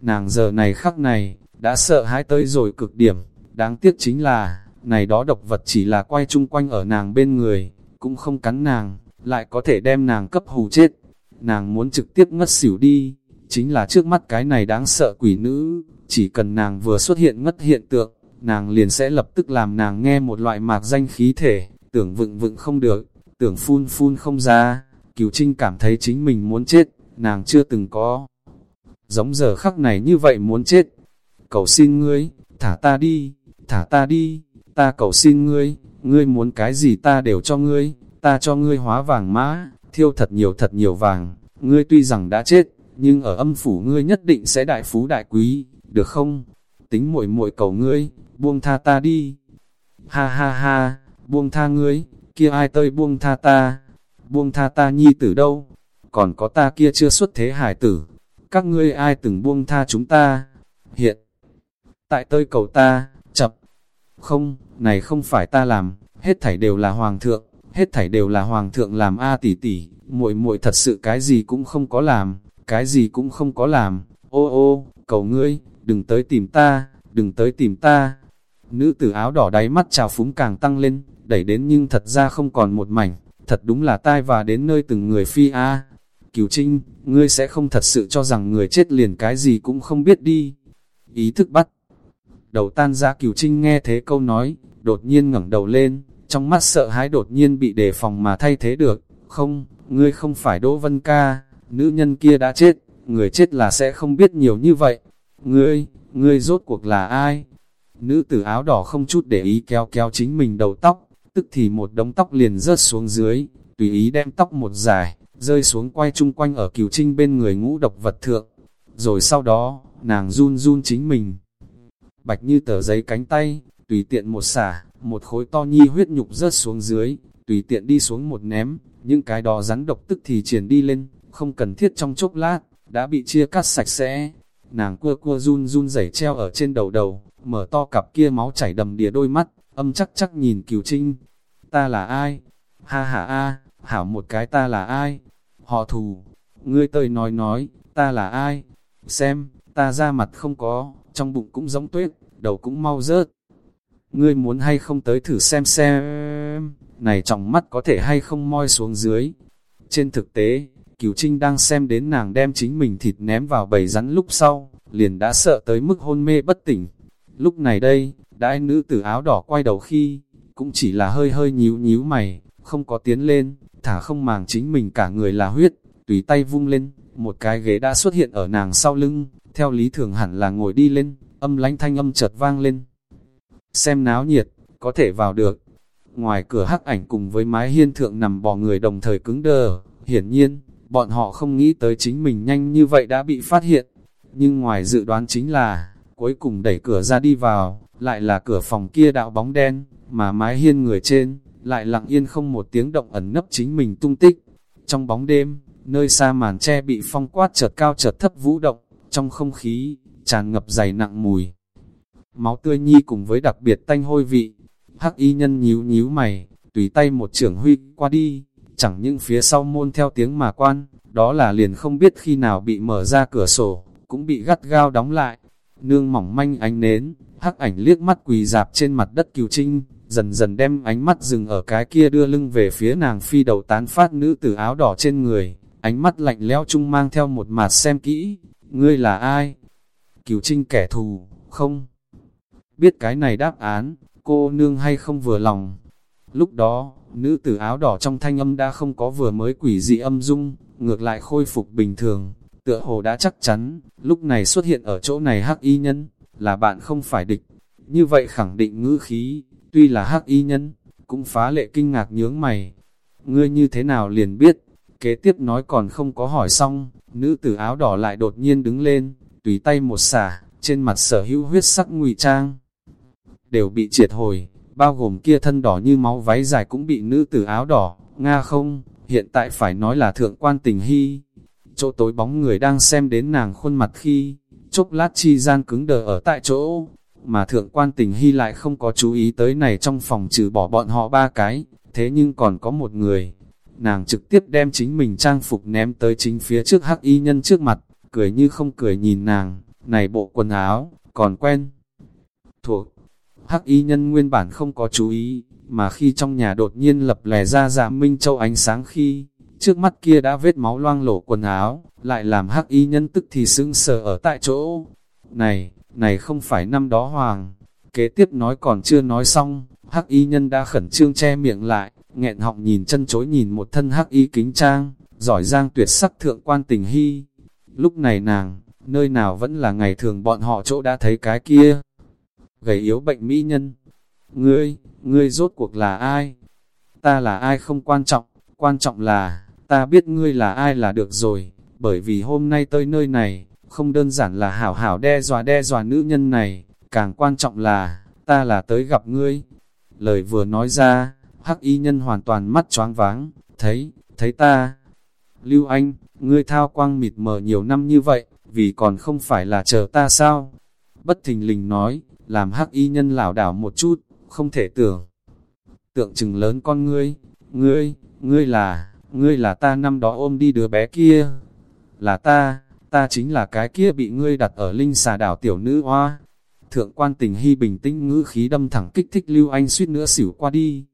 Speaker 1: Nàng giờ này khắc này, đã sợ hãi tới rồi cực điểm, đáng tiếc chính là, này đó độc vật chỉ là quay chung quanh ở nàng bên người, cũng không cắn nàng, lại có thể đem nàng cấp hù chết. Nàng muốn trực tiếp ngất xỉu đi, chính là trước mắt cái này đáng sợ quỷ nữ, chỉ cần nàng vừa xuất hiện ngất hiện tượng, nàng liền sẽ lập tức làm nàng nghe một loại mạc danh khí thể, tưởng vựng vựng không được, tưởng phun phun không ra, Cửu Trinh cảm thấy chính mình muốn chết, nàng chưa từng có. Giống giờ khắc này như vậy muốn chết. Cầu xin ngươi, thả ta đi, thả ta đi, ta cầu xin ngươi, ngươi muốn cái gì ta đều cho ngươi, ta cho ngươi hóa vàng mã, thiêu thật nhiều thật nhiều vàng, ngươi tuy rằng đã chết, nhưng ở âm phủ ngươi nhất định sẽ đại phú đại quý, được không? Tính muội muội cầu ngươi, buông tha ta đi. Ha ha ha, buông tha ngươi, kia ai tơi buông tha ta, buông tha ta nhi tử đâu, còn có ta kia chưa xuất thế hải tử, các ngươi ai từng buông tha chúng ta, hiện, tại tơi cầu ta, không, này không phải ta làm, hết thảy đều là hoàng thượng, hết thảy đều là hoàng thượng làm a tỷ tỷ, muội muội thật sự cái gì cũng không có làm, cái gì cũng không có làm, ô ô, cầu ngươi, đừng tới tìm ta, đừng tới tìm ta. Nữ tử áo đỏ đáy mắt trào phúng càng tăng lên, đẩy đến nhưng thật ra không còn một mảnh, thật đúng là tai và đến nơi từng người phi a. Cửu Trinh, ngươi sẽ không thật sự cho rằng người chết liền cái gì cũng không biết đi. Ý thức bắt. Đầu tan ra Cửu Trinh nghe thế câu nói, đột nhiên ngẩng đầu lên, trong mắt sợ hãi đột nhiên bị đề phòng mà thay thế được. Không, ngươi không phải Đỗ Vân Ca, nữ nhân kia đã chết, người chết là sẽ không biết nhiều như vậy. Ngươi, ngươi rốt cuộc là ai? Nữ tử áo đỏ không chút để ý kéo kéo chính mình đầu tóc, tức thì một đống tóc liền rớt xuống dưới, tùy ý đem tóc một dài, rơi xuống quay chung quanh ở cửu trinh bên người ngũ độc vật thượng. Rồi sau đó, nàng run run chính mình. Bạch như tờ giấy cánh tay, tùy tiện một xả, một khối to nhi huyết nhục rớt xuống dưới, tùy tiện đi xuống một ném, những cái đó rắn độc tức thì triển đi lên, không cần thiết trong chốc lát, đã bị chia cắt sạch sẽ. Nàng cua cua run run rẩy treo ở trên đầu đầu, mở to cặp kia máu chảy đầm đìa đôi mắt, âm chắc chắc nhìn cửu trinh. Ta là ai? Ha ha a, hảo một cái ta là ai? Họ thù. Ngươi tơi nói nói, ta là ai? Xem, ta ra mặt không có, trong bụng cũng giống tuyết, đầu cũng mau rớt. Ngươi muốn hay không tới thử xem xem, này trong mắt có thể hay không moi xuống dưới. Trên thực tế, Cửu Trinh đang xem đến nàng đem chính mình thịt ném vào bầy rắn lúc sau, liền đã sợ tới mức hôn mê bất tỉnh. Lúc này đây, đại nữ tử áo đỏ quay đầu khi, cũng chỉ là hơi hơi nhíu nhíu mày, không có tiến lên, thả không màng chính mình cả người là huyết, tùy tay vung lên, một cái ghế đã xuất hiện ở nàng sau lưng, theo lý thường hẳn là ngồi đi lên, âm lánh thanh âm chợt vang lên. Xem náo nhiệt, có thể vào được. Ngoài cửa hắc ảnh cùng với mái hiên thượng nằm bò người đồng thời cứng đờ, hiển nhiên, bọn họ không nghĩ tới chính mình nhanh như vậy đã bị phát hiện. Nhưng ngoài dự đoán chính là, cuối cùng đẩy cửa ra đi vào, lại là cửa phòng kia đạo bóng đen, mà mái hiên người trên, lại lặng yên không một tiếng động ẩn nấp chính mình tung tích. Trong bóng đêm, nơi xa màn tre bị phong quát chợt cao chợt thấp vũ động, trong không khí, tràn ngập dày nặng mùi. Máu tươi nhi cùng với đặc biệt tanh hôi vị, hắc y nhân nhíu nhíu mày, tùy tay một trưởng huy qua đi, chẳng những phía sau môn theo tiếng mà quan, đó là liền không biết khi nào bị mở ra cửa sổ, cũng bị gắt gao đóng lại. Nương mỏng manh ánh nến, hắc ảnh liếc mắt quỳ dạp trên mặt đất cừu trinh, dần dần đem ánh mắt dừng ở cái kia đưa lưng về phía nàng phi đầu tán phát nữ tử áo đỏ trên người, ánh mắt lạnh lẽo chung mang theo một mặt xem kỹ, ngươi là ai? Cửu trinh kẻ thù, không? Biết cái này đáp án, cô nương hay không vừa lòng? Lúc đó, nữ tử áo đỏ trong thanh âm đã không có vừa mới quỷ dị âm dung, ngược lại khôi phục bình thường, tựa hồ đã chắc chắn, lúc này xuất hiện ở chỗ này hắc y nhân, là bạn không phải địch. Như vậy khẳng định ngữ khí, tuy là hắc y nhân, cũng phá lệ kinh ngạc nhướng mày. Ngươi như thế nào liền biết, kế tiếp nói còn không có hỏi xong, nữ tử áo đỏ lại đột nhiên đứng lên, tùy tay một xả, trên mặt sở hữu huyết sắc ngụy trang. Đều bị triệt hồi, bao gồm kia thân đỏ như máu váy dài cũng bị nữ tử áo đỏ, Nga không, hiện tại phải nói là thượng quan tình hy. Chỗ tối bóng người đang xem đến nàng khuôn mặt khi, chốc lát chi gian cứng đờ ở tại chỗ, mà thượng quan tình hy lại không có chú ý tới này trong phòng trừ bỏ bọn họ ba cái, thế nhưng còn có một người. Nàng trực tiếp đem chính mình trang phục ném tới chính phía trước hắc y nhân trước mặt, cười như không cười nhìn nàng, này bộ quần áo, còn quen. Thuộc, hắc y nhân nguyên bản không có chú ý, mà khi trong nhà đột nhiên lập lè ra dạ minh châu ánh sáng khi, trước mắt kia đã vết máu loang lổ quần áo, lại làm hắc y nhân tức thì sững sờ ở tại chỗ. Này, này không phải năm đó hoàng. Kế tiếp nói còn chưa nói xong, hắc y nhân đã khẩn trương che miệng lại, nghẹn họng nhìn chân chối nhìn một thân hắc y kính trang, giỏi giang tuyệt sắc thượng quan tình hy. Lúc này nàng, nơi nào vẫn là ngày thường bọn họ chỗ đã thấy cái kia. Gầy yếu bệnh mỹ nhân. Ngươi, ngươi rốt cuộc là ai? Ta là ai không quan trọng, quan trọng là, ta biết ngươi là ai là được rồi, bởi vì hôm nay tới nơi này, không đơn giản là hảo hảo đe dọa đe dọa nữ nhân này, càng quan trọng là, ta là tới gặp ngươi. Lời vừa nói ra, hắc y nhân hoàn toàn mắt choáng váng, thấy, thấy ta. Lưu Anh, ngươi thao quang mịt mờ nhiều năm như vậy, vì còn không phải là chờ ta sao? Bất thình lình nói, làm hắc y nhân lảo đảo một chút, không thể tưởng. Tượng trừng lớn con ngươi, ngươi, ngươi là, ngươi là ta năm đó ôm đi đứa bé kia. Là ta, ta chính là cái kia bị ngươi đặt ở linh xà đảo tiểu nữ hoa. Thượng quan tình hy bình tĩnh ngữ khí đâm thẳng kích thích Lưu Anh suýt nữa xỉu qua đi.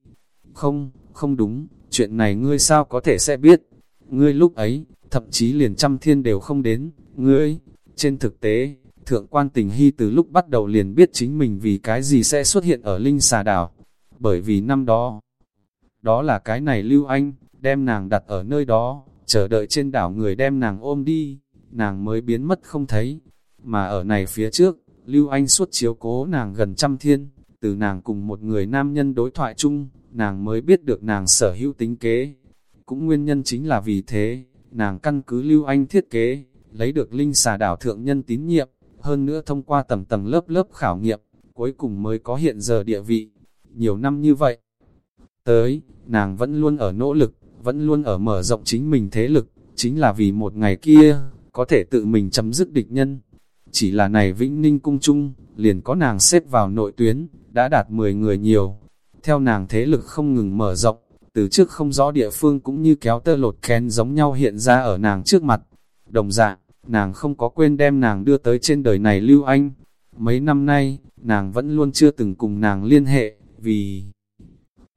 Speaker 1: Không, không đúng, chuyện này ngươi sao có thể sẽ biết, ngươi lúc ấy, thậm chí liền trăm thiên đều không đến, ngươi, trên thực tế, thượng quan tình hy từ lúc bắt đầu liền biết chính mình vì cái gì sẽ xuất hiện ở linh xà đảo, bởi vì năm đó, đó là cái này lưu anh, đem nàng đặt ở nơi đó, chờ đợi trên đảo người đem nàng ôm đi, nàng mới biến mất không thấy, mà ở này phía trước, lưu anh suốt chiếu cố nàng gần trăm thiên, từ nàng cùng một người nam nhân đối thoại chung, nàng mới biết được nàng sở hữu tính kế. Cũng nguyên nhân chính là vì thế, nàng căn cứ lưu anh thiết kế, lấy được linh xà đảo thượng nhân tín nhiệm, hơn nữa thông qua tầng tầng lớp lớp khảo nghiệm, cuối cùng mới có hiện giờ địa vị. Nhiều năm như vậy, tới, nàng vẫn luôn ở nỗ lực, vẫn luôn ở mở rộng chính mình thế lực, chính là vì một ngày kia, có thể tự mình chấm dứt địch nhân. Chỉ là này Vĩnh Ninh Cung Trung, liền có nàng xếp vào nội tuyến, đã đạt 10 người nhiều. Theo nàng thế lực không ngừng mở rộng, từ trước không rõ địa phương cũng như kéo tơ lột kén giống nhau hiện ra ở nàng trước mặt. Đồng dạng, nàng không có quên đem nàng đưa tới trên đời này lưu anh. Mấy năm nay, nàng vẫn luôn chưa từng cùng nàng liên hệ, vì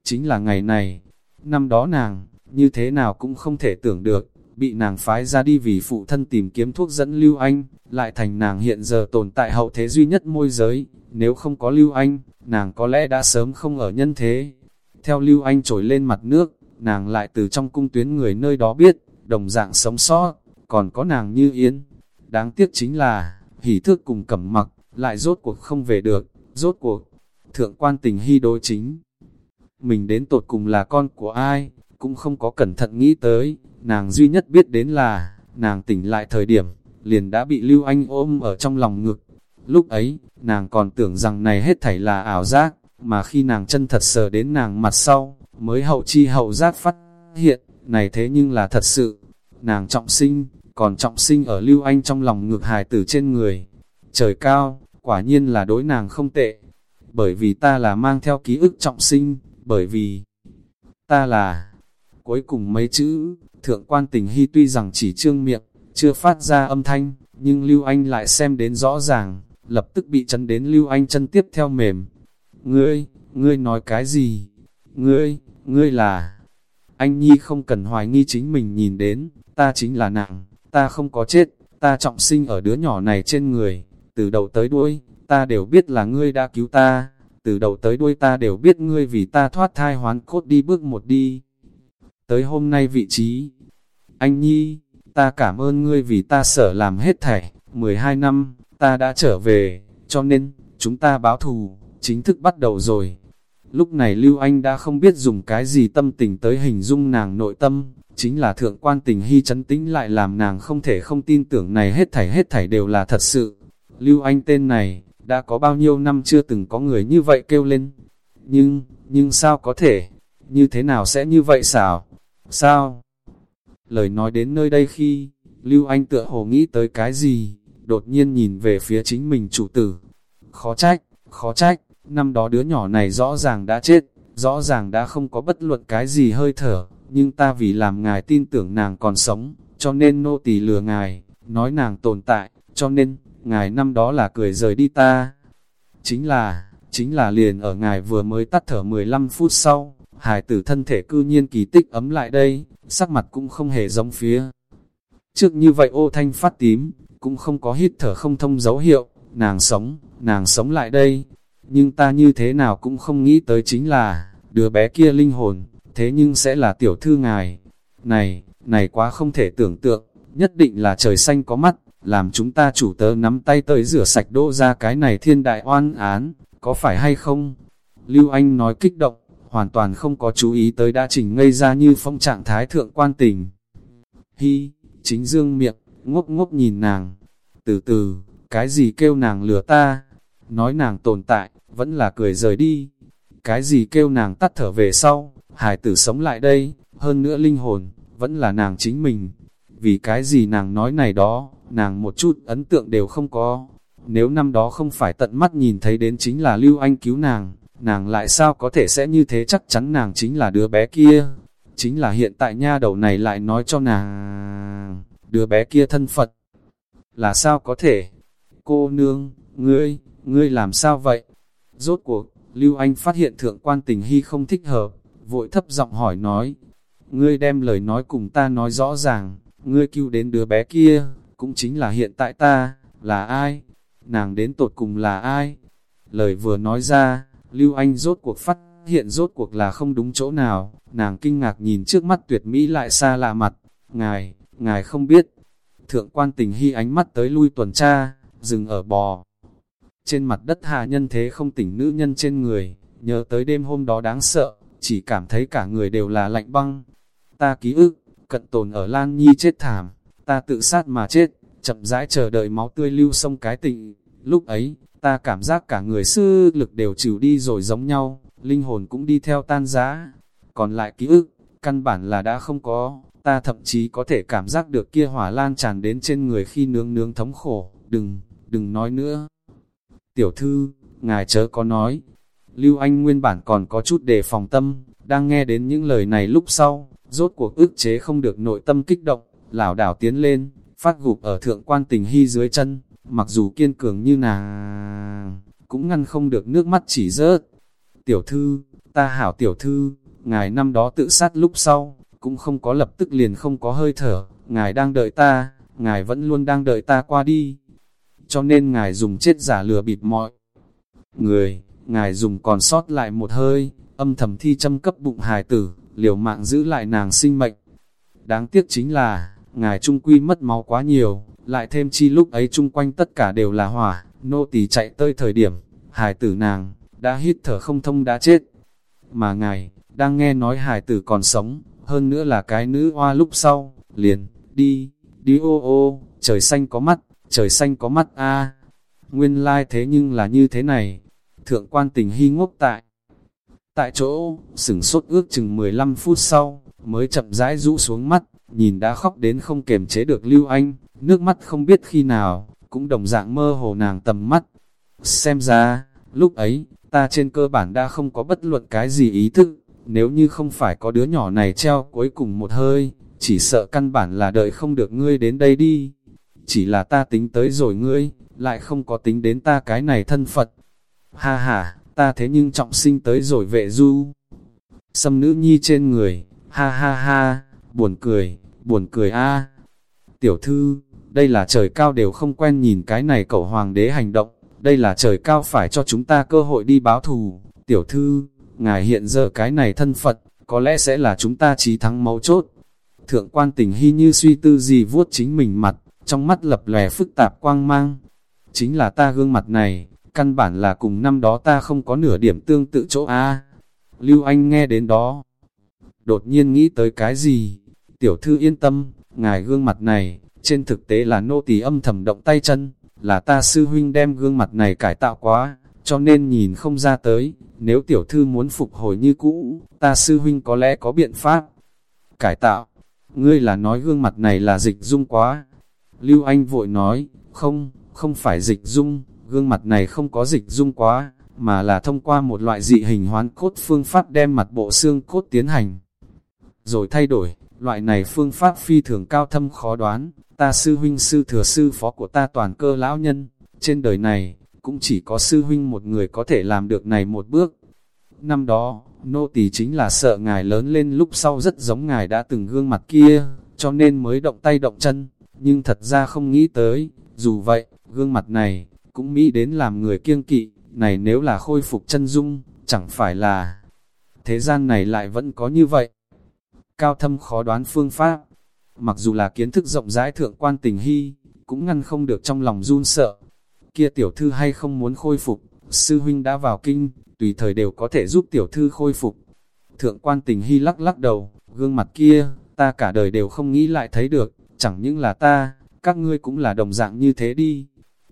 Speaker 1: chính là ngày này, năm đó nàng, như thế nào cũng không thể tưởng được, bị nàng phái ra đi vì phụ thân tìm kiếm thuốc dẫn Lưu Anh, lại thành nàng hiện giờ tồn tại hậu thế duy nhất môi giới, nếu không có Lưu Anh, nàng có lẽ đã sớm không ở nhân thế. Theo Lưu Anh trồi lên mặt nước, nàng lại từ trong cung tuyến người nơi đó biết, đồng dạng sống sót, còn có nàng như Yến. Đáng tiếc chính là, hỉ thước cùng cẩm mặc, lại rốt cuộc không về được, rốt cuộc, thượng quan tình hy đối chính. Mình đến tột cùng là con của ai, cũng không có cẩn thận nghĩ tới, nàng duy nhất biết đến là, nàng tỉnh lại thời điểm, liền đã bị Lưu Anh ôm ở trong lòng ngực. Lúc ấy, nàng còn tưởng rằng này hết thảy là ảo giác, mà khi nàng chân thật sờ đến nàng mặt sau, mới hậu chi hậu giác phát hiện, này thế nhưng là thật sự. Nàng trọng sinh, còn trọng sinh ở Lưu Anh trong lòng ngực hài tử trên người. Trời cao, quả nhiên là đối nàng không tệ. Bởi vì ta là mang theo ký ức trọng sinh, bởi vì ta là Cuối cùng mấy chữ, thượng quan tình hy tuy rằng chỉ trương miệng, chưa phát ra âm thanh, nhưng Lưu Anh lại xem đến rõ ràng, lập tức bị chấn đến Lưu Anh chân tiếp theo mềm. Ngươi, ngươi nói cái gì? Ngươi, ngươi là... Anh Nhi không cần hoài nghi chính mình nhìn đến, ta chính là nặng, ta không có chết, ta trọng sinh ở đứa nhỏ này trên người, từ đầu tới đuôi, ta đều biết là ngươi đã cứu ta, từ đầu tới đuôi ta đều biết ngươi vì ta thoát thai hoán cốt đi bước một đi, tới hôm nay vị trí. Anh Nhi, ta cảm ơn ngươi vì ta sở làm hết thảy, 12 năm, ta đã trở về, cho nên, chúng ta báo thù, chính thức bắt đầu rồi. Lúc này Lưu Anh đã không biết dùng cái gì tâm tình tới hình dung nàng nội tâm, chính là thượng quan tình hy chấn tĩnh lại làm nàng không thể không tin tưởng này hết thảy hết thảy đều là thật sự. Lưu Anh tên này, đã có bao nhiêu năm chưa từng có người như vậy kêu lên. Nhưng, nhưng sao có thể, như thế nào sẽ như vậy xảo? Sao? Lời nói đến nơi đây khi, Lưu Anh tựa hồ nghĩ tới cái gì, đột nhiên nhìn về phía chính mình chủ tử. Khó trách, khó trách, năm đó đứa nhỏ này rõ ràng đã chết, rõ ràng đã không có bất luận cái gì hơi thở, nhưng ta vì làm ngài tin tưởng nàng còn sống, cho nên nô tỳ lừa ngài, nói nàng tồn tại, cho nên, ngài năm đó là cười rời đi ta. Chính là, chính là liền ở ngài vừa mới tắt thở 15 phút sau, Hải tử thân thể cư nhiên kỳ tích ấm lại đây, sắc mặt cũng không hề giống phía. Trước như vậy ô thanh phát tím, cũng không có hít thở không thông dấu hiệu, nàng sống, nàng sống lại đây. Nhưng ta như thế nào cũng không nghĩ tới chính là, đứa bé kia linh hồn, thế nhưng sẽ là tiểu thư ngài. Này, này quá không thể tưởng tượng, nhất định là trời xanh có mắt, làm chúng ta chủ tớ nắm tay tới rửa sạch đỗ ra cái này thiên đại oan án, có phải hay không? Lưu Anh nói kích động, hoàn toàn không có chú ý tới đã chỉnh ngây ra như phong trạng thái thượng quan tình. Hi, chính dương miệng, ngốc ngốc nhìn nàng. Từ từ, cái gì kêu nàng lừa ta? Nói nàng tồn tại, vẫn là cười rời đi. Cái gì kêu nàng tắt thở về sau, hải tử sống lại đây, hơn nữa linh hồn, vẫn là nàng chính mình. Vì cái gì nàng nói này đó, nàng một chút ấn tượng đều không có. Nếu năm đó không phải tận mắt nhìn thấy đến chính là Lưu Anh cứu nàng, nàng lại sao có thể sẽ như thế chắc chắn nàng chính là đứa bé kia. Chính là hiện tại nha đầu này lại nói cho nàng, đứa bé kia thân Phật. Là sao có thể? Cô nương, ngươi, ngươi làm sao vậy? Rốt cuộc, Lưu Anh phát hiện thượng quan tình hy không thích hợp, vội thấp giọng hỏi nói. ngươi đem lời nói cùng ta nói rõ ràng, ngươi cứu đến đứa bé kia, cũng chính là hiện tại ta, là ai? Nàng đến tột cùng là ai? Lời vừa nói ra, Lưu Anh rốt cuộc phát hiện rốt cuộc là không đúng chỗ nào, nàng kinh ngạc nhìn trước mắt tuyệt mỹ lại xa lạ mặt, ngài, ngài không biết. Thượng quan tình hy ánh mắt tới lui tuần tra, dừng ở bò. Trên mặt đất hạ nhân thế không tỉnh nữ nhân trên người, nhớ tới đêm hôm đó đáng sợ, chỉ cảm thấy cả người đều là lạnh băng. Ta ký ức, cận tồn ở Lan Nhi chết thảm, ta tự sát mà chết, chậm rãi chờ đợi máu tươi lưu sông cái tịnh. Lúc ấy, ta cảm giác cả người sư lực đều chịu đi rồi giống nhau, linh hồn cũng đi theo tan giá. Còn lại ký ức, căn bản là đã không có, ta thậm chí có thể cảm giác được kia hỏa lan tràn đến trên người khi nướng nướng thống khổ, đừng, đừng nói nữa. Tiểu thư, ngài chớ có nói, Lưu Anh nguyên bản còn có chút đề phòng tâm, đang nghe đến những lời này lúc sau, rốt cuộc ức chế không được nội tâm kích động, lảo đảo tiến lên, phát gục ở thượng quan tình hy dưới chân, mặc dù kiên cường như nàng, cũng ngăn không được nước mắt chỉ rớt. Tiểu thư, ta hảo tiểu thư, ngài năm đó tự sát lúc sau, cũng không có lập tức liền không có hơi thở, ngài đang đợi ta, ngài vẫn luôn đang đợi ta qua đi. Cho nên ngài dùng chết giả lừa bịp mọi người, ngài dùng còn sót lại một hơi, âm thầm thi châm cấp bụng hài tử, liều mạng giữ lại nàng sinh mệnh. Đáng tiếc chính là, ngài trung quy mất máu quá nhiều, lại thêm chi lúc ấy chung quanh tất cả đều là hỏa, nô tỳ chạy tới thời điểm, hài tử nàng, đã hít thở không thông đã chết. Mà ngài, đang nghe nói hài tử còn sống, hơn nữa là cái nữ hoa lúc sau, liền, đi, đi ô ô, trời xanh có mắt, trời xanh có mắt a Nguyên lai like thế nhưng là như thế này, thượng quan tình hy ngốc tại. Tại chỗ, sửng sốt ước chừng 15 phút sau, mới chậm rãi rũ xuống mắt, nhìn đã khóc đến không kềm chế được Lưu Anh, nước mắt không biết khi nào, cũng đồng dạng mơ hồ nàng tầm mắt. Xem ra, lúc ấy, ta trên cơ bản đã không có bất luận cái gì ý thức, nếu như không phải có đứa nhỏ này treo cuối cùng một hơi, chỉ sợ căn bản là đợi không được ngươi đến đây đi. Chỉ là ta tính tới rồi ngươi, lại không có tính đến ta cái này thân Phật, Ha ha, ta thế nhưng trọng sinh tới rồi vệ du. Xâm nữ nhi trên người, ha ha ha, buồn cười, buồn cười a. Tiểu thư, đây là trời cao đều không quen nhìn cái này cậu hoàng đế hành động, đây là trời cao phải cho chúng ta cơ hội đi báo thù. Tiểu thư, ngài hiện giờ cái này thân Phật, có lẽ sẽ là chúng ta trí thắng máu chốt. Thượng quan tình hy như suy tư gì vuốt chính mình mặt, trong mắt lập lòe phức tạp quang mang. Chính là ta gương mặt này, căn bản là cùng năm đó ta không có nửa điểm tương tự chỗ A. Lưu Anh nghe đến đó, đột nhiên nghĩ tới cái gì? Tiểu thư yên tâm, ngài gương mặt này, trên thực tế là nô tỳ âm thầm động tay chân, là ta sư huynh đem gương mặt này cải tạo quá, cho nên nhìn không ra tới, nếu tiểu thư muốn phục hồi như cũ, ta sư huynh có lẽ có biện pháp. Cải tạo, ngươi là nói gương mặt này là dịch dung quá. Lưu Anh vội nói, không, không phải dịch dung, gương mặt này không có dịch dung quá, mà là thông qua một loại dị hình hoán cốt phương pháp đem mặt bộ xương cốt tiến hành. Rồi thay đổi, loại này phương pháp phi thường cao thâm khó đoán, ta sư huynh sư thừa sư phó của ta toàn cơ lão nhân, trên đời này, cũng chỉ có sư huynh một người có thể làm được này một bước. Năm đó, nô tỳ chính là sợ ngài lớn lên lúc sau rất giống ngài đã từng gương mặt kia, cho nên mới động tay động chân, nhưng thật ra không nghĩ tới, dù vậy, gương mặt này, cũng mỹ đến làm người kiêng kỵ, này nếu là khôi phục chân dung, chẳng phải là thế gian này lại vẫn có như vậy. Cao thâm khó đoán phương pháp, mặc dù là kiến thức rộng rãi thượng quan tình hy, cũng ngăn không được trong lòng run sợ. Kia tiểu thư hay không muốn khôi phục, sư huynh đã vào kinh, tùy thời đều có thể giúp tiểu thư khôi phục. Thượng quan tình hy lắc lắc đầu, gương mặt kia, ta cả đời đều không nghĩ lại thấy được, chẳng những là ta, các ngươi cũng là đồng dạng như thế đi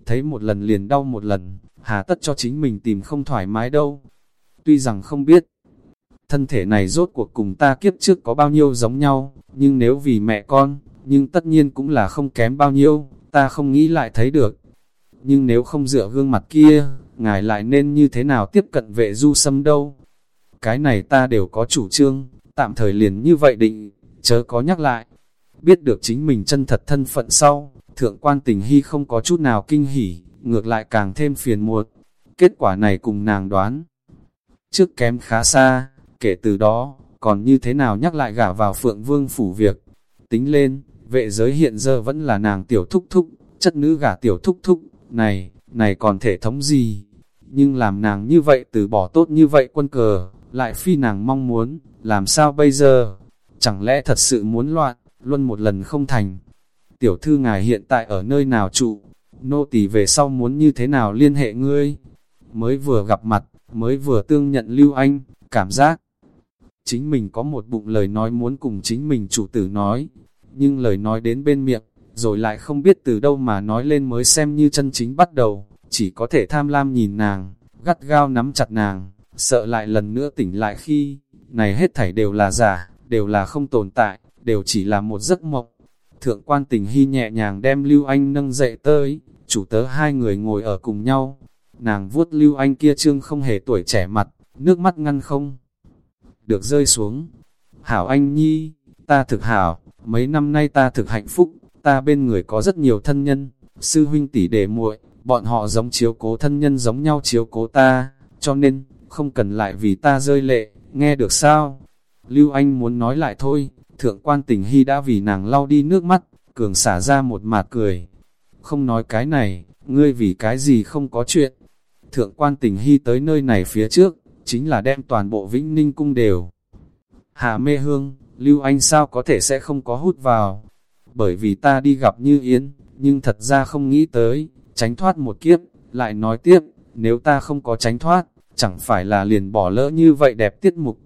Speaker 1: thấy một lần liền đau một lần, hà tất cho chính mình tìm không thoải mái đâu. Tuy rằng không biết, thân thể này rốt cuộc cùng ta kiếp trước có bao nhiêu giống nhau, nhưng nếu vì mẹ con, nhưng tất nhiên cũng là không kém bao nhiêu, ta không nghĩ lại thấy được. Nhưng nếu không dựa gương mặt kia, ngài lại nên như thế nào tiếp cận vệ du sâm đâu? Cái này ta đều có chủ trương, tạm thời liền như vậy định, chớ có nhắc lại. Biết được chính mình chân thật thân phận sau, Thượng quan tình hy không có chút nào kinh hỉ, ngược lại càng thêm phiền muộn. Kết quả này cùng nàng đoán. Trước kém khá xa, kể từ đó, còn như thế nào nhắc lại gả vào phượng vương phủ việc. Tính lên, vệ giới hiện giờ vẫn là nàng tiểu thúc thúc, chất nữ gả tiểu thúc thúc, này, này còn thể thống gì? Nhưng làm nàng như vậy từ bỏ tốt như vậy quân cờ, lại phi nàng mong muốn, làm sao bây giờ? Chẳng lẽ thật sự muốn loạn, luôn một lần không thành? Tiểu thư ngài hiện tại ở nơi nào trụ? Nô tỳ về sau muốn như thế nào liên hệ ngươi? Mới vừa gặp mặt, mới vừa tương nhận lưu anh, cảm giác chính mình có một bụng lời nói muốn cùng chính mình chủ tử nói, nhưng lời nói đến bên miệng, rồi lại không biết từ đâu mà nói lên mới xem như chân chính bắt đầu, chỉ có thể tham lam nhìn nàng, gắt gao nắm chặt nàng, sợ lại lần nữa tỉnh lại khi, này hết thảy đều là giả, đều là không tồn tại, đều chỉ là một giấc mộng. Thượng quan tình hy nhẹ nhàng đem Lưu Anh nâng dậy tới, chủ tớ hai người ngồi ở cùng nhau, nàng vuốt Lưu Anh kia trương không hề tuổi trẻ mặt, nước mắt ngăn không, được rơi xuống. Hảo anh nhi, ta thực hảo, mấy năm nay ta thực hạnh phúc, ta bên người có rất nhiều thân nhân, sư huynh tỷ đệ muội, bọn họ giống chiếu cố thân nhân giống nhau chiếu cố ta, cho nên, không cần lại vì ta rơi lệ, nghe được sao? Lưu Anh muốn nói lại thôi, thượng quan tình hy đã vì nàng lau đi nước mắt, cường xả ra một mạt cười. Không nói cái này, ngươi vì cái gì không có chuyện. Thượng quan tình hy tới nơi này phía trước, chính là đem toàn bộ Vĩnh Ninh cung đều. Hạ mê hương, Lưu Anh sao có thể sẽ không có hút vào, bởi vì ta đi gặp Như Yến, nhưng thật ra không nghĩ tới, tránh thoát một kiếp, lại nói tiếp, nếu ta không có tránh thoát, chẳng phải là liền bỏ lỡ như vậy đẹp tiết mục.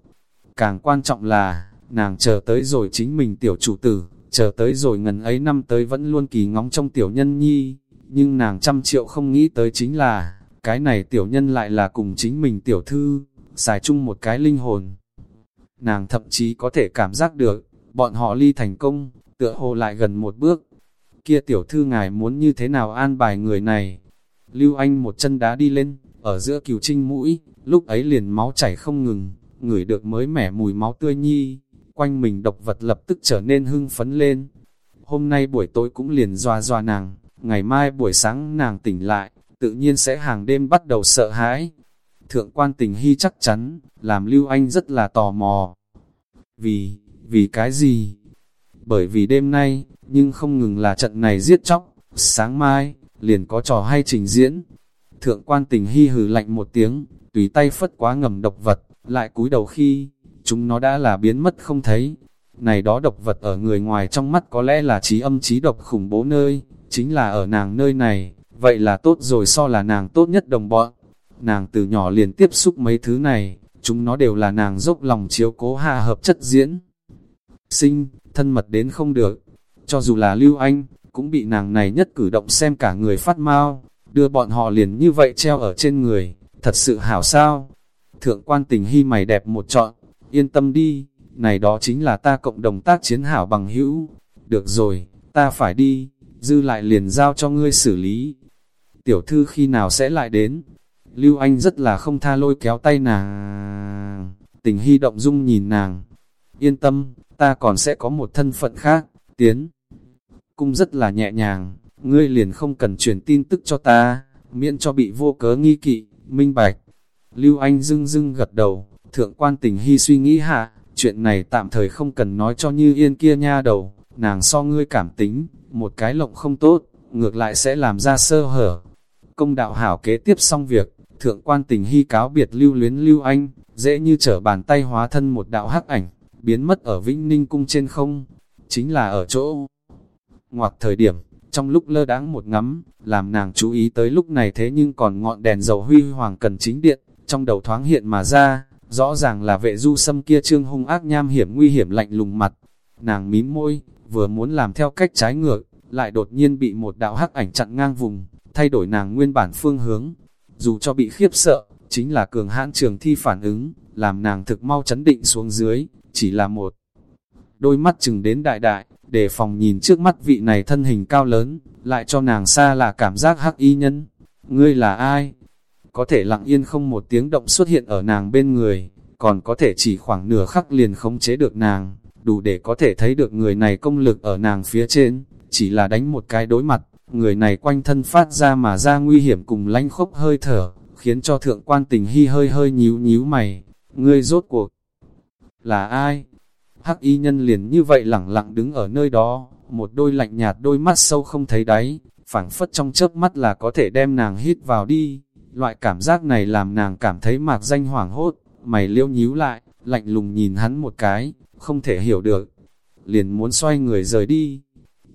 Speaker 1: Càng quan trọng là, nàng chờ tới rồi chính mình tiểu chủ tử, chờ tới rồi ngần ấy năm tới vẫn luôn kỳ ngóng trong tiểu nhân nhi, nhưng nàng trăm triệu không nghĩ tới chính là, cái này tiểu nhân lại là cùng chính mình tiểu thư, xài chung một cái linh hồn. Nàng thậm chí có thể cảm giác được, bọn họ ly thành công, tựa hồ lại gần một bước. Kia tiểu thư ngài muốn như thế nào an bài người này? Lưu Anh một chân đá đi lên, ở giữa cửu trinh mũi, lúc ấy liền máu chảy không ngừng, ngửi được mới mẻ mùi máu tươi nhi, quanh mình độc vật lập tức trở nên hưng phấn lên. Hôm nay buổi tối cũng liền doa doa nàng, ngày mai buổi sáng nàng tỉnh lại, tự nhiên sẽ hàng đêm bắt đầu sợ hãi. Thượng quan tình hy chắc chắn, làm Lưu Anh rất là tò mò. Vì, vì cái gì? Bởi vì đêm nay, nhưng không ngừng là trận này giết chóc, sáng mai, liền có trò hay trình diễn. Thượng quan tình hy hừ lạnh một tiếng, tùy tay phất quá ngầm độc vật, lại cúi đầu khi, chúng nó đã là biến mất không thấy. Này đó độc vật ở người ngoài trong mắt có lẽ là trí âm trí độc khủng bố nơi, chính là ở nàng nơi này, vậy là tốt rồi so là nàng tốt nhất đồng bọn. Nàng từ nhỏ liền tiếp xúc mấy thứ này, chúng nó đều là nàng dốc lòng chiếu cố hạ hợp chất diễn. Sinh, thân mật đến không được, cho dù là Lưu Anh, cũng bị nàng này nhất cử động xem cả người phát mau, đưa bọn họ liền như vậy treo ở trên người, thật sự hảo sao. Thượng quan tình hy mày đẹp một trọn, yên tâm đi, này đó chính là ta cộng đồng tác chiến hảo bằng hữu. Được rồi, ta phải đi, dư lại liền giao cho ngươi xử lý tiểu thư khi nào sẽ lại đến. Lưu Anh rất là không tha lôi kéo tay nàng. Tình hy động dung nhìn nàng. Yên tâm, ta còn sẽ có một thân phận khác, tiến. Cung rất là nhẹ nhàng, ngươi liền không cần truyền tin tức cho ta, miễn cho bị vô cớ nghi kỵ, minh bạch. Lưu Anh dưng dưng gật đầu, thượng quan tình hy suy nghĩ hạ, chuyện này tạm thời không cần nói cho như yên kia nha đầu, nàng so ngươi cảm tính, một cái lộng không tốt, ngược lại sẽ làm ra sơ hở, công đạo hảo kế tiếp xong việc, thượng quan tình hy cáo biệt lưu luyến lưu anh, dễ như trở bàn tay hóa thân một đạo hắc ảnh, biến mất ở Vĩnh Ninh cung trên không, chính là ở chỗ ngoặc thời điểm, trong lúc lơ đáng một ngắm, làm nàng chú ý tới lúc này thế nhưng còn ngọn đèn dầu huy hoàng cần chính điện, trong đầu thoáng hiện mà ra, rõ ràng là vệ du sâm kia trương hung ác nham hiểm nguy hiểm lạnh lùng mặt. Nàng mím môi, vừa muốn làm theo cách trái ngược, lại đột nhiên bị một đạo hắc ảnh chặn ngang vùng, thay đổi nàng nguyên bản phương hướng. Dù cho bị khiếp sợ, chính là cường hãn trường thi phản ứng, làm nàng thực mau chấn định xuống dưới, chỉ là một. Đôi mắt chừng đến đại đại, để phòng nhìn trước mắt vị này thân hình cao lớn, lại cho nàng xa là cảm giác hắc y nhân. Ngươi là ai? Có thể lặng yên không một tiếng động xuất hiện ở nàng bên người, còn có thể chỉ khoảng nửa khắc liền khống chế được nàng, đủ để có thể thấy được người này công lực ở nàng phía trên, chỉ là đánh một cái đối mặt, người này quanh thân phát ra mà ra nguy hiểm cùng lanh khốc hơi thở, khiến cho thượng quan tình hy hơi hơi nhíu nhíu mày, ngươi rốt cuộc là ai? Hắc y nhân liền như vậy lẳng lặng đứng ở nơi đó, một đôi lạnh nhạt đôi mắt sâu không thấy đáy, phảng phất trong chớp mắt là có thể đem nàng hít vào đi. Loại cảm giác này làm nàng cảm thấy mạc danh hoảng hốt, mày liêu nhíu lại, lạnh lùng nhìn hắn một cái, không thể hiểu được. Liền muốn xoay người rời đi.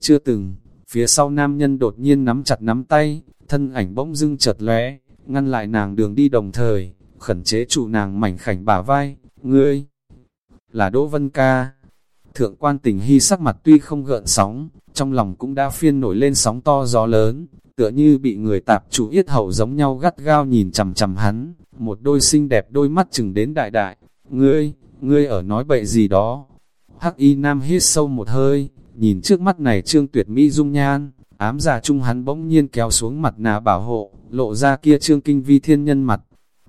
Speaker 1: Chưa từng, phía sau nam nhân đột nhiên nắm chặt nắm tay, thân ảnh bỗng dưng chợt lóe, ngăn lại nàng đường đi đồng thời, khẩn chế trụ nàng mảnh khảnh bả vai, ngươi, là Đỗ Vân Ca. Thượng quan tình hy sắc mặt tuy không gợn sóng, trong lòng cũng đã phiên nổi lên sóng to gió lớn, tựa như bị người tạp chủ yết hầu giống nhau gắt gao nhìn chầm chầm hắn, một đôi xinh đẹp đôi mắt chừng đến đại đại, ngươi, ngươi ở nói bậy gì đó. Hắc y nam hít sâu một hơi, nhìn trước mắt này trương tuyệt mỹ dung nhan, ám giả trung hắn bỗng nhiên kéo xuống mặt nạ bảo hộ, lộ ra kia trương kinh vi thiên nhân mặt.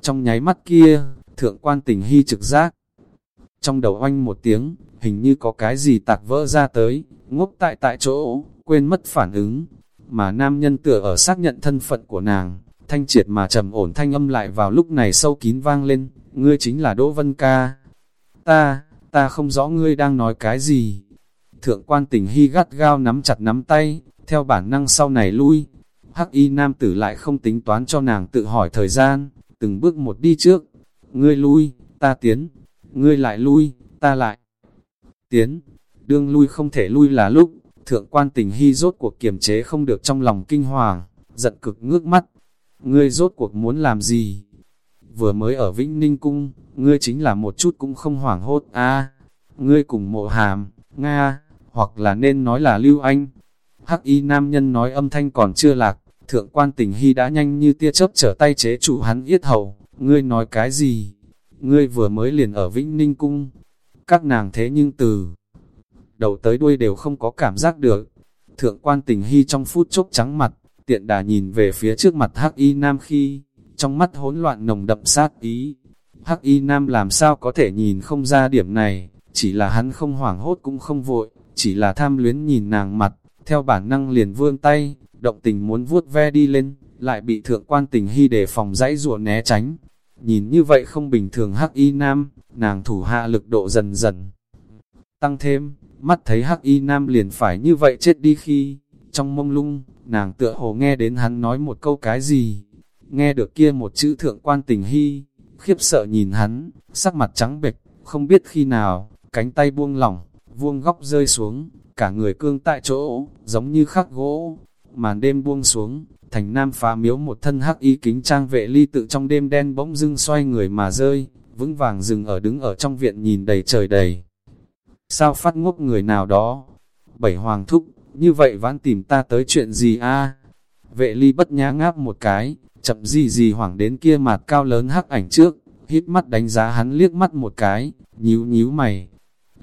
Speaker 1: Trong nháy mắt kia, thượng quan tình hy trực giác. Trong đầu oanh một tiếng, hình như có cái gì tạc vỡ ra tới, ngốc tại tại chỗ, quên mất phản ứng. Mà nam nhân tựa ở xác nhận thân phận của nàng, thanh triệt mà trầm ổn thanh âm lại vào lúc này sâu kín vang lên, ngươi chính là Đỗ Vân Ca. Ta, ta không rõ ngươi đang nói cái gì. Thượng quan tình hy gắt gao nắm chặt nắm tay, theo bản năng sau này lui. Hắc y nam tử lại không tính toán cho nàng tự hỏi thời gian, từng bước một đi trước. Ngươi lui, ta tiến, ngươi lại lui, ta lại tiến. Đương lui không thể lui là lúc, thượng quan tình hy rốt cuộc kiềm chế không được trong lòng kinh hoàng, giận cực ngước mắt. Ngươi rốt cuộc muốn làm gì? Vừa mới ở Vĩnh Ninh Cung, ngươi chính là một chút cũng không hoảng hốt a Ngươi cùng mộ hàm, Nga, hoặc là nên nói là Lưu Anh. Hắc y nam nhân nói âm thanh còn chưa lạc, thượng quan tình hy đã nhanh như tia chớp trở tay chế chủ hắn yết hầu. Ngươi nói cái gì? Ngươi vừa mới liền ở Vĩnh Ninh Cung. Các nàng thế nhưng từ đầu tới đuôi đều không có cảm giác được. Thượng quan tình hy trong phút chốc trắng mặt, tiện đà nhìn về phía trước mặt hắc y nam khi, trong mắt hỗn loạn nồng đậm sát ý. Hắc y nam làm sao có thể nhìn không ra điểm này, chỉ là hắn không hoảng hốt cũng không vội, chỉ là tham luyến nhìn nàng mặt, theo bản năng liền vươn tay, động tình muốn vuốt ve đi lên, lại bị thượng quan tình hy đề phòng dãy rùa né tránh. Nhìn như vậy không bình thường hắc y nam, nàng thủ hạ lực độ dần dần. Tăng thêm, mắt thấy hắc y nam liền phải như vậy chết đi khi, trong mông lung, nàng tựa hồ nghe đến hắn nói một câu cái gì. Nghe được kia một chữ thượng quan tình hy, khiếp sợ nhìn hắn, sắc mặt trắng bệch, không biết khi nào, cánh tay buông lỏng, vuông góc rơi xuống, cả người cương tại chỗ, giống như khắc gỗ. Màn đêm buông xuống, thành nam phá miếu một thân hắc y kính trang vệ ly tự trong đêm đen bỗng dưng xoay người mà rơi, vững vàng dừng ở đứng ở trong viện nhìn đầy trời đầy. Sao phát ngốc người nào đó? Bảy hoàng thúc, như vậy vãn tìm ta tới chuyện gì a Vệ ly bất nhá ngáp một cái, chậm gì gì hoảng đến kia mặt cao lớn hắc ảnh trước, hít mắt đánh giá hắn liếc mắt một cái, nhíu nhíu mày.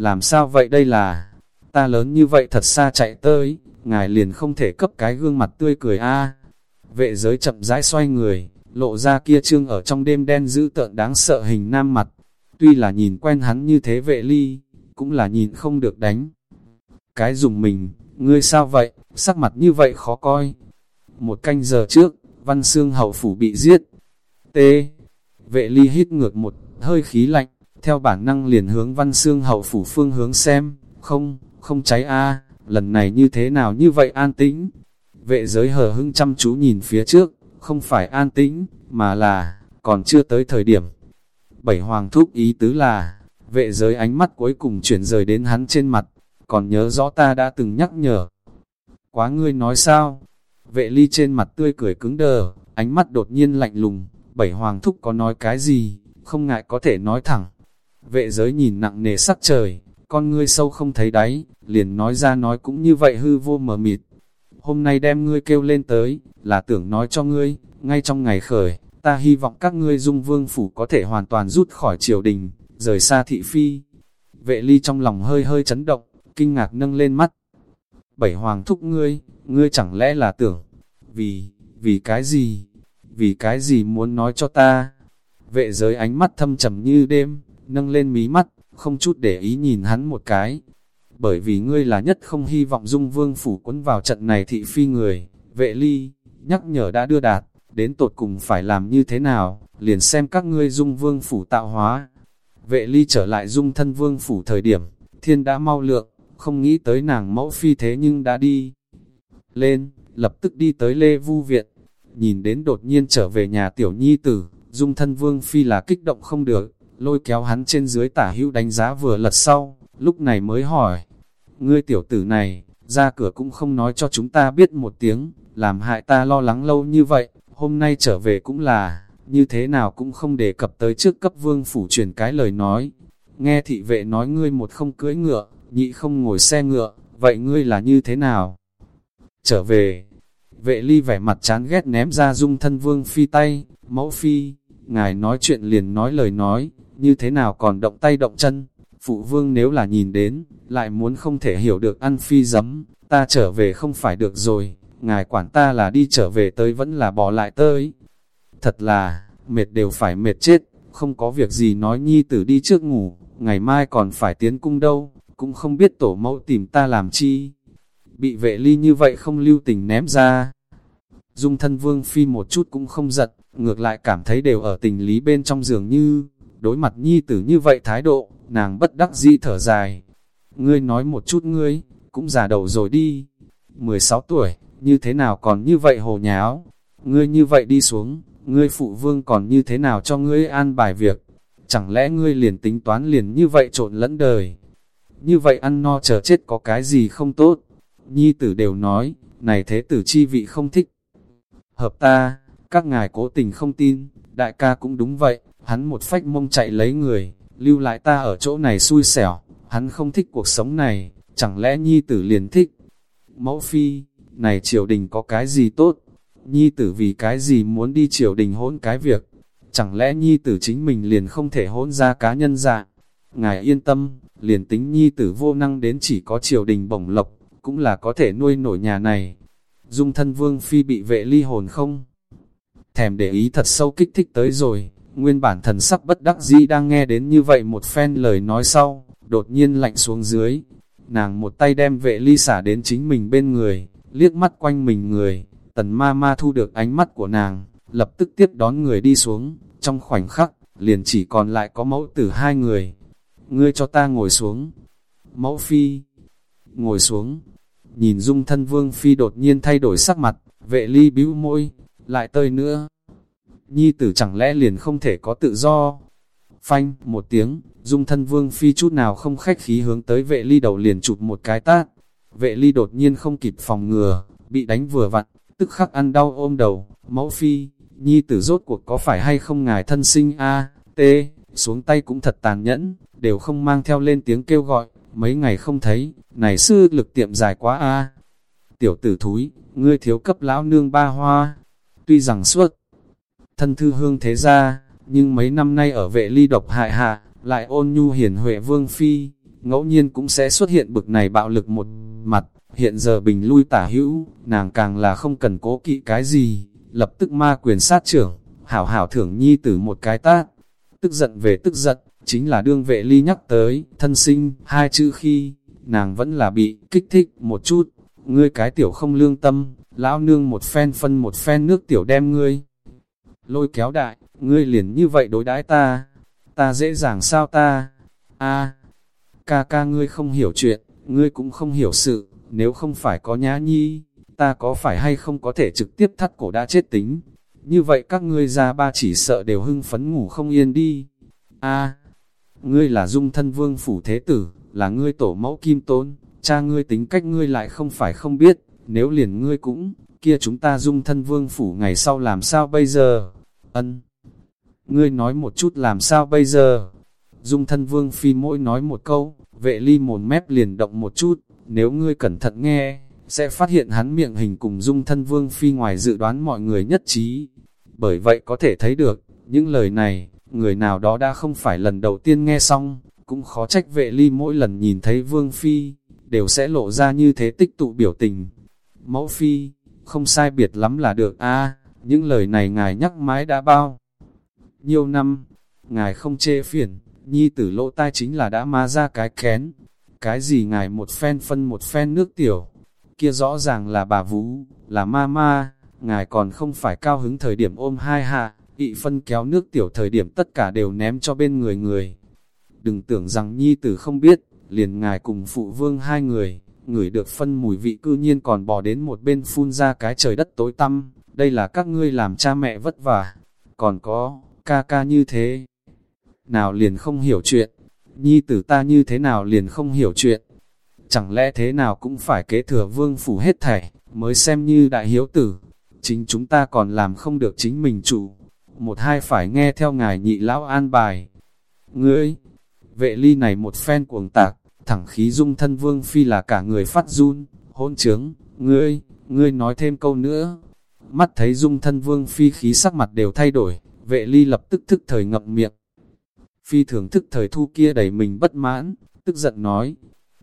Speaker 1: Làm sao vậy đây là, ta lớn như vậy thật xa chạy tới, ngài liền không thể cấp cái gương mặt tươi cười a Vệ giới chậm rãi xoay người, lộ ra kia trương ở trong đêm đen dữ tợn đáng sợ hình nam mặt. Tuy là nhìn quen hắn như thế vệ ly, cũng là nhìn không được đánh. Cái dùng mình, ngươi sao vậy, sắc mặt như vậy khó coi. Một canh giờ trước, văn xương hậu phủ bị giết. T. Vệ ly hít ngược một hơi khí lạnh, theo bản năng liền hướng văn xương hậu phủ phương hướng xem, không, không cháy a lần này như thế nào như vậy an tĩnh. Vệ giới hờ hưng chăm chú nhìn phía trước, không phải an tĩnh, mà là, còn chưa tới thời điểm. Bảy hoàng thúc ý tứ là, vệ giới ánh mắt cuối cùng chuyển rời đến hắn trên mặt, còn nhớ rõ ta đã từng nhắc nhở. Quá ngươi nói sao? Vệ ly trên mặt tươi cười cứng đờ, ánh mắt đột nhiên lạnh lùng, bảy hoàng thúc có nói cái gì, không ngại có thể nói thẳng. Vệ giới nhìn nặng nề sắc trời, con ngươi sâu không thấy đáy, liền nói ra nói cũng như vậy hư vô mờ mịt. Hôm nay đem ngươi kêu lên tới, là tưởng nói cho ngươi, ngay trong ngày khởi, ta hy vọng các ngươi dung vương phủ có thể hoàn toàn rút khỏi triều đình, rời xa thị phi. Vệ ly trong lòng hơi hơi chấn động, kinh ngạc nâng lên mắt. Bảy hoàng thúc ngươi, ngươi chẳng lẽ là tưởng, vì, vì cái gì, vì cái gì muốn nói cho ta. Vệ giới ánh mắt thâm trầm như đêm, nâng lên mí mắt, không chút để ý nhìn hắn một cái. Bởi vì ngươi là nhất không hy vọng dung vương phủ quấn vào trận này thị phi người, vệ ly, nhắc nhở đã đưa đạt, đến tột cùng phải làm như thế nào, liền xem các ngươi dung vương phủ tạo hóa. Vệ ly trở lại dung thân vương phủ thời điểm, thiên đã mau lượng, không nghĩ tới nàng mẫu phi thế nhưng đã đi. Lên, lập tức đi tới Lê Vu Viện, nhìn đến đột nhiên trở về nhà tiểu nhi tử, dung thân vương phi là kích động không được, lôi kéo hắn trên dưới tả hữu đánh giá vừa lật sau, lúc này mới hỏi, ngươi tiểu tử này, ra cửa cũng không nói cho chúng ta biết một tiếng, làm hại ta lo lắng lâu như vậy, hôm nay trở về cũng là, như thế nào cũng không đề cập tới trước cấp vương phủ truyền cái lời nói. Nghe thị vệ nói ngươi một không cưỡi ngựa, nhị không ngồi xe ngựa, vậy ngươi là như thế nào? Trở về, vệ ly vẻ mặt chán ghét ném ra dung thân vương phi tay, mẫu phi, ngài nói chuyện liền nói lời nói, như thế nào còn động tay động chân, phụ vương nếu là nhìn đến, lại muốn không thể hiểu được ăn phi giấm, ta trở về không phải được rồi, ngài quản ta là đi trở về tới vẫn là bỏ lại tới. Thật là, mệt đều phải mệt chết, không có việc gì nói nhi tử đi trước ngủ, ngày mai còn phải tiến cung đâu, cũng không biết tổ mẫu tìm ta làm chi. Bị vệ ly như vậy không lưu tình ném ra. Dung thân vương phi một chút cũng không giật, ngược lại cảm thấy đều ở tình lý bên trong giường như, đối mặt nhi tử như vậy thái độ, nàng bất đắc dĩ thở dài. Ngươi nói một chút ngươi, cũng già đầu rồi đi. 16 tuổi, như thế nào còn như vậy hồ nháo? Ngươi như vậy đi xuống, ngươi phụ vương còn như thế nào cho ngươi an bài việc? Chẳng lẽ ngươi liền tính toán liền như vậy trộn lẫn đời? Như vậy ăn no chờ chết có cái gì không tốt? Nhi tử đều nói, này thế tử chi vị không thích. Hợp ta, các ngài cố tình không tin, đại ca cũng đúng vậy, hắn một phách mông chạy lấy người, lưu lại ta ở chỗ này xui xẻo, hắn không thích cuộc sống này, chẳng lẽ nhi tử liền thích? Mẫu phi, này triều đình có cái gì tốt? Nhi tử vì cái gì muốn đi triều đình hỗn cái việc? Chẳng lẽ nhi tử chính mình liền không thể hỗn ra cá nhân dạng? Ngài yên tâm, liền tính nhi tử vô năng đến chỉ có triều đình bổng lộc, cũng là có thể nuôi nổi nhà này. Dung thân vương phi bị vệ ly hồn không? Thèm để ý thật sâu kích thích tới rồi, nguyên bản thần sắc bất đắc dĩ đang nghe đến như vậy một phen lời nói sau, đột nhiên lạnh xuống dưới. Nàng một tay đem vệ ly xả đến chính mình bên người, liếc mắt quanh mình người, tần ma ma thu được ánh mắt của nàng, lập tức tiếp đón người đi xuống, trong khoảnh khắc, liền chỉ còn lại có mẫu tử hai người. Ngươi cho ta ngồi xuống. Mẫu phi, ngồi xuống. Nhìn dung thân vương phi đột nhiên thay đổi sắc mặt, vệ ly bĩu môi, lại tơi nữa. Nhi tử chẳng lẽ liền không thể có tự do? Phanh, một tiếng, dung thân vương phi chút nào không khách khí hướng tới vệ ly đầu liền chụp một cái tát. Vệ ly đột nhiên không kịp phòng ngừa, bị đánh vừa vặn, tức khắc ăn đau ôm đầu, mẫu phi, nhi tử rốt cuộc có phải hay không ngài thân sinh a? T, xuống tay cũng thật tàn nhẫn, đều không mang theo lên tiếng kêu gọi, mấy ngày không thấy, này sư lực tiệm dài quá a. Tiểu tử thúi, ngươi thiếu cấp lão nương ba hoa, tuy rằng suốt, thân thư hương thế gia nhưng mấy năm nay ở vệ ly độc hại hạ, lại ôn nhu hiền huệ vương phi, ngẫu nhiên cũng sẽ xuất hiện bực này bạo lực một mặt, hiện giờ bình lui tả hữu, nàng càng là không cần cố kỵ cái gì, lập tức ma quyền sát trưởng, hảo hảo thưởng nhi tử một cái tát, tức giận về tức giận, chính là đương vệ ly nhắc tới, thân sinh, hai chữ khi, nàng vẫn là bị kích thích một chút, ngươi cái tiểu không lương tâm, lão nương một phen phân một phen nước tiểu đem ngươi. Lôi kéo đại, ngươi liền như vậy đối đãi ta, ta dễ dàng sao ta, a ca ca ngươi không hiểu chuyện, ngươi cũng không hiểu sự, nếu không phải có nhã nhi, ta có phải hay không có thể trực tiếp thắt cổ đã chết tính, như vậy các ngươi ra ba chỉ sợ đều hưng phấn ngủ không yên đi, a ngươi là dung thân vương phủ thế tử, là ngươi tổ mẫu kim tôn, cha ngươi tính cách ngươi lại không phải không biết, nếu liền ngươi cũng, kia chúng ta dung thân vương phủ ngày sau làm sao bây giờ? Ân. Ngươi nói một chút làm sao bây giờ? Dung thân vương phi mỗi nói một câu, vệ ly mồn mép liền động một chút, nếu ngươi cẩn thận nghe, sẽ phát hiện hắn miệng hình cùng dung thân vương phi ngoài dự đoán mọi người nhất trí. Bởi vậy có thể thấy được, những lời này, người nào đó đã không phải lần đầu tiên nghe xong, cũng khó trách vệ ly mỗi lần nhìn thấy vương phi, đều sẽ lộ ra như thế tích tụ biểu tình. Mẫu phi, không sai biệt lắm là được a những lời này ngài nhắc mãi đã bao. Nhiều năm, ngài không chê phiền, nhi tử lỗ tai chính là đã ma ra cái kén. Cái gì ngài một phen phân một phen nước tiểu, kia rõ ràng là bà Vũ, là ma ma, ngài còn không phải cao hứng thời điểm ôm hai hạ, ị phân kéo nước tiểu thời điểm tất cả đều ném cho bên người người. đừng tưởng rằng nhi tử không biết, liền ngài cùng phụ vương hai người, người được phân mùi vị cư nhiên còn bỏ đến một bên phun ra cái trời đất tối tăm, đây là các ngươi làm cha mẹ vất vả, còn có, ca ca như thế. Nào liền không hiểu chuyện, nhi tử ta như thế nào liền không hiểu chuyện, chẳng lẽ thế nào cũng phải kế thừa vương phủ hết thảy, mới xem như đại hiếu tử, chính chúng ta còn làm không được chính mình chủ, một hai phải nghe theo ngài nhị lão an bài. Ngươi, vệ ly này một phen cuồng tạc, thẳng khí dung thân vương phi là cả người phát run, hôn trướng, ngươi, ngươi nói thêm câu nữa. Mắt thấy dung thân vương phi khí sắc mặt đều thay đổi, vệ ly lập tức thức thời ngậm miệng. Phi thường thức thời thu kia đẩy mình bất mãn, tức giận nói,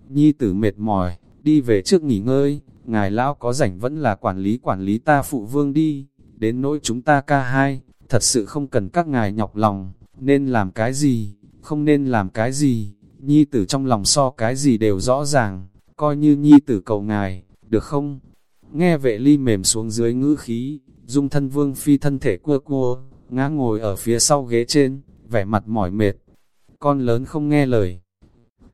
Speaker 1: nhi tử mệt mỏi, đi về trước nghỉ ngơi, ngài lão có rảnh vẫn là quản lý quản lý ta phụ vương đi, đến nỗi chúng ta ca hai, thật sự không cần các ngài nhọc lòng, nên làm cái gì, không nên làm cái gì, nhi tử trong lòng so cái gì đều rõ ràng, coi như nhi tử cầu ngài, được không? Nghe vệ ly mềm xuống dưới ngữ khí, dung thân vương phi thân thể cua cua, ngã ngồi ở phía sau ghế trên, vẻ mặt mỏi mệt. Con lớn không nghe lời.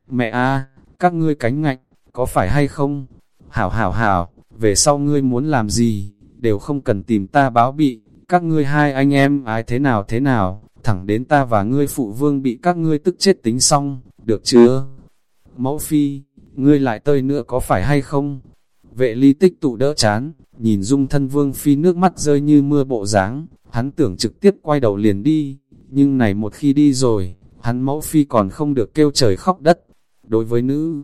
Speaker 1: Mẹ a các ngươi cánh ngạnh, có phải hay không? Hảo hảo hảo, về sau ngươi muốn làm gì, đều không cần tìm ta báo bị, các ngươi hai anh em ái thế nào thế nào, thẳng đến ta và ngươi phụ vương bị các ngươi tức chết tính xong, được chưa? Mẫu phi, ngươi lại tơi nữa có phải hay không? Vệ ly tích tụ đỡ chán, nhìn dung thân vương phi nước mắt rơi như mưa bộ dáng hắn tưởng trực tiếp quay đầu liền đi, nhưng này một khi đi rồi, hắn mẫu phi còn không được kêu trời khóc đất. Đối với nữ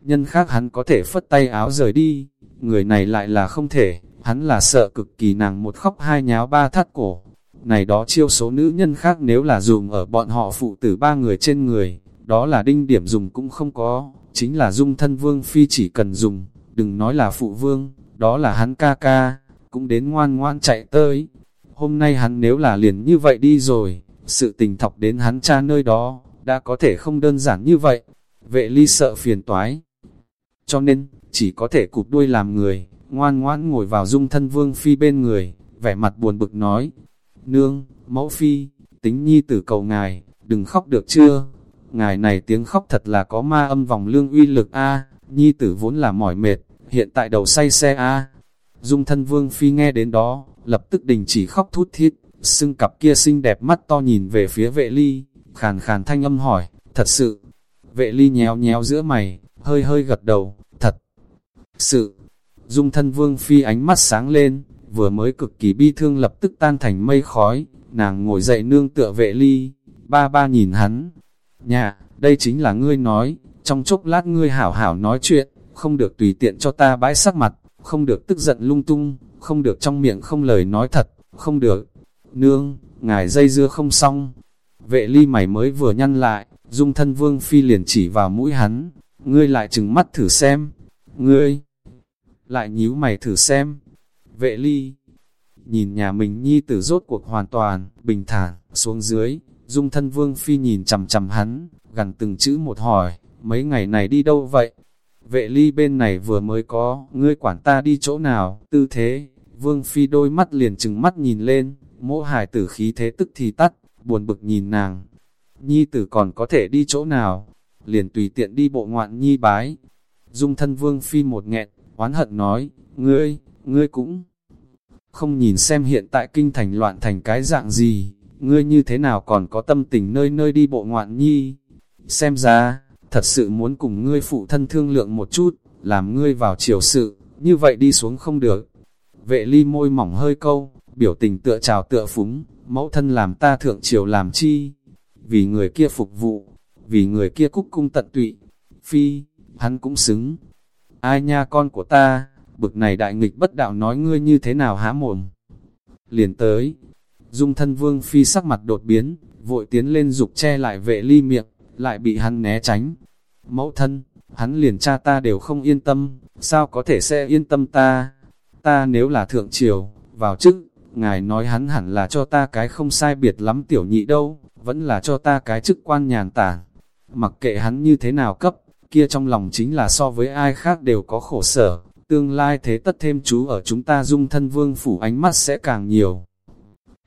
Speaker 1: nhân khác hắn có thể phất tay áo rời đi, người này lại là không thể, hắn là sợ cực kỳ nàng một khóc hai nháo ba thắt cổ. Này đó chiêu số nữ nhân khác nếu là dùng ở bọn họ phụ tử ba người trên người, đó là đinh điểm dùng cũng không có, chính là dung thân vương phi chỉ cần dùng, đừng nói là phụ vương, đó là hắn ca ca, cũng đến ngoan ngoan chạy tới. Hôm nay hắn nếu là liền như vậy đi rồi, sự tình thọc đến hắn cha nơi đó, đã có thể không đơn giản như vậy. Vệ ly sợ phiền toái. Cho nên, chỉ có thể cụp đuôi làm người, ngoan ngoãn ngồi vào dung thân vương phi bên người, vẻ mặt buồn bực nói. Nương, mẫu phi, tính nhi tử cầu ngài, đừng khóc được chưa? Ngài này tiếng khóc thật là có ma âm vòng lương uy lực a nhi tử vốn là mỏi mệt, hiện tại đầu say xe a. Dung thân vương phi nghe đến đó, lập tức đình chỉ khóc thút thít, xưng cặp kia xinh đẹp mắt to nhìn về phía vệ ly, khàn khàn thanh âm hỏi, thật sự, vệ ly nhéo nhéo giữa mày, hơi hơi gật đầu, thật sự, dung thân vương phi ánh mắt sáng lên, vừa mới cực kỳ bi thương lập tức tan thành mây khói, nàng ngồi dậy nương tựa vệ ly, ba ba nhìn hắn, nhà, đây chính là ngươi nói, trong chốc lát ngươi hảo hảo nói chuyện, không được tùy tiện cho ta bãi sắc mặt, không được tức giận lung tung, không được trong miệng không lời nói thật, không được. Nương, ngài dây dưa không xong. Vệ ly mày mới vừa nhăn lại, dung thân vương phi liền chỉ vào mũi hắn, ngươi lại chừng mắt thử xem. Ngươi lại nhíu mày thử xem. Vệ ly nhìn nhà mình nhi tử rốt cuộc hoàn toàn, bình thản, xuống dưới, dung thân vương phi nhìn chầm chầm hắn, gần từng chữ một hỏi, mấy ngày này đi đâu vậy? Vệ ly bên này vừa mới có, ngươi quản ta đi chỗ nào, tư thế, vương phi đôi mắt liền chừng mắt nhìn lên, mỗ hải tử khí thế tức thì tắt, buồn bực nhìn nàng. Nhi tử còn có thể đi chỗ nào, liền tùy tiện đi bộ ngoạn nhi bái. Dung thân vương phi một nghẹn, oán hận nói, ngươi, ngươi cũng không nhìn xem hiện tại kinh thành loạn thành cái dạng gì, ngươi như thế nào còn có tâm tình nơi nơi đi bộ ngoạn nhi. Xem ra, thật sự muốn cùng ngươi phụ thân thương lượng một chút, làm ngươi vào chiều sự, như vậy đi xuống không được. Vệ ly môi mỏng hơi câu, biểu tình tựa trào tựa phúng, mẫu thân làm ta thượng triều làm chi, vì người kia phục vụ, vì người kia cúc cung tận tụy, phi, hắn cũng xứng. Ai nha con của ta, bực này đại nghịch bất đạo nói ngươi như thế nào há mồm. Liền tới, dung thân vương phi sắc mặt đột biến, vội tiến lên dục che lại vệ ly miệng, lại bị hắn né tránh. Mẫu thân, hắn liền cha ta đều không yên tâm, sao có thể sẽ yên tâm ta? Ta nếu là thượng triều, vào chức, ngài nói hắn hẳn là cho ta cái không sai biệt lắm tiểu nhị đâu, vẫn là cho ta cái chức quan nhàn tản. Mặc kệ hắn như thế nào cấp, kia trong lòng chính là so với ai khác đều có khổ sở, tương lai thế tất thêm chú ở chúng ta dung thân vương phủ ánh mắt sẽ càng nhiều.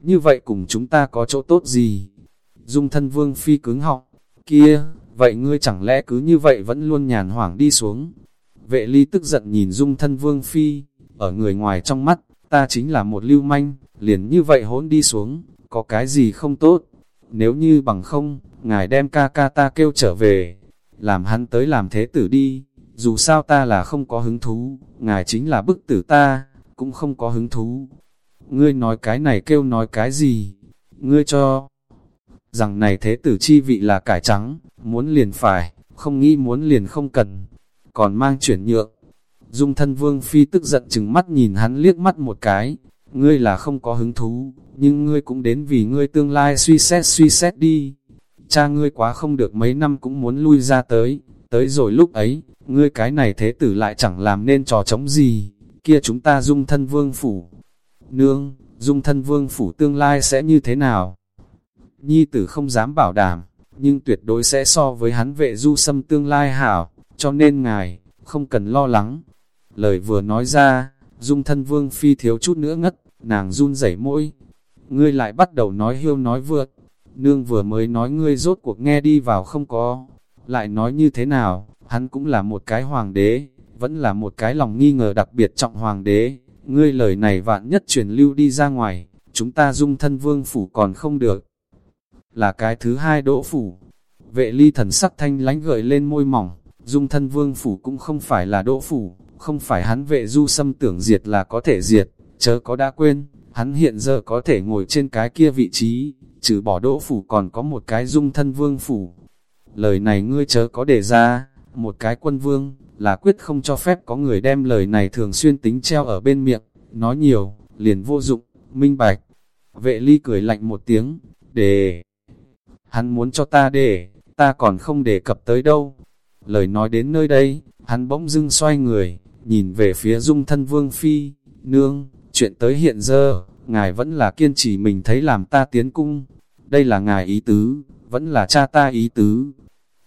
Speaker 1: Như vậy cùng chúng ta có chỗ tốt gì? Dung thân vương phi cứng họng, Kia, vậy ngươi chẳng lẽ cứ như vậy vẫn luôn nhàn hoảng đi xuống? Vệ ly tức giận nhìn dung thân vương phi, ở người ngoài trong mắt, ta chính là một lưu manh, liền như vậy hỗn đi xuống, có cái gì không tốt? Nếu như bằng không, ngài đem ca ca ta kêu trở về, làm hắn tới làm thế tử đi, dù sao ta là không có hứng thú, ngài chính là bức tử ta, cũng không có hứng thú. Ngươi nói cái này kêu nói cái gì? Ngươi cho rằng này thế tử chi vị là cải trắng, muốn liền phải, không nghĩ muốn liền không cần, còn mang chuyển nhượng. Dung thân vương phi tức giận chừng mắt nhìn hắn liếc mắt một cái, ngươi là không có hứng thú, nhưng ngươi cũng đến vì ngươi tương lai suy xét suy xét đi. Cha ngươi quá không được mấy năm cũng muốn lui ra tới, tới rồi lúc ấy, ngươi cái này thế tử lại chẳng làm nên trò chống gì, kia chúng ta dung thân vương phủ. Nương, dung thân vương phủ tương lai sẽ như thế nào? Nhi tử không dám bảo đảm, nhưng tuyệt đối sẽ so với hắn vệ du xâm tương lai hảo, cho nên ngài, không cần lo lắng. Lời vừa nói ra, dung thân vương phi thiếu chút nữa ngất, nàng run rẩy môi. Ngươi lại bắt đầu nói hiêu nói vượt, nương vừa mới nói ngươi rốt cuộc nghe đi vào không có, lại nói như thế nào, hắn cũng là một cái hoàng đế, vẫn là một cái lòng nghi ngờ đặc biệt trọng hoàng đế, ngươi lời này vạn nhất truyền lưu đi ra ngoài, chúng ta dung thân vương phủ còn không được. Là cái thứ hai đỗ phủ, vệ ly thần sắc thanh lánh gợi lên môi mỏng, dung thân vương phủ cũng không phải là đỗ phủ, không phải hắn vệ du xâm tưởng diệt là có thể diệt, chớ có đã quên, hắn hiện giờ có thể ngồi trên cái kia vị trí, trừ bỏ đỗ phủ còn có một cái dung thân vương phủ. Lời này ngươi chớ có đề ra, một cái quân vương, là quyết không cho phép có người đem lời này thường xuyên tính treo ở bên miệng, nói nhiều, liền vô dụng, minh bạch. Vệ ly cười lạnh một tiếng, để, hắn muốn cho ta để, ta còn không đề cập tới đâu. Lời nói đến nơi đây, hắn bỗng dưng xoay người, nhìn về phía dung thân vương phi, nương, chuyện tới hiện giờ, ngài vẫn là kiên trì mình thấy làm ta tiến cung. Đây là ngài ý tứ, vẫn là cha ta ý tứ.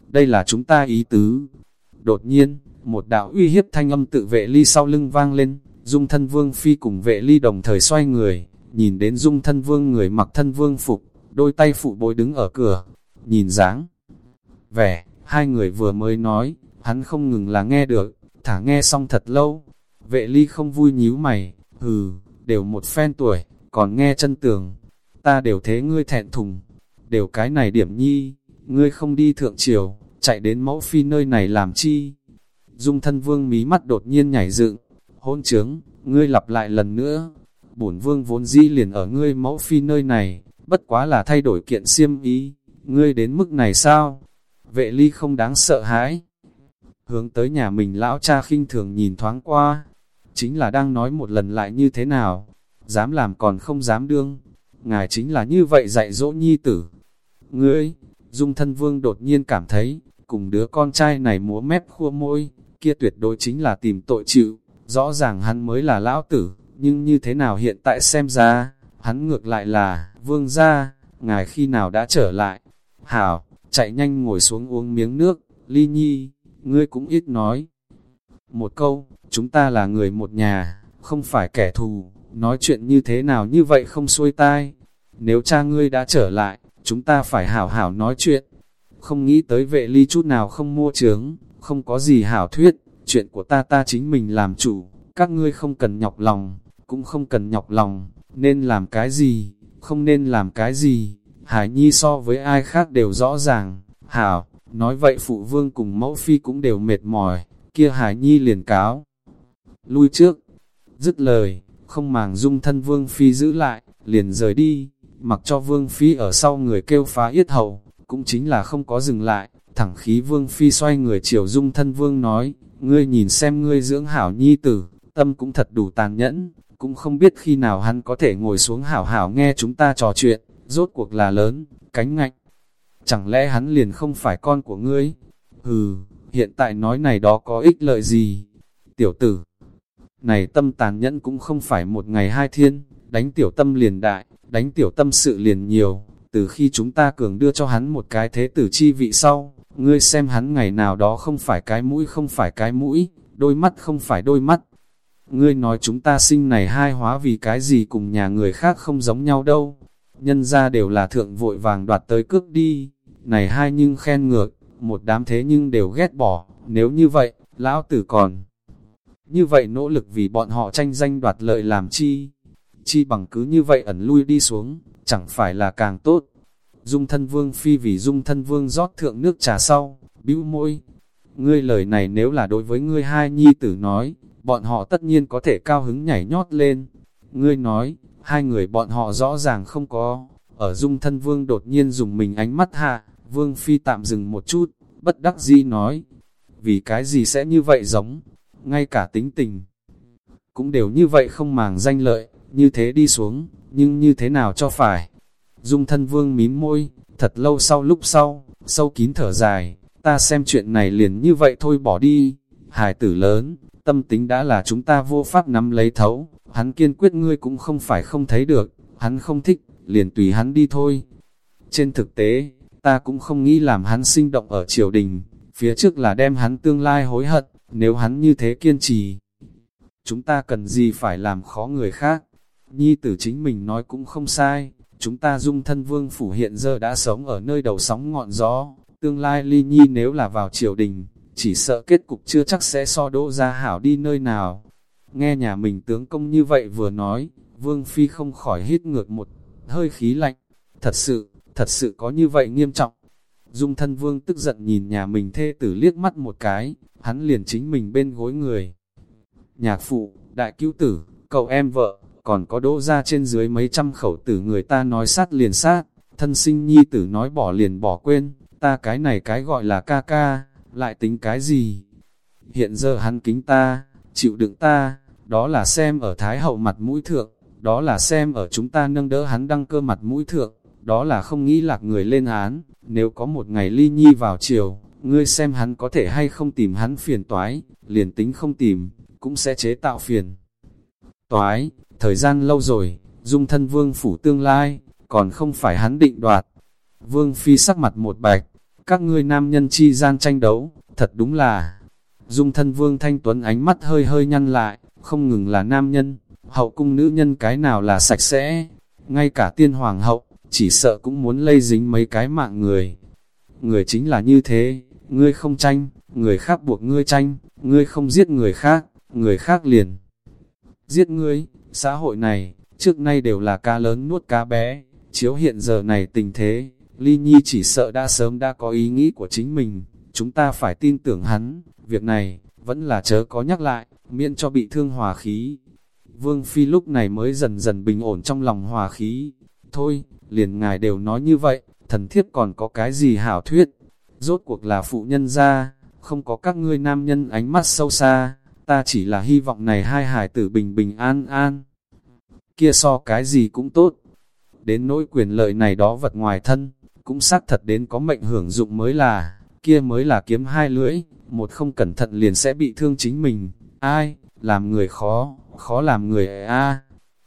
Speaker 1: Đây là chúng ta ý tứ. Đột nhiên, một đạo uy hiếp thanh âm tự vệ ly sau lưng vang lên, dung thân vương phi cùng vệ ly đồng thời xoay người, nhìn đến dung thân vương người mặc thân vương phục, đôi tay phụ bối đứng ở cửa, nhìn dáng. Vẻ, hai người vừa mới nói, hắn không ngừng là nghe được, thả nghe xong thật lâu. Vệ ly không vui nhíu mày, hừ, đều một phen tuổi, còn nghe chân tường. Ta đều thế ngươi thẹn thùng, đều cái này điểm nhi, ngươi không đi thượng triều, chạy đến mẫu phi nơi này làm chi. Dung thân vương mí mắt đột nhiên nhảy dựng, hôn trướng, ngươi lặp lại lần nữa. Bổn vương vốn dĩ liền ở ngươi mẫu phi nơi này, bất quá là thay đổi kiện xiêm ý, ngươi đến mức này sao? Vệ ly không đáng sợ hãi. Hướng tới nhà mình lão cha khinh thường nhìn thoáng qua, chính là đang nói một lần lại như thế nào, dám làm còn không dám đương, ngài chính là như vậy dạy dỗ nhi tử. Ngươi, dung thân vương đột nhiên cảm thấy, cùng đứa con trai này múa mép khua môi, kia tuyệt đối chính là tìm tội chịu, rõ ràng hắn mới là lão tử, nhưng như thế nào hiện tại xem ra, hắn ngược lại là, vương gia, ngài khi nào đã trở lại, hảo, chạy nhanh ngồi xuống uống miếng nước, ly nhi, ngươi cũng ít nói. Một câu, chúng ta là người một nhà, không phải kẻ thù, nói chuyện như thế nào như vậy không xuôi tai. Nếu cha ngươi đã trở lại, chúng ta phải hảo hảo nói chuyện. Không nghĩ tới vệ ly chút nào không mua trướng, không có gì hảo thuyết, chuyện của ta ta chính mình làm chủ, các ngươi không cần nhọc lòng, cũng không cần nhọc lòng, nên làm cái gì, không nên làm cái gì. Hải Nhi so với ai khác đều rõ ràng, hảo, nói vậy phụ vương cùng mẫu phi cũng đều mệt mỏi, kia Hải Nhi liền cáo. Lui trước, dứt lời, không màng dung thân vương phi giữ lại, liền rời đi, mặc cho vương phi ở sau người kêu phá yết hầu, cũng chính là không có dừng lại, thẳng khí vương phi xoay người chiều dung thân vương nói, ngươi nhìn xem ngươi dưỡng hảo nhi tử, tâm cũng thật đủ tàn nhẫn, cũng không biết khi nào hắn có thể ngồi xuống hảo hảo nghe chúng ta trò chuyện, rốt cuộc là lớn, cánh ngạnh. Chẳng lẽ hắn liền không phải con của ngươi? Hừ, hiện tại nói này đó có ích lợi gì? Tiểu tử, này tâm tàn nhẫn cũng không phải một ngày hai thiên, đánh tiểu tâm liền đại, đánh tiểu tâm sự liền nhiều, từ khi chúng ta cường đưa cho hắn một cái thế tử chi vị sau, ngươi xem hắn ngày nào đó không phải cái mũi không phải cái mũi, đôi mắt không phải đôi mắt. Ngươi nói chúng ta sinh này hai hóa vì cái gì cùng nhà người khác không giống nhau đâu, nhân ra đều là thượng vội vàng đoạt tới cước đi, này hai nhưng khen ngược, một đám thế nhưng đều ghét bỏ, nếu như vậy, lão tử còn. Như vậy nỗ lực vì bọn họ tranh danh đoạt lợi làm chi, chi bằng cứ như vậy ẩn lui đi xuống, chẳng phải là càng tốt. Dung thân vương phi vì dung thân vương rót thượng nước trà sau, bĩu môi. Ngươi lời này nếu là đối với ngươi hai nhi tử nói, bọn họ tất nhiên có thể cao hứng nhảy nhót lên. Ngươi nói, hai người bọn họ rõ ràng không có. Ở dung thân vương đột nhiên dùng mình ánh mắt hạ, vương phi tạm dừng một chút, bất đắc dĩ nói. Vì cái gì sẽ như vậy giống, ngay cả tính tình. Cũng đều như vậy không màng danh lợi, như thế đi xuống, nhưng như thế nào cho phải. Dung thân vương mím môi, thật lâu sau lúc sau, sâu kín thở dài, ta xem chuyện này liền như vậy thôi bỏ đi. Hải tử lớn, tâm tính đã là chúng ta vô pháp nắm lấy thấu, hắn kiên quyết ngươi cũng không phải không thấy được, hắn không thích, liền tùy hắn đi thôi. Trên thực tế, ta cũng không nghĩ làm hắn sinh động ở triều đình, phía trước là đem hắn tương lai hối hận, nếu hắn như thế kiên trì. Chúng ta cần gì phải làm khó người khác, nhi tử chính mình nói cũng không sai, chúng ta dung thân vương phủ hiện giờ đã sống ở nơi đầu sóng ngọn gió, tương lai ly nhi nếu là vào triều đình, chỉ sợ kết cục chưa chắc sẽ so đỗ ra hảo đi nơi nào. Nghe nhà mình tướng công như vậy vừa nói, vương phi không khỏi hít ngược một hơi khí lạnh, thật sự, thật sự có như vậy nghiêm trọng. Dung thân vương tức giận nhìn nhà mình thê tử liếc mắt một cái, hắn liền chính mình bên gối người. Nhạc phụ, đại cứu tử, cậu em vợ, còn có đỗ ra trên dưới mấy trăm khẩu tử người ta nói sát liền sát, thân sinh nhi tử nói bỏ liền bỏ quên, ta cái này cái gọi là ca ca, lại tính cái gì? Hiện giờ hắn kính ta, chịu đựng ta, đó là xem ở thái hậu mặt mũi thượng, đó là xem ở chúng ta nâng đỡ hắn đăng cơ mặt mũi thượng, đó là không nghĩ lạc người lên án, nếu có một ngày ly nhi vào chiều, ngươi xem hắn có thể hay không tìm hắn phiền toái, liền tính không tìm, cũng sẽ chế tạo phiền. Toái, thời gian lâu rồi, dung thân vương phủ tương lai, còn không phải hắn định đoạt. Vương phi sắc mặt một bạch, các ngươi nam nhân chi gian tranh đấu, thật đúng là. Dung thân vương thanh tuấn ánh mắt hơi hơi nhăn lại, không ngừng là nam nhân, hậu cung nữ nhân cái nào là sạch sẽ, ngay cả tiên hoàng hậu, chỉ sợ cũng muốn lây dính mấy cái mạng người. Người chính là như thế, ngươi không tranh, người khác buộc ngươi tranh, ngươi không giết người khác, người khác liền. Giết ngươi, xã hội này, trước nay đều là cá lớn nuốt cá bé, chiếu hiện giờ này tình thế, Ly Nhi chỉ sợ đã sớm đã có ý nghĩ của chính mình, chúng ta phải tin tưởng hắn, việc này, vẫn là chớ có nhắc lại, miễn cho bị thương hòa khí. Vương Phi lúc này mới dần dần bình ổn trong lòng hòa khí. Thôi, liền ngài đều nói như vậy, thần thiếp còn có cái gì hảo thuyết. Rốt cuộc là phụ nhân ra, không có các ngươi nam nhân ánh mắt sâu xa, ta chỉ là hy vọng này hai hải tử bình bình an an. Kia so cái gì cũng tốt. Đến nỗi quyền lợi này đó vật ngoài thân, cũng xác thật đến có mệnh hưởng dụng mới là, kia mới là kiếm hai lưỡi, một không cẩn thận liền sẽ bị thương chính mình. Ai, làm người khó, khó làm người a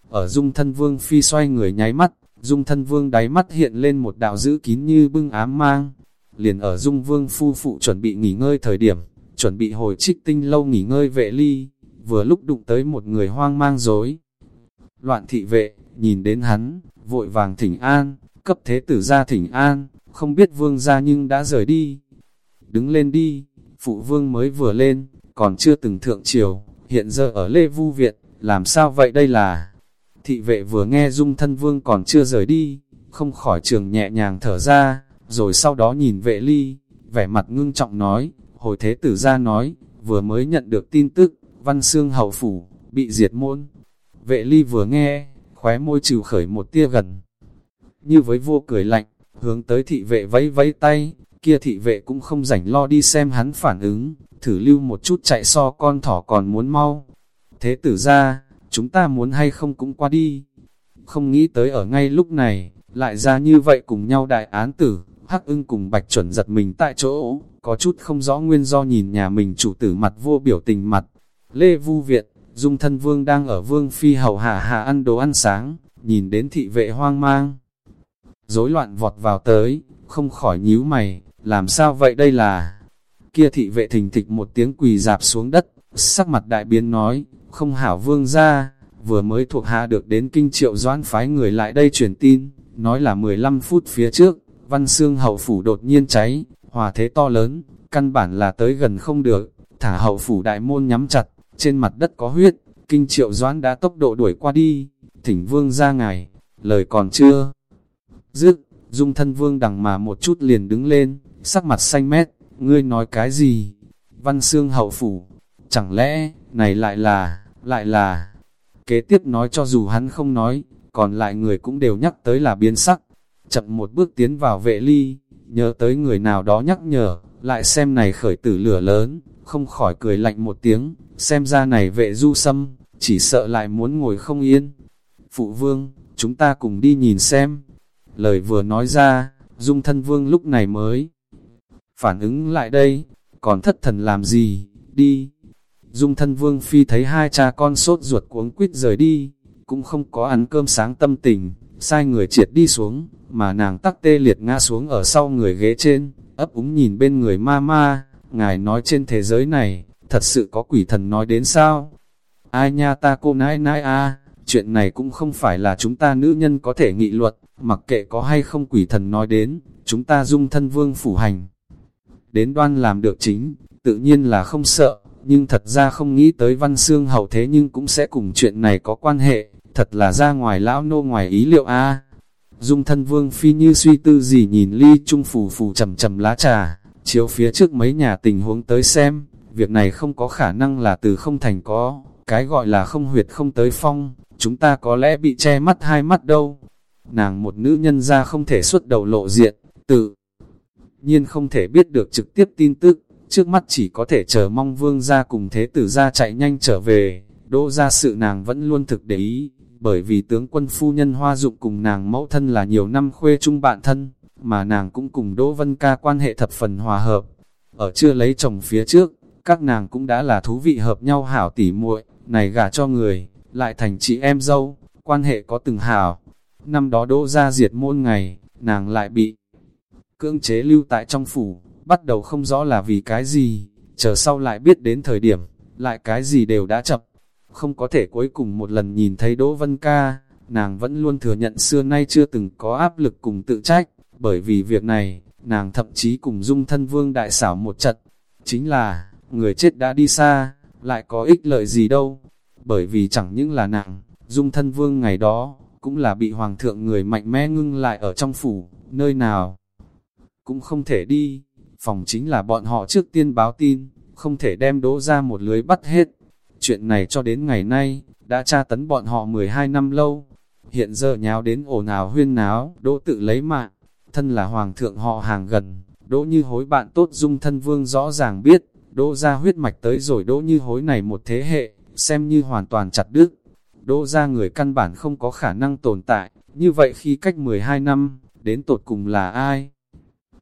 Speaker 1: Ở dung thân vương phi xoay người nháy mắt, dung thân vương đáy mắt hiện lên một đạo giữ kín như bưng ám mang. Liền ở dung vương phu phụ chuẩn bị nghỉ ngơi thời điểm, chuẩn bị hồi trích tinh lâu nghỉ ngơi vệ ly, vừa lúc đụng tới một người hoang mang dối. Loạn thị vệ, nhìn đến hắn, vội vàng thỉnh an, cấp thế tử ra thỉnh an, không biết vương ra nhưng đã rời đi. Đứng lên đi, phụ vương mới vừa lên, còn chưa từng thượng triều, hiện giờ ở Lê Vu Viện, làm sao vậy đây là... Thị vệ vừa nghe dung thân vương còn chưa rời đi, không khỏi trường nhẹ nhàng thở ra, rồi sau đó nhìn vệ ly, vẻ mặt ngưng trọng nói, hồi thế tử ra nói, vừa mới nhận được tin tức, văn xương hậu phủ, bị diệt môn. Vệ ly vừa nghe, khóe môi trừ khởi một tia gần. Như với vô cười lạnh, hướng tới thị vệ vẫy vẫy tay, kia thị vệ cũng không rảnh lo đi xem hắn phản ứng, thử lưu một chút chạy so con thỏ còn muốn mau. Thế tử ra, chúng ta muốn hay không cũng qua đi. Không nghĩ tới ở ngay lúc này, lại ra như vậy cùng nhau đại án tử, hắc ưng cùng bạch chuẩn giật mình tại chỗ, có chút không rõ nguyên do nhìn nhà mình chủ tử mặt vô biểu tình mặt. Lê Vu Viện, Dung Thân Vương đang ở Vương Phi hầu hạ hạ ăn đồ ăn sáng, nhìn đến thị vệ hoang mang rối loạn vọt vào tới, không khỏi nhíu mày, làm sao vậy đây là... Kia thị vệ thình thịch một tiếng quỳ dạp xuống đất, sắc mặt đại biến nói, không hảo vương ra, vừa mới thuộc hạ được đến kinh triệu doãn phái người lại đây truyền tin, nói là 15 phút phía trước, Văn xương hậu phủ đột nhiên cháy, hòa thế to lớn, căn bản là tới gần không được, thả hậu phủ đại môn nhắm chặt, trên mặt đất có huyết, kinh triệu doãn đã tốc độ đuổi qua đi, thỉnh vương ra ngài, lời còn chưa. Dứt, dung thân vương đằng mà một chút liền đứng lên, sắc mặt xanh mét, ngươi nói cái gì? Văn xương hậu phủ, chẳng lẽ, này lại là, lại là... Kế tiếp nói cho dù hắn không nói, còn lại người cũng đều nhắc tới là biến sắc. Chậm một bước tiến vào vệ ly, nhớ tới người nào đó nhắc nhở, lại xem này khởi tử lửa lớn, không khỏi cười lạnh một tiếng, xem ra này vệ du sâm, chỉ sợ lại muốn ngồi không yên. Phụ vương, chúng ta cùng đi nhìn xem. Lời vừa nói ra, dung thân vương lúc này mới phản ứng lại đây, còn thất thần làm gì, đi. Dung thân vương phi thấy hai cha con sốt ruột cuống quýt rời đi, cũng không có ăn cơm sáng tâm tình, sai người triệt đi xuống, mà nàng tắc tê liệt ngã xuống ở sau người ghế trên, ấp úng nhìn bên người ma ma, ngài nói trên thế giới này, thật sự có quỷ thần nói đến sao? Ai nha ta cô nãi nãi a chuyện này cũng không phải là chúng ta nữ nhân có thể nghị luật, mặc kệ có hay không quỷ thần nói đến, chúng ta dung thân vương phủ hành. Đến đoan làm được chính, tự nhiên là không sợ, nhưng thật ra không nghĩ tới văn xương hậu thế nhưng cũng sẽ cùng chuyện này có quan hệ, thật là ra ngoài lão nô ngoài ý liệu a Dung thân vương phi như suy tư gì nhìn ly trung phủ phủ trầm trầm lá trà, chiếu phía trước mấy nhà tình huống tới xem, việc này không có khả năng là từ không thành có, cái gọi là không huyệt không tới phong, chúng ta có lẽ bị che mắt hai mắt đâu. Nàng một nữ nhân ra không thể xuất đầu lộ diện, tự nhiên không thể biết được trực tiếp tin tức, trước mắt chỉ có thể chờ mong vương ra cùng thế tử ra chạy nhanh trở về, đỗ ra sự nàng vẫn luôn thực để ý, bởi vì tướng quân phu nhân hoa dụng cùng nàng mẫu thân là nhiều năm khuê chung bạn thân, mà nàng cũng cùng Đỗ Vân Ca quan hệ thập phần hòa hợp. Ở chưa lấy chồng phía trước, các nàng cũng đã là thú vị hợp nhau hảo tỉ muội, này gả cho người, lại thành chị em dâu, quan hệ có từng hảo. Năm đó Đỗ ra diệt môn ngày, nàng lại bị cưỡng chế lưu tại trong phủ, bắt đầu không rõ là vì cái gì, chờ sau lại biết đến thời điểm, lại cái gì đều đã chập Không có thể cuối cùng một lần nhìn thấy Đỗ Vân Ca, nàng vẫn luôn thừa nhận xưa nay chưa từng có áp lực cùng tự trách, bởi vì việc này, nàng thậm chí cùng dung thân vương đại xảo một trận, chính là, người chết đã đi xa, lại có ích lợi gì đâu, bởi vì chẳng những là nàng, dung thân vương ngày đó, cũng là bị hoàng thượng người mạnh mẽ ngưng lại ở trong phủ, nơi nào cũng không thể đi, phòng chính là bọn họ trước tiên báo tin, không thể đem đỗ ra một lưới bắt hết. Chuyện này cho đến ngày nay, đã tra tấn bọn họ 12 năm lâu, hiện giờ nháo đến ồn ào huyên náo, đỗ tự lấy mạng, thân là hoàng thượng họ hàng gần, đỗ như hối bạn tốt dung thân vương rõ ràng biết, đỗ ra huyết mạch tới rồi đỗ như hối này một thế hệ, xem như hoàn toàn chặt đứt. Đỗ ra người căn bản không có khả năng tồn tại, như vậy khi cách 12 năm, đến tột cùng là ai?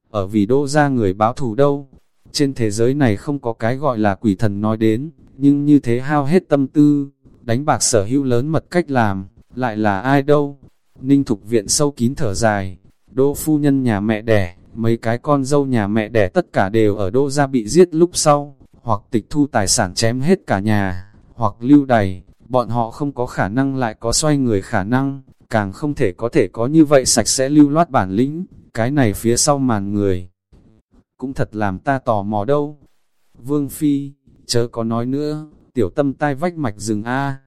Speaker 1: Ở vì đỗ ra người báo thù đâu? Trên thế giới này không có cái gọi là quỷ thần nói đến, nhưng như thế hao hết tâm tư, đánh bạc sở hữu lớn mật cách làm, lại là ai đâu? Ninh thục viện sâu kín thở dài, đỗ phu nhân nhà mẹ đẻ, mấy cái con dâu nhà mẹ đẻ tất cả đều ở đô ra bị giết lúc sau, hoặc tịch thu tài sản chém hết cả nhà, hoặc lưu đày, bọn họ không có khả năng lại có xoay người khả năng, càng không thể có thể có như vậy sạch sẽ lưu loát bản lĩnh, cái này phía sau màn người. Cũng thật làm ta tò mò đâu. Vương Phi, chớ có nói nữa, tiểu tâm tai vách mạch rừng A.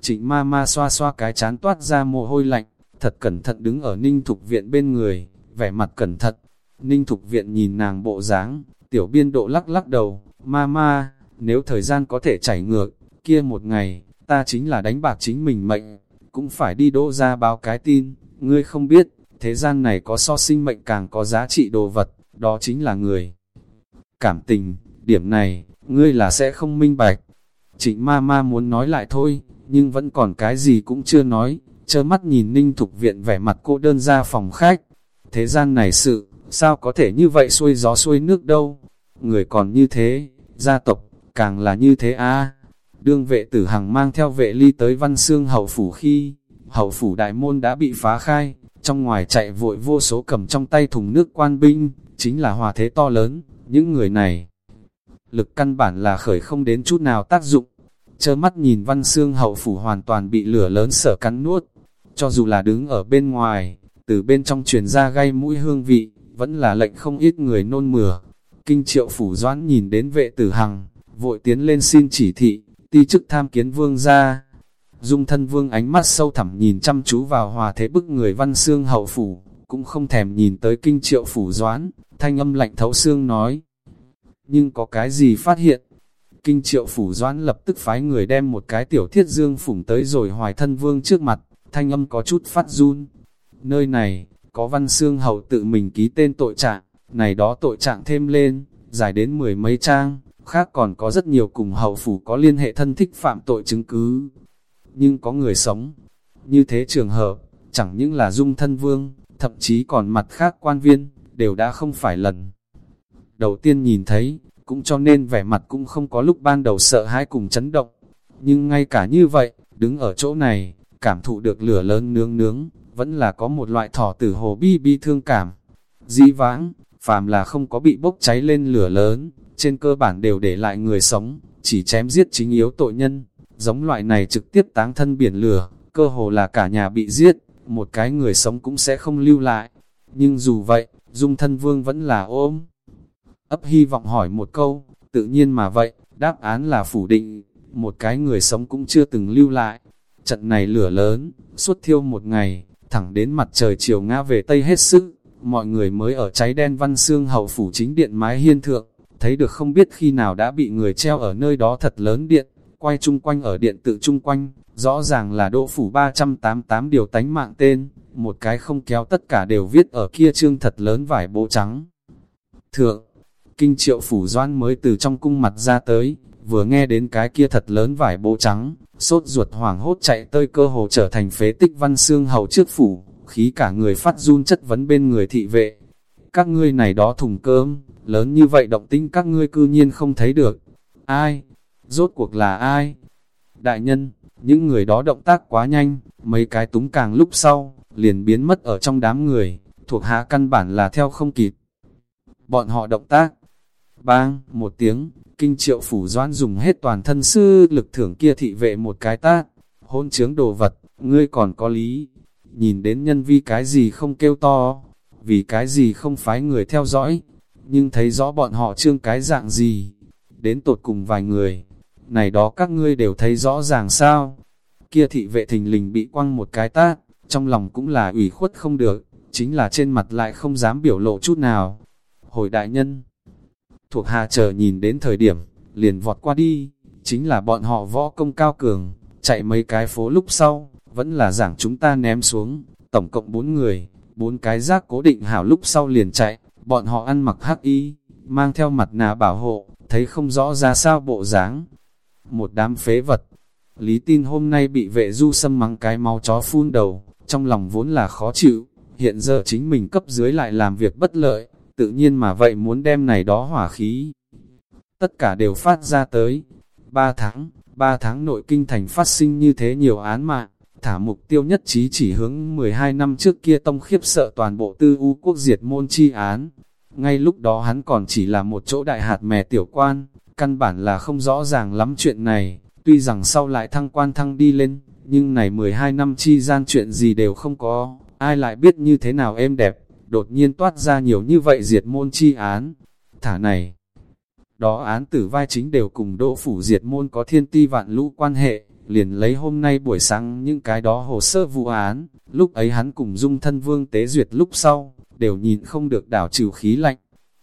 Speaker 1: Trịnh ma ma xoa xoa cái chán toát ra mồ hôi lạnh, thật cẩn thận đứng ở ninh thục viện bên người, vẻ mặt cẩn thận. Ninh thục viện nhìn nàng bộ dáng, tiểu biên độ lắc lắc đầu, ma ma, nếu thời gian có thể chảy ngược, kia một ngày, ta chính là đánh bạc chính mình mệnh, cũng phải đi đỗ ra báo cái tin, ngươi không biết, thế gian này có so sinh mệnh càng có giá trị đồ vật, đó chính là người. Cảm tình, điểm này, ngươi là sẽ không minh bạch. Trịnh ma ma muốn nói lại thôi, nhưng vẫn còn cái gì cũng chưa nói, chơ mắt nhìn ninh thục viện vẻ mặt cô đơn ra phòng khách. Thế gian này sự, sao có thể như vậy xuôi gió xuôi nước đâu? Người còn như thế, gia tộc, càng là như thế a Đương vệ tử hằng mang theo vệ ly tới văn xương hậu phủ khi, hậu phủ đại môn đã bị phá khai, trong ngoài chạy vội vô số cầm trong tay thùng nước quan binh, chính là hòa thế to lớn, những người này. Lực căn bản là khởi không đến chút nào tác dụng, chơ mắt nhìn văn xương hậu phủ hoàn toàn bị lửa lớn sở cắn nuốt, cho dù là đứng ở bên ngoài, từ bên trong truyền ra gây mũi hương vị, vẫn là lệnh không ít người nôn mửa. Kinh triệu phủ doãn nhìn đến vệ tử hằng, vội tiến lên xin chỉ thị, ti chức tham kiến vương ra. Dung thân vương ánh mắt sâu thẳm nhìn chăm chú vào hòa thế bức người văn xương hậu phủ, cũng không thèm nhìn tới kinh triệu phủ doãn, thanh âm lạnh thấu xương nói. Nhưng có cái gì phát hiện? Kinh triệu phủ doãn lập tức phái người đem một cái tiểu thiết dương phủng tới rồi hoài thân vương trước mặt, thanh âm có chút phát run. Nơi này, có văn xương hậu tự mình ký tên tội trạng, này đó tội trạng thêm lên, dài đến mười mấy trang, khác còn có rất nhiều cùng hậu phủ có liên hệ thân thích phạm tội chứng cứ. Nhưng có người sống, như thế trường hợp, chẳng những là dung thân vương, thậm chí còn mặt khác quan viên, đều đã không phải lần. Đầu tiên nhìn thấy, cũng cho nên vẻ mặt cũng không có lúc ban đầu sợ hãi cùng chấn động. Nhưng ngay cả như vậy, đứng ở chỗ này, cảm thụ được lửa lớn nướng nướng, vẫn là có một loại thỏ tử hồ bi bi thương cảm. Dĩ vãng, phàm là không có bị bốc cháy lên lửa lớn, trên cơ bản đều để lại người sống, chỉ chém giết chính yếu tội nhân. Giống loại này trực tiếp táng thân biển lửa, cơ hồ là cả nhà bị giết, một cái người sống cũng sẽ không lưu lại. Nhưng dù vậy, dung thân vương vẫn là ôm. Ấp hy vọng hỏi một câu, tự nhiên mà vậy, đáp án là phủ định, một cái người sống cũng chưa từng lưu lại. Trận này lửa lớn, suốt thiêu một ngày, thẳng đến mặt trời chiều ngã về Tây hết sức, mọi người mới ở cháy đen văn xương hậu phủ chính điện mái hiên thượng, thấy được không biết khi nào đã bị người treo ở nơi đó thật lớn điện, quay chung quanh ở điện tự chung quanh, rõ ràng là đỗ phủ 388 điều tánh mạng tên, một cái không kéo tất cả đều viết ở kia trương thật lớn vải bộ trắng. Thượng, kinh triệu phủ doan mới từ trong cung mặt ra tới, vừa nghe đến cái kia thật lớn vải bộ trắng, sốt ruột hoảng hốt chạy tơi cơ hồ trở thành phế tích văn xương hầu trước phủ, khí cả người phát run chất vấn bên người thị vệ. Các ngươi này đó thùng cơm, lớn như vậy động tinh các ngươi cư nhiên không thấy được. Ai? Rốt cuộc là ai? Đại nhân, những người đó động tác quá nhanh, mấy cái túng càng lúc sau, liền biến mất ở trong đám người, thuộc hạ căn bản là theo không kịp. Bọn họ động tác. Bang, một tiếng, kinh triệu phủ doãn dùng hết toàn thân sư lực thưởng kia thị vệ một cái tát. Hôn chướng đồ vật, ngươi còn có lý. Nhìn đến nhân vi cái gì không kêu to, vì cái gì không phái người theo dõi, nhưng thấy rõ bọn họ trương cái dạng gì. Đến tột cùng vài người, này đó các ngươi đều thấy rõ ràng sao. Kia thị vệ thình lình bị quăng một cái tát, trong lòng cũng là ủy khuất không được, chính là trên mặt lại không dám biểu lộ chút nào. Hồi đại nhân, thuộc hạ chờ nhìn đến thời điểm, liền vọt qua đi, chính là bọn họ võ công cao cường, chạy mấy cái phố lúc sau, vẫn là giảng chúng ta ném xuống, tổng cộng bốn người, bốn cái rác cố định hảo lúc sau liền chạy, bọn họ ăn mặc hắc y, mang theo mặt nạ bảo hộ, thấy không rõ ra sao bộ dáng. Một đám phế vật, Lý tin hôm nay bị vệ du xâm mắng cái máu chó phun đầu, trong lòng vốn là khó chịu, hiện giờ chính mình cấp dưới lại làm việc bất lợi, tự nhiên mà vậy muốn đem này đó hỏa khí. Tất cả đều phát ra tới. Ba tháng, ba tháng nội kinh thành phát sinh như thế nhiều án mạng, thả mục tiêu nhất trí chỉ hướng 12 năm trước kia tông khiếp sợ toàn bộ tư u quốc diệt môn chi án. Ngay lúc đó hắn còn chỉ là một chỗ đại hạt mè tiểu quan, căn bản là không rõ ràng lắm chuyện này, tuy rằng sau lại thăng quan thăng đi lên, nhưng này 12 năm chi gian chuyện gì đều không có, ai lại biết như thế nào êm đẹp, đột nhiên toát ra nhiều như vậy diệt môn chi án. Thả này, đó án tử vai chính đều cùng đỗ phủ diệt môn có thiên ti vạn lũ quan hệ, liền lấy hôm nay buổi sáng những cái đó hồ sơ vụ án, lúc ấy hắn cùng dung thân vương tế duyệt lúc sau, đều nhìn không được đảo trừ khí lạnh.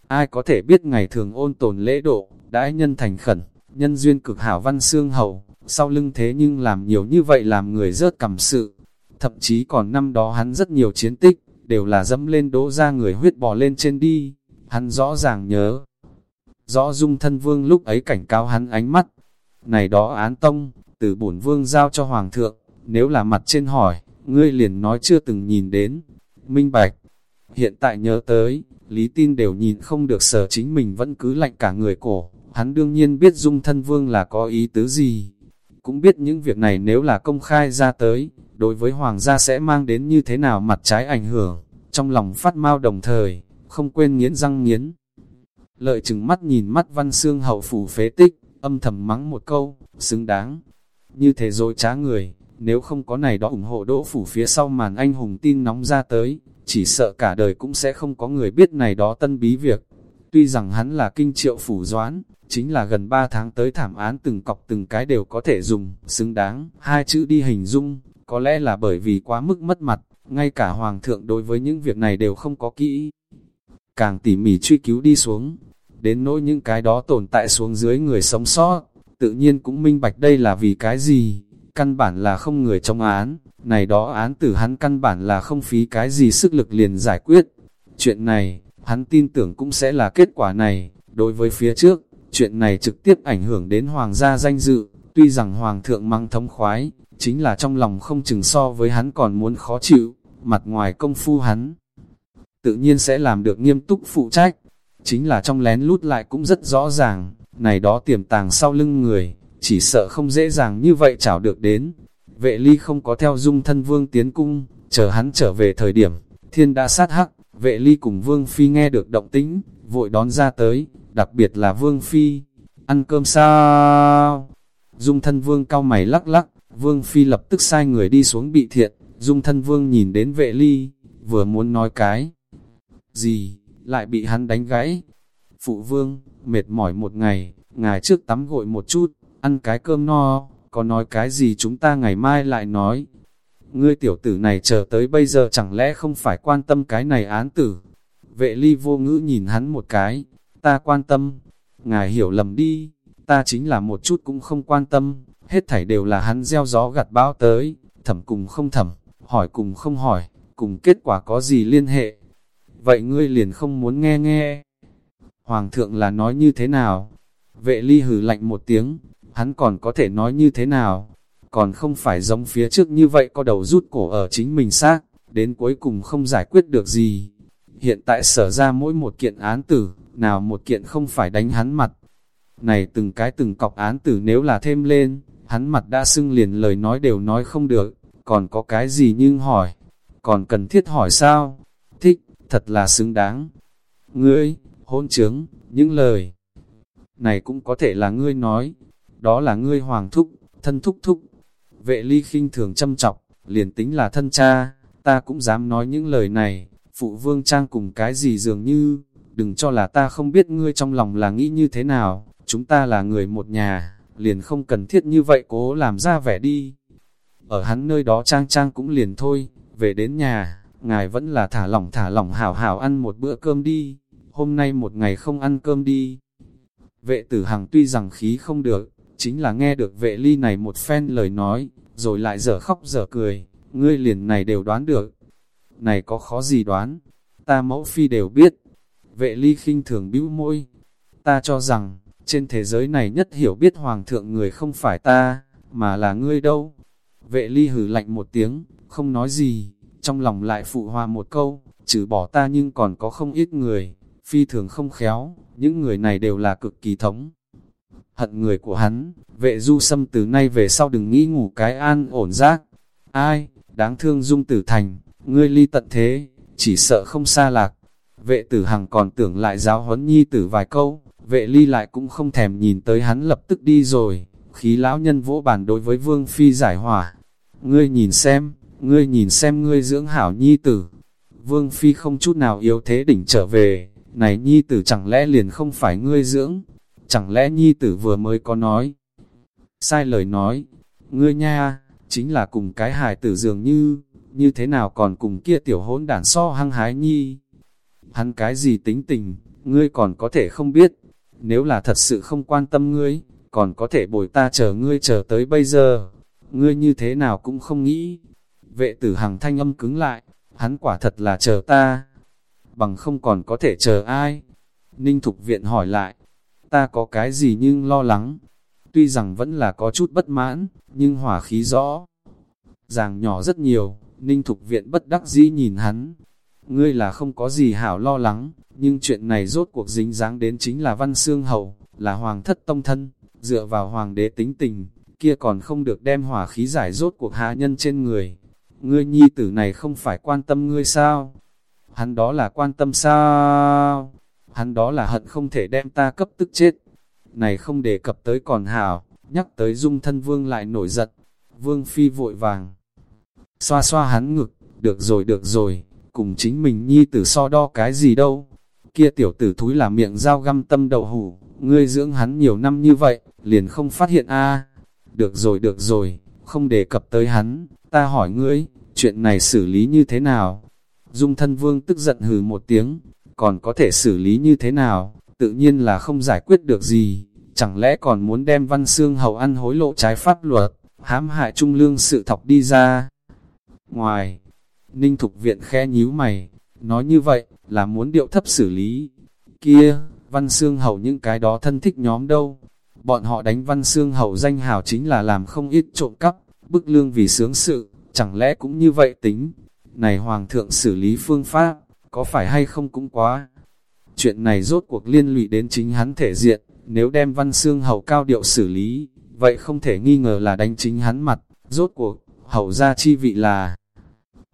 Speaker 1: Ai có thể biết ngày thường ôn tồn lễ độ, đãi nhân thành khẩn, nhân duyên cực hảo văn xương hậu sau lưng thế nhưng làm nhiều như vậy làm người rớt cầm sự. Thậm chí còn năm đó hắn rất nhiều chiến tích, đều là dẫm lên đỗ ra người huyết bò lên trên đi. Hắn rõ ràng nhớ. Rõ dung thân vương lúc ấy cảnh cáo hắn ánh mắt. Này đó án tông, từ bổn vương giao cho hoàng thượng, nếu là mặt trên hỏi, ngươi liền nói chưa từng nhìn đến. Minh bạch, hiện tại nhớ tới, lý tin đều nhìn không được sở chính mình vẫn cứ lạnh cả người cổ. Hắn đương nhiên biết dung thân vương là có ý tứ gì, cũng biết những việc này nếu là công khai ra tới, đối với hoàng gia sẽ mang đến như thế nào mặt trái ảnh hưởng, trong lòng phát mau đồng thời, không quên nghiến răng nghiến. Lợi chừng mắt nhìn mắt văn xương hậu phủ phế tích, âm thầm mắng một câu, xứng đáng. Như thế rồi trá người, nếu không có này đó ủng hộ đỗ phủ phía sau màn anh hùng tin nóng ra tới, chỉ sợ cả đời cũng sẽ không có người biết này đó tân bí việc. Tuy rằng hắn là kinh triệu phủ doãn, chính là gần 3 tháng tới thảm án từng cọc từng cái đều có thể dùng, xứng đáng, hai chữ đi hình dung, có lẽ là bởi vì quá mức mất mặt, ngay cả hoàng thượng đối với những việc này đều không có kỹ. Càng tỉ mỉ truy cứu đi xuống, đến nỗi những cái đó tồn tại xuống dưới người sống sót, tự nhiên cũng minh bạch đây là vì cái gì, căn bản là không người trong án, này đó án tử hắn căn bản là không phí cái gì sức lực liền giải quyết. Chuyện này, hắn tin tưởng cũng sẽ là kết quả này, đối với phía trước, chuyện này trực tiếp ảnh hưởng đến hoàng gia danh dự, tuy rằng hoàng thượng mang thống khoái, chính là trong lòng không chừng so với hắn còn muốn khó chịu, mặt ngoài công phu hắn. Tự nhiên sẽ làm được nghiêm túc phụ trách, chính là trong lén lút lại cũng rất rõ ràng, này đó tiềm tàng sau lưng người, chỉ sợ không dễ dàng như vậy chảo được đến. Vệ ly không có theo dung thân vương tiến cung, chờ hắn trở về thời điểm, thiên đã sát hắc, vệ ly cùng vương phi nghe được động tĩnh, vội đón ra tới, đặc biệt là vương phi, ăn cơm sao? Dung thân vương cao mày lắc lắc, vương phi lập tức sai người đi xuống bị thiện, dung thân vương nhìn đến vệ ly, vừa muốn nói cái gì, lại bị hắn đánh gãy. Phụ vương, mệt mỏi một ngày, ngài trước tắm gội một chút, ăn cái cơm no, có nói cái gì chúng ta ngày mai lại nói. Ngươi tiểu tử này chờ tới bây giờ chẳng lẽ không phải quan tâm cái này án tử. Vệ ly vô ngữ nhìn hắn một cái, ta quan tâm, ngài hiểu lầm đi, ta chính là một chút cũng không quan tâm, hết thảy đều là hắn gieo gió gặt bão tới, thẩm cùng không thẩm, hỏi cùng không hỏi, cùng kết quả có gì liên hệ. Vậy ngươi liền không muốn nghe nghe. Hoàng thượng là nói như thế nào? Vệ ly hử lạnh một tiếng, hắn còn có thể nói như thế nào? Còn không phải giống phía trước như vậy có đầu rút cổ ở chính mình xác, đến cuối cùng không giải quyết được gì. Hiện tại sở ra mỗi một kiện án tử, nào một kiện không phải đánh hắn mặt. Này từng cái từng cọc án tử nếu là thêm lên, hắn mặt đã sưng liền lời nói đều nói không được, còn có cái gì nhưng hỏi, còn cần thiết hỏi sao? Thích, thật là xứng đáng. Ngươi, hôn trướng, những lời này cũng có thể là ngươi nói, đó là ngươi hoàng thúc, thân thúc thúc. Vệ ly khinh thường châm chọc, liền tính là thân cha, ta cũng dám nói những lời này, phụ vương trang cùng cái gì dường như, đừng cho là ta không biết ngươi trong lòng là nghĩ như thế nào, chúng ta là người một nhà, liền không cần thiết như vậy cố làm ra vẻ đi. Ở hắn nơi đó trang trang cũng liền thôi, về đến nhà, ngài vẫn là thả lỏng thả lỏng hảo hảo ăn một bữa cơm đi, hôm nay một ngày không ăn cơm đi. Vệ tử hằng tuy rằng khí không được, chính là nghe được vệ ly này một phen lời nói, rồi lại dở khóc dở cười, ngươi liền này đều đoán được. Này có khó gì đoán, ta mẫu phi đều biết. Vệ ly khinh thường bĩu môi, ta cho rằng, trên thế giới này nhất hiểu biết hoàng thượng người không phải ta, mà là ngươi đâu. Vệ ly hử lạnh một tiếng, không nói gì, trong lòng lại phụ hòa một câu, trừ bỏ ta nhưng còn có không ít người, phi thường không khéo, những người này đều là cực kỳ thống. Hận người của hắn, vệ du sâm từ nay về sau đừng nghĩ ngủ cái an ổn giác. Ai, đáng thương dung tử thành, ngươi ly tận thế, chỉ sợ không xa lạc. Vệ tử hằng còn tưởng lại giáo huấn nhi tử vài câu, vệ ly lại cũng không thèm nhìn tới hắn lập tức đi rồi. Khí lão nhân vỗ bàn đối với vương phi giải hỏa. Ngươi nhìn xem, ngươi nhìn xem ngươi dưỡng hảo nhi tử. Vương phi không chút nào yếu thế đỉnh trở về, này nhi tử chẳng lẽ liền không phải ngươi dưỡng, chẳng lẽ nhi tử vừa mới có nói. Sai lời nói, ngươi nha, chính là cùng cái hài tử dường như, như thế nào còn cùng kia tiểu hỗn đản so hăng hái nhi. Hắn cái gì tính tình, ngươi còn có thể không biết, nếu là thật sự không quan tâm ngươi, còn có thể bồi ta chờ ngươi chờ tới bây giờ, ngươi như thế nào cũng không nghĩ. Vệ tử hằng thanh âm cứng lại, hắn quả thật là chờ ta, bằng không còn có thể chờ ai. Ninh Thục Viện hỏi lại, ta có cái gì nhưng lo lắng. Tuy rằng vẫn là có chút bất mãn, nhưng hỏa khí rõ. Ràng nhỏ rất nhiều, Ninh Thục Viện bất đắc dĩ nhìn hắn. Ngươi là không có gì hảo lo lắng, nhưng chuyện này rốt cuộc dính dáng đến chính là Văn Xương Hậu, là Hoàng thất tông thân, dựa vào Hoàng đế tính tình, kia còn không được đem hỏa khí giải rốt cuộc hạ nhân trên người. Ngươi nhi tử này không phải quan tâm ngươi sao? Hắn đó là quan tâm sao? Hắn đó là hận không thể đem ta cấp tức chết. Này không đề cập tới còn hảo, nhắc tới dung thân vương lại nổi giận. Vương phi vội vàng. Xoa xoa hắn ngực, được rồi được rồi, cùng chính mình nhi tử so đo cái gì đâu. Kia tiểu tử thúi là miệng dao găm tâm đậu hủ, ngươi dưỡng hắn nhiều năm như vậy, liền không phát hiện a à, Được rồi được rồi, không đề cập tới hắn, ta hỏi ngươi, chuyện này xử lý như thế nào? Dung thân vương tức giận hừ một tiếng, còn có thể xử lý như thế nào? Tự nhiên là không giải quyết được gì, chẳng lẽ còn muốn đem văn xương hậu ăn hối lộ trái pháp luật, hãm hại trung lương sự thọc đi ra? Ngoài, ninh thục viện khe nhíu mày, nói như vậy, là muốn điệu thấp xử lý. Kia, văn xương hậu những cái đó thân thích nhóm đâu? Bọn họ đánh văn xương hậu danh hào chính là làm không ít trộm cắp, bức lương vì sướng sự, chẳng lẽ cũng như vậy tính? Này hoàng thượng xử lý phương pháp, có phải hay không cũng quá? Chuyện này rốt cuộc liên lụy đến chính hắn thể diện, nếu đem văn xương hậu cao điệu xử lý, vậy không thể nghi ngờ là đánh chính hắn mặt, rốt cuộc, hậu gia chi vị là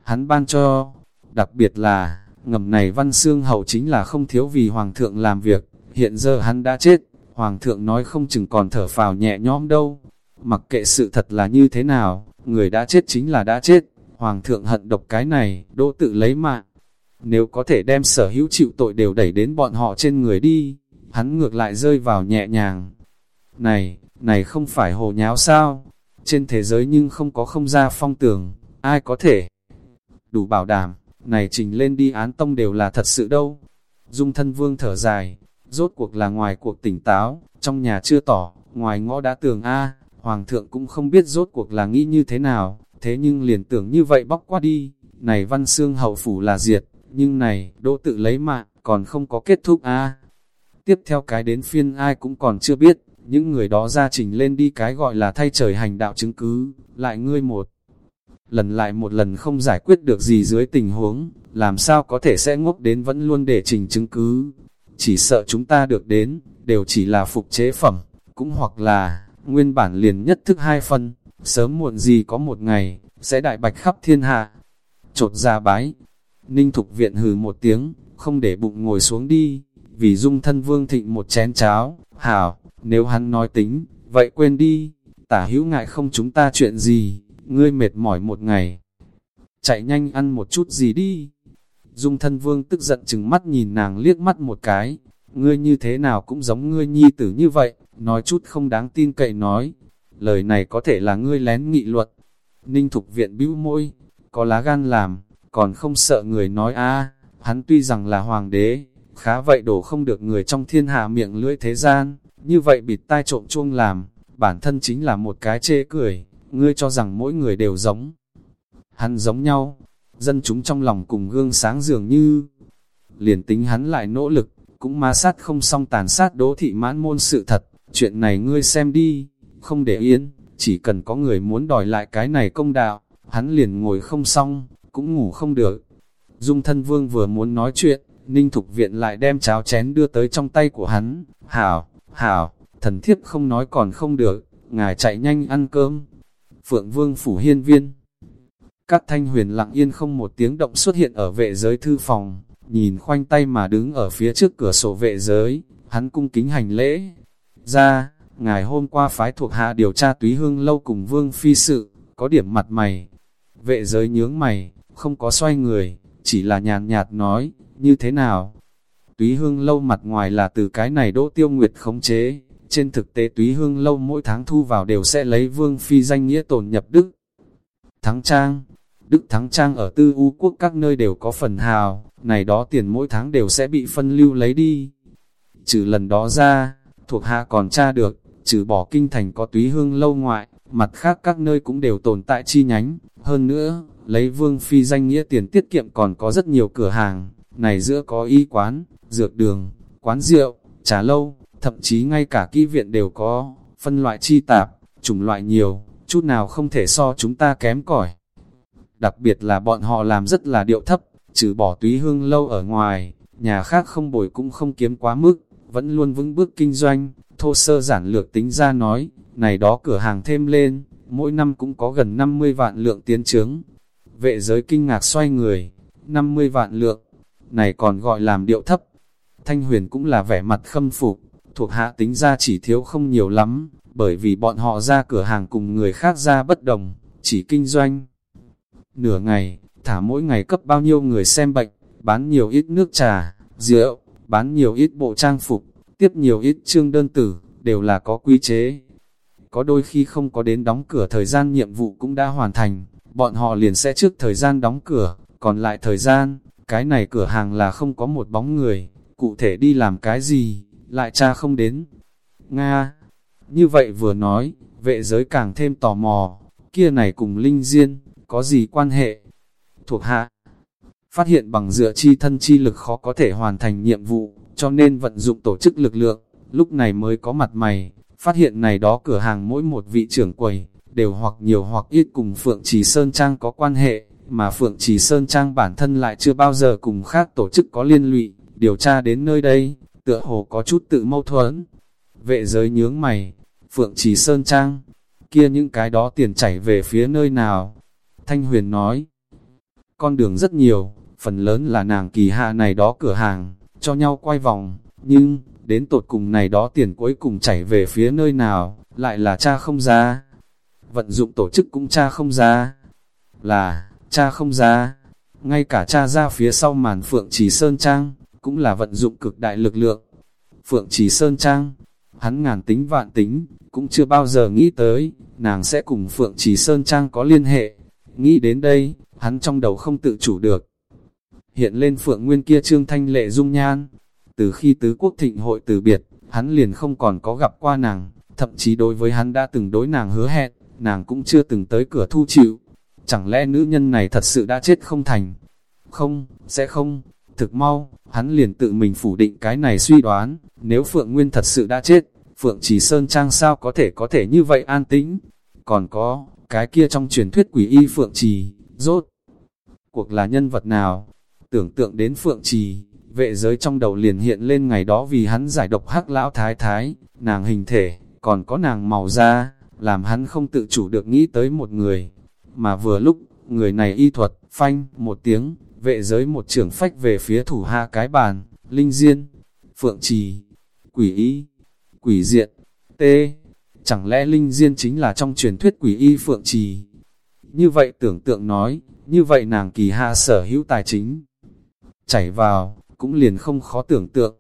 Speaker 1: hắn ban cho, đặc biệt là, ngầm này văn xương hậu chính là không thiếu vì hoàng thượng làm việc, hiện giờ hắn đã chết, hoàng thượng nói không chừng còn thở phào nhẹ nhõm đâu, mặc kệ sự thật là như thế nào, người đã chết chính là đã chết, hoàng thượng hận độc cái này, đỗ tự lấy mạng, nếu có thể đem sở hữu chịu tội đều đẩy đến bọn họ trên người đi, hắn ngược lại rơi vào nhẹ nhàng. Này, này không phải hồ nháo sao? Trên thế giới nhưng không có không ra phong tường, ai có thể? Đủ bảo đảm, này trình lên đi án tông đều là thật sự đâu. Dung thân vương thở dài, rốt cuộc là ngoài cuộc tỉnh táo, trong nhà chưa tỏ, ngoài ngõ đã tường A, hoàng thượng cũng không biết rốt cuộc là nghĩ như thế nào, thế nhưng liền tưởng như vậy bóc qua đi, này văn xương hậu phủ là diệt, nhưng này, đỗ tự lấy mạng, còn không có kết thúc A. Tiếp theo cái đến phiên ai cũng còn chưa biết, những người đó ra trình lên đi cái gọi là thay trời hành đạo chứng cứ, lại ngươi một. Lần lại một lần không giải quyết được gì dưới tình huống, làm sao có thể sẽ ngốc đến vẫn luôn để trình chứng cứ. Chỉ sợ chúng ta được đến, đều chỉ là phục chế phẩm, cũng hoặc là, nguyên bản liền nhất thức hai phân, sớm muộn gì có một ngày, sẽ đại bạch khắp thiên hạ. trột ra bái, ninh thục viện hừ một tiếng, không để bụng ngồi xuống đi, vì dung thân vương thịnh một chén cháo, hảo, nếu hắn nói tính, vậy quên đi, tả hữu ngại không chúng ta chuyện gì, ngươi mệt mỏi một ngày. Chạy nhanh ăn một chút gì đi. Dung thân vương tức giận chừng mắt nhìn nàng liếc mắt một cái, ngươi như thế nào cũng giống ngươi nhi tử như vậy, nói chút không đáng tin cậy nói. Lời này có thể là ngươi lén nghị luật. Ninh thục viện bĩu môi, có lá gan làm, còn không sợ người nói a hắn tuy rằng là hoàng đế, khá vậy đổ không được người trong thiên hạ miệng lưỡi thế gian, như vậy bịt tai trộm chuông làm, bản thân chính là một cái chê cười, ngươi cho rằng mỗi người đều giống. Hắn giống nhau, dân chúng trong lòng cùng gương sáng dường như, liền tính hắn lại nỗ lực, cũng ma sát không xong tàn sát đỗ thị mãn môn sự thật, chuyện này ngươi xem đi, không để yên, chỉ cần có người muốn đòi lại cái này công đạo, hắn liền ngồi không xong, cũng ngủ không được. Dung thân vương vừa muốn nói chuyện, Ninh Thục Viện lại đem cháo chén đưa tới trong tay của hắn. Hảo, hảo, thần thiếp không nói còn không được, ngài chạy nhanh ăn cơm. Phượng Vương Phủ Hiên Viên Các thanh huyền lặng yên không một tiếng động xuất hiện ở vệ giới thư phòng, nhìn khoanh tay mà đứng ở phía trước cửa sổ vệ giới, hắn cung kính hành lễ. Ra, ngài hôm qua phái thuộc hạ điều tra túy hương lâu cùng Vương Phi sự, có điểm mặt mày. Vệ giới nhướng mày, không có xoay người, chỉ là nhàn nhạt nói, như thế nào? Túy hương lâu mặt ngoài là từ cái này đỗ tiêu nguyệt khống chế, trên thực tế túy hương lâu mỗi tháng thu vào đều sẽ lấy vương phi danh nghĩa tồn nhập Đức. Thắng Trang Đức Thắng Trang ở tư u quốc các nơi đều có phần hào, này đó tiền mỗi tháng đều sẽ bị phân lưu lấy đi. Trừ lần đó ra, thuộc hạ còn tra được, trừ bỏ kinh thành có túy hương lâu ngoại, mặt khác các nơi cũng đều tồn tại chi nhánh. Hơn nữa, lấy vương phi danh nghĩa tiền tiết kiệm còn có rất nhiều cửa hàng, này giữa có y quán, dược đường, quán rượu, trà lâu, thậm chí ngay cả kỹ viện đều có, phân loại chi tạp, chủng loại nhiều, chút nào không thể so chúng ta kém cỏi. Đặc biệt là bọn họ làm rất là điệu thấp, trừ bỏ túy hương lâu ở ngoài, nhà khác không bồi cũng không kiếm quá mức, vẫn luôn vững bước kinh doanh, thô sơ giản lược tính ra nói, này đó cửa hàng thêm lên, mỗi năm cũng có gần 50 vạn lượng tiến trướng. Vệ giới kinh ngạc xoay người, 50 vạn lượng, này còn gọi làm điệu thấp. Thanh huyền cũng là vẻ mặt khâm phục, thuộc hạ tính ra chỉ thiếu không nhiều lắm, bởi vì bọn họ ra cửa hàng cùng người khác ra bất đồng, chỉ kinh doanh. Nửa ngày, thả mỗi ngày cấp bao nhiêu người xem bệnh, bán nhiều ít nước trà, rượu, bán nhiều ít bộ trang phục, tiếp nhiều ít chương đơn tử, đều là có quy chế. Có đôi khi không có đến đóng cửa thời gian nhiệm vụ cũng đã hoàn thành, bọn họ liền sẽ trước thời gian đóng cửa, còn lại thời gian, cái này cửa hàng là không có một bóng người, cụ thể đi làm cái gì, lại cha không đến. Nga, như vậy vừa nói, vệ giới càng thêm tò mò, kia này cùng Linh Diên, có gì quan hệ? Thuộc hạ, phát hiện bằng dựa chi thân chi lực khó có thể hoàn thành nhiệm vụ, cho nên vận dụng tổ chức lực lượng, lúc này mới có mặt mày, phát hiện này đó cửa hàng mỗi một vị trưởng quầy, đều hoặc nhiều hoặc ít cùng Phượng Trì Sơn Trang có quan hệ, mà Phượng Trì Sơn Trang bản thân lại chưa bao giờ cùng khác tổ chức có liên lụy, điều tra đến nơi đây, tựa hồ có chút tự mâu thuẫn. Vệ giới nhướng mày, Phượng Trì Sơn Trang, kia những cái đó tiền chảy về phía nơi nào? Thanh Huyền nói, con đường rất nhiều, phần lớn là nàng kỳ hạ này đó cửa hàng, cho nhau quay vòng, nhưng, đến tột cùng này đó tiền cuối cùng chảy về phía nơi nào, lại là cha không ra. Vận dụng tổ chức cũng cha không ra, là, cha không ra, ngay cả cha ra phía sau màn Phượng Trì Sơn Trang, cũng là vận dụng cực đại lực lượng. Phượng Trì Sơn Trang, hắn ngàn tính vạn tính, cũng chưa bao giờ nghĩ tới, nàng sẽ cùng Phượng Trì Sơn Trang có liên hệ. Nghĩ đến đây, hắn trong đầu không tự chủ được. Hiện lên Phượng Nguyên kia trương thanh lệ dung nhan. Từ khi tứ quốc thịnh hội từ biệt, hắn liền không còn có gặp qua nàng, thậm chí đối với hắn đã từng đối nàng hứa hẹn, nàng cũng chưa từng tới cửa thu chịu. Chẳng lẽ nữ nhân này thật sự đã chết không thành? Không, sẽ không. Thực mau, hắn liền tự mình phủ định cái này suy đoán, nếu Phượng Nguyên thật sự đã chết, Phượng Trì Sơn Trang sao có thể có thể như vậy an tĩnh? Còn có, cái kia trong truyền thuyết quỷ y Phượng Trì, rốt. Cuộc là nhân vật nào? Tưởng tượng đến Phượng Trì, vệ giới trong đầu liền hiện lên ngày đó vì hắn giải độc hắc lão thái thái, nàng hình thể, còn có nàng màu da, làm hắn không tự chủ được nghĩ tới một người. Mà vừa lúc, người này y thuật, phanh, một tiếng, vệ giới một trưởng phách về phía thủ hạ cái bàn, linh diên, phượng trì, quỷ y, quỷ diện, tê. Chẳng lẽ linh diên chính là trong truyền thuyết quỷ y phượng trì? Như vậy tưởng tượng nói, như vậy nàng kỳ hạ sở hữu tài chính. Chảy vào, cũng liền không khó tưởng tượng.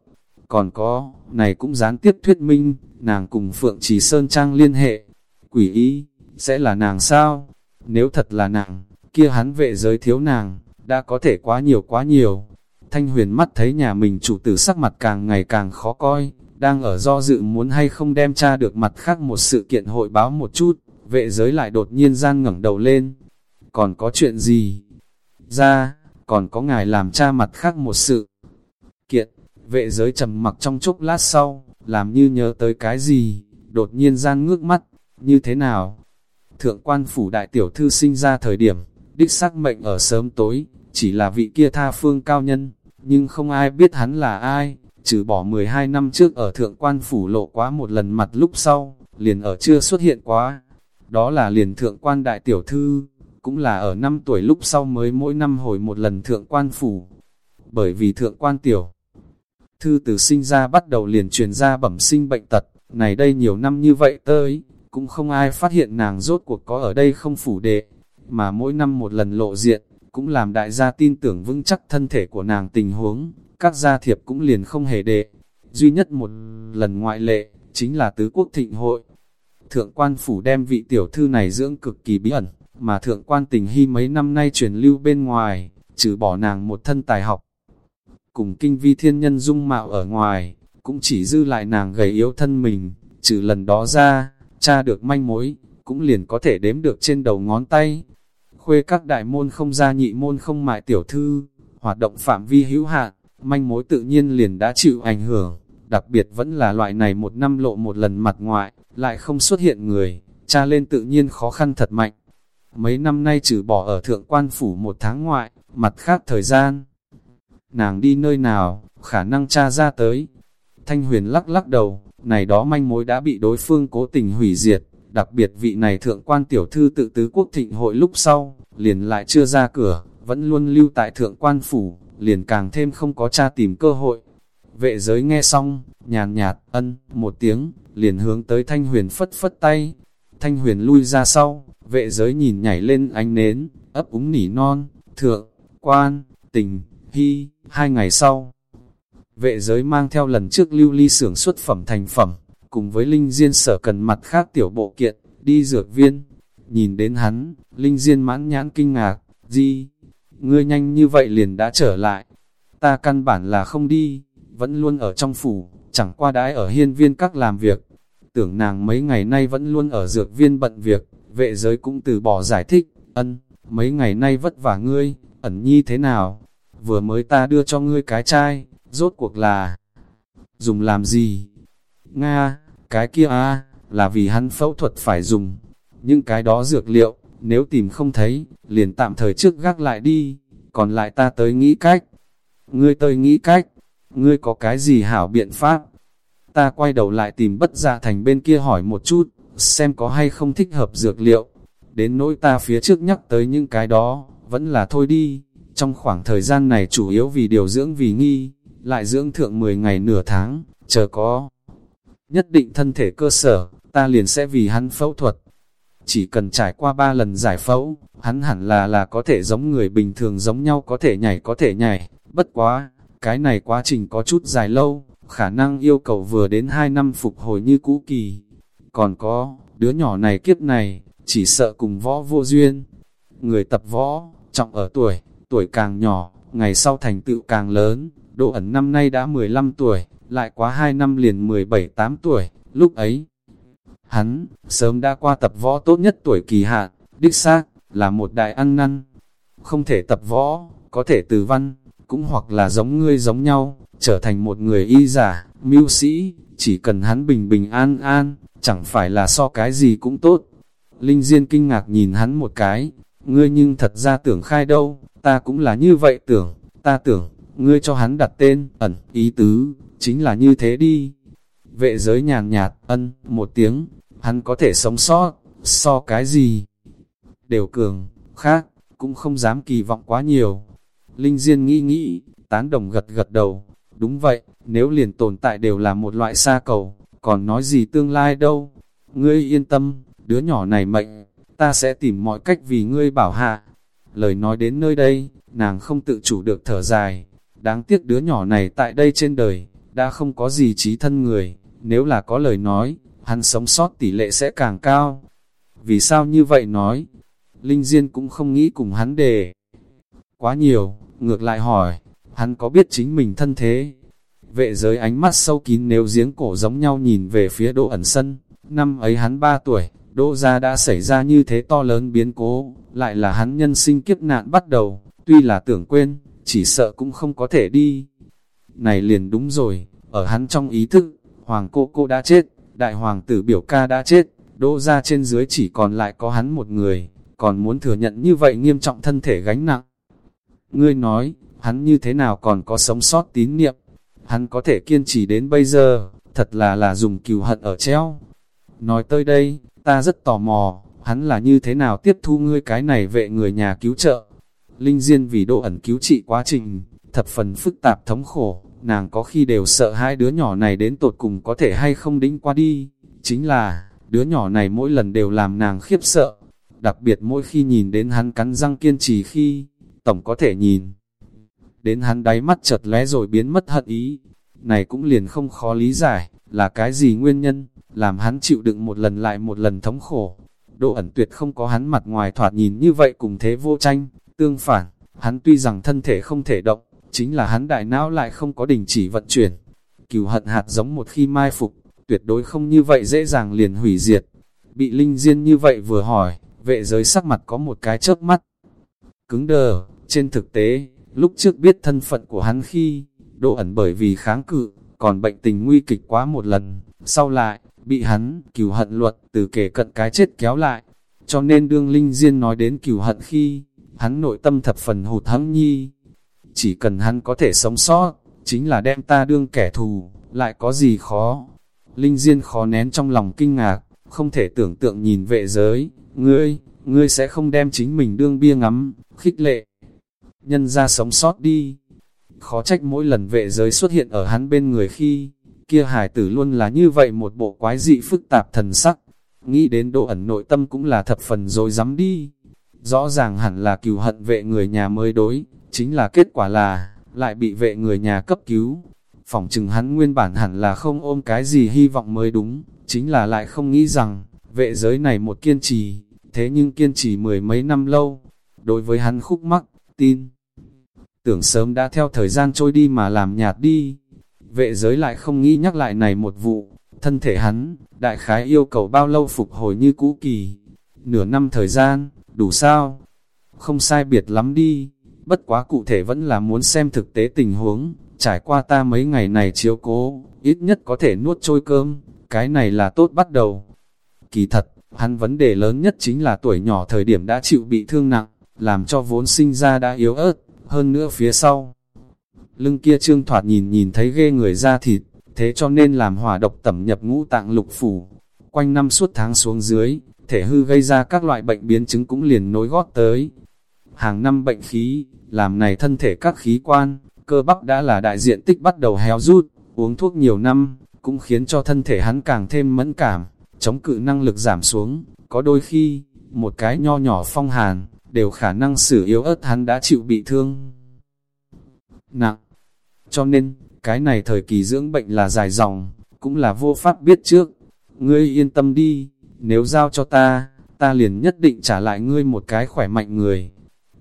Speaker 1: Còn có, này cũng gián tiếp thuyết minh, nàng cùng Phượng Trì Sơn Trang liên hệ. Quỷ y, sẽ là nàng sao? Nếu thật là nàng, kia hắn vệ giới thiếu nàng, đã có thể quá nhiều quá nhiều. Thanh huyền mắt thấy nhà mình chủ tử sắc mặt càng ngày càng khó coi, đang ở do dự muốn hay không đem tra được mặt khác một sự kiện hội báo một chút, vệ giới lại đột nhiên gian ngẩng đầu lên. Còn có chuyện gì? Ra, còn có ngài làm cha mặt khác một sự kiện, vệ giới trầm mặc trong chốc lát sau, làm như nhớ tới cái gì, đột nhiên gian ngước mắt, như thế nào? Thượng quan phủ đại tiểu thư sinh ra thời điểm, đích xác mệnh ở sớm tối, chỉ là vị kia tha phương cao nhân, nhưng không ai biết hắn là ai, trừ bỏ 12 năm trước ở thượng quan phủ lộ quá một lần mặt lúc sau, liền ở chưa xuất hiện quá. Đó là liền thượng quan đại tiểu thư, cũng là ở năm tuổi lúc sau mới mỗi năm hồi một lần thượng quan phủ. Bởi vì thượng quan tiểu thư từ sinh ra bắt đầu liền truyền ra bẩm sinh bệnh tật, này đây nhiều năm như vậy tới, cũng không ai phát hiện nàng rốt cuộc có ở đây không phủ đệ, mà mỗi năm một lần lộ diện, cũng làm đại gia tin tưởng vững chắc thân thể của nàng tình huống, các gia thiệp cũng liền không hề đệ. Duy nhất một lần ngoại lệ, chính là tứ quốc thịnh hội. Thượng quan phủ đem vị tiểu thư này dưỡng cực kỳ bí ẩn, mà thượng quan tình hy mấy năm nay truyền lưu bên ngoài, trừ bỏ nàng một thân tài học. Cùng kinh vi thiên nhân dung mạo ở ngoài, cũng chỉ dư lại nàng gầy yếu thân mình, trừ lần đó ra, cha được manh mối, cũng liền có thể đếm được trên đầu ngón tay. Khuê các đại môn không ra nhị môn không mại tiểu thư, hoạt động phạm vi hữu hạn, manh mối tự nhiên liền đã chịu ảnh hưởng, đặc biệt vẫn là loại này một năm lộ một lần mặt ngoại, lại không xuất hiện người, cha lên tự nhiên khó khăn thật mạnh. Mấy năm nay trừ bỏ ở thượng quan phủ một tháng ngoại, mặt khác thời gian. Nàng đi nơi nào, khả năng cha ra tới. Thanh huyền lắc lắc đầu, này đó manh mối đã bị đối phương cố tình hủy diệt, đặc biệt vị này thượng quan tiểu thư tự tứ quốc thịnh hội lúc sau, liền lại chưa ra cửa, vẫn luôn lưu tại thượng quan phủ, liền càng thêm không có cha tìm cơ hội. Vệ giới nghe xong, nhàn nhạt, ân, một tiếng, liền hướng tới thanh huyền phất phất tay. Thanh huyền lui ra sau, vệ giới nhìn nhảy lên ánh nến, ấp úng nỉ non, Thượng, quan, tình, hy, hai ngày sau, vệ giới mang theo lần trước lưu ly xưởng xuất phẩm thành phẩm, cùng với Linh Diên sở cần mặt khác tiểu bộ kiện, đi dược viên. Nhìn đến hắn, Linh Diên mãn nhãn kinh ngạc, gì? Ngươi nhanh như vậy liền đã trở lại. Ta căn bản là không đi, vẫn luôn ở trong phủ, chẳng qua đãi ở hiên viên các làm việc. Tưởng nàng mấy ngày nay vẫn luôn ở dược viên bận việc, vệ giới cũng từ bỏ giải thích, ân, mấy ngày nay vất vả ngươi, ẩn nhi thế nào? Vừa mới ta đưa cho ngươi cái chai, rốt cuộc là dùng làm gì? Nga, cái kia a là vì hắn phẫu thuật phải dùng. Những cái đó dược liệu, nếu tìm không thấy, liền tạm thời trước gác lại đi, còn lại ta tới nghĩ cách. Ngươi tới nghĩ cách, ngươi có cái gì hảo biện pháp? Ta quay đầu lại tìm bất dạ thành bên kia hỏi một chút, xem có hay không thích hợp dược liệu. Đến nỗi ta phía trước nhắc tới những cái đó, vẫn là thôi đi. Trong khoảng thời gian này chủ yếu vì điều dưỡng vì nghi, lại dưỡng thượng 10 ngày nửa tháng, chờ có. Nhất định thân thể cơ sở, ta liền sẽ vì hắn phẫu thuật. Chỉ cần trải qua 3 lần giải phẫu, hắn hẳn là là có thể giống người bình thường giống nhau có thể nhảy có thể nhảy, bất quá, cái này quá trình có chút dài lâu, khả năng yêu cầu vừa đến 2 năm phục hồi như cũ kỳ. Còn có, đứa nhỏ này kiếp này, chỉ sợ cùng võ vô duyên. Người tập võ, trọng ở tuổi, tuổi càng nhỏ, ngày sau thành tựu càng lớn, Độ ẩn năm nay đã 15 tuổi, lại quá 2 năm liền 17-8 tuổi, lúc ấy. Hắn, sớm đã qua tập võ tốt nhất tuổi kỳ hạn, đích xác, là một đại ăn năn. Không thể tập võ, có thể từ văn, cũng hoặc là giống ngươi giống nhau, trở thành một người y giả, mưu sĩ, chỉ cần hắn bình bình an an, chẳng phải là so cái gì cũng tốt. Linh Diên kinh ngạc nhìn hắn một cái, ngươi nhưng thật ra tưởng khai đâu, ta cũng là như vậy tưởng, ta tưởng, ngươi cho hắn đặt tên, ẩn, ý tứ, chính là như thế đi. Vệ giới nhàn nhạt, ân, một tiếng, hắn có thể sống sót, so cái gì? Đều cường, khác, cũng không dám kỳ vọng quá nhiều. Linh Diên nghĩ nghĩ, tán đồng gật gật đầu, đúng vậy, nếu liền tồn tại đều là một loại xa cầu, còn nói gì tương lai đâu. Ngươi yên tâm, đứa nhỏ này mệnh, ta sẽ tìm mọi cách vì ngươi bảo hạ. Lời nói đến nơi đây, nàng không tự chủ được thở dài, Đáng tiếc đứa nhỏ này tại đây trên đời, đã không có gì trí thân người, nếu là có lời nói, hắn sống sót tỷ lệ sẽ càng cao. Vì sao như vậy nói? Linh Diên cũng không nghĩ cùng hắn đề. Quá nhiều, ngược lại hỏi, hắn có biết chính mình thân thế? Vệ giới ánh mắt sâu kín nếu giếng cổ giống nhau nhìn về phía độ ẩn sân. Năm ấy hắn 3 tuổi, đỗ gia đã xảy ra như thế to lớn biến cố, lại là hắn nhân sinh kiếp nạn bắt đầu, tuy là tưởng quên, chỉ sợ cũng không có thể đi. Này liền đúng rồi, ở hắn trong ý thức, hoàng cô cô đã chết, đại hoàng tử biểu ca đã chết, đỗ ra trên dưới chỉ còn lại có hắn một người, còn muốn thừa nhận như vậy nghiêm trọng thân thể gánh nặng. Ngươi nói, hắn như thế nào còn có sống sót tín niệm, hắn có thể kiên trì đến bây giờ, thật là là dùng cừu hận ở treo. Nói tới đây, ta rất tò mò, hắn là như thế nào tiếp thu ngươi cái này vệ người nhà cứu trợ. Linh Diên vì độ ẩn cứu trị quá trình, thập phần phức tạp thống khổ, nàng có khi đều sợ hai đứa nhỏ này đến tột cùng có thể hay không đính qua đi. Chính là, đứa nhỏ này mỗi lần đều làm nàng khiếp sợ, đặc biệt mỗi khi nhìn đến hắn cắn răng kiên trì khi, tổng có thể nhìn. Đến hắn đáy mắt chợt lé rồi biến mất hận ý, này cũng liền không khó lý giải, là cái gì nguyên nhân, làm hắn chịu đựng một lần lại một lần thống khổ. Độ ẩn tuyệt không có hắn mặt ngoài thoạt nhìn như vậy cùng thế vô tranh, Tương phản, hắn tuy rằng thân thể không thể động, chính là hắn đại não lại không có đình chỉ vận chuyển. cửu hận hạt giống một khi mai phục, tuyệt đối không như vậy dễ dàng liền hủy diệt. Bị Linh Diên như vậy vừa hỏi, vệ giới sắc mặt có một cái chớp mắt. Cứng đờ, trên thực tế, lúc trước biết thân phận của hắn khi, độ ẩn bởi vì kháng cự, còn bệnh tình nguy kịch quá một lần, sau lại, bị hắn, cửu hận luật, từ kể cận cái chết kéo lại. Cho nên đương Linh Diên nói đến cửu hận khi, hắn nội tâm thập phần hụt hẫng nhi. Chỉ cần hắn có thể sống sót, chính là đem ta đương kẻ thù, lại có gì khó. Linh Diên khó nén trong lòng kinh ngạc, không thể tưởng tượng nhìn vệ giới, ngươi, ngươi sẽ không đem chính mình đương bia ngắm, khích lệ. Nhân ra sống sót đi. Khó trách mỗi lần vệ giới xuất hiện ở hắn bên người khi, kia hải tử luôn là như vậy một bộ quái dị phức tạp thần sắc. Nghĩ đến độ ẩn nội tâm cũng là thập phần rồi dám đi rõ ràng hẳn là cừu hận vệ người nhà mới đối, chính là kết quả là, lại bị vệ người nhà cấp cứu. Phỏng chừng hắn nguyên bản hẳn là không ôm cái gì hy vọng mới đúng, chính là lại không nghĩ rằng, vệ giới này một kiên trì, thế nhưng kiên trì mười mấy năm lâu, đối với hắn khúc mắc, tin. Tưởng sớm đã theo thời gian trôi đi mà làm nhạt đi, vệ giới lại không nghĩ nhắc lại này một vụ, thân thể hắn, đại khái yêu cầu bao lâu phục hồi như cũ kỳ, nửa năm thời gian, đủ sao? Không sai biệt lắm đi, bất quá cụ thể vẫn là muốn xem thực tế tình huống, trải qua ta mấy ngày này chiếu cố, ít nhất có thể nuốt trôi cơm, cái này là tốt bắt đầu. Kỳ thật, hắn vấn đề lớn nhất chính là tuổi nhỏ thời điểm đã chịu bị thương nặng, làm cho vốn sinh ra đã yếu ớt, hơn nữa phía sau. Lưng kia trương thoạt nhìn nhìn thấy ghê người ra thịt, thế cho nên làm hỏa độc tẩm nhập ngũ tạng lục phủ. Quanh năm suốt tháng xuống dưới, thể hư gây ra các loại bệnh biến chứng cũng liền nối gót tới. Hàng năm bệnh khí, làm này thân thể các khí quan, cơ bắp đã là đại diện tích bắt đầu héo rút, uống thuốc nhiều năm, cũng khiến cho thân thể hắn càng thêm mẫn cảm, chống cự năng lực giảm xuống, có đôi khi, một cái nho nhỏ phong hàn, đều khả năng xử yếu ớt hắn đã chịu bị thương. Nặng, cho nên, cái này thời kỳ dưỡng bệnh là dài dòng, cũng là vô pháp biết trước, ngươi yên tâm đi, nếu giao cho ta, ta liền nhất định trả lại ngươi một cái khỏe mạnh người.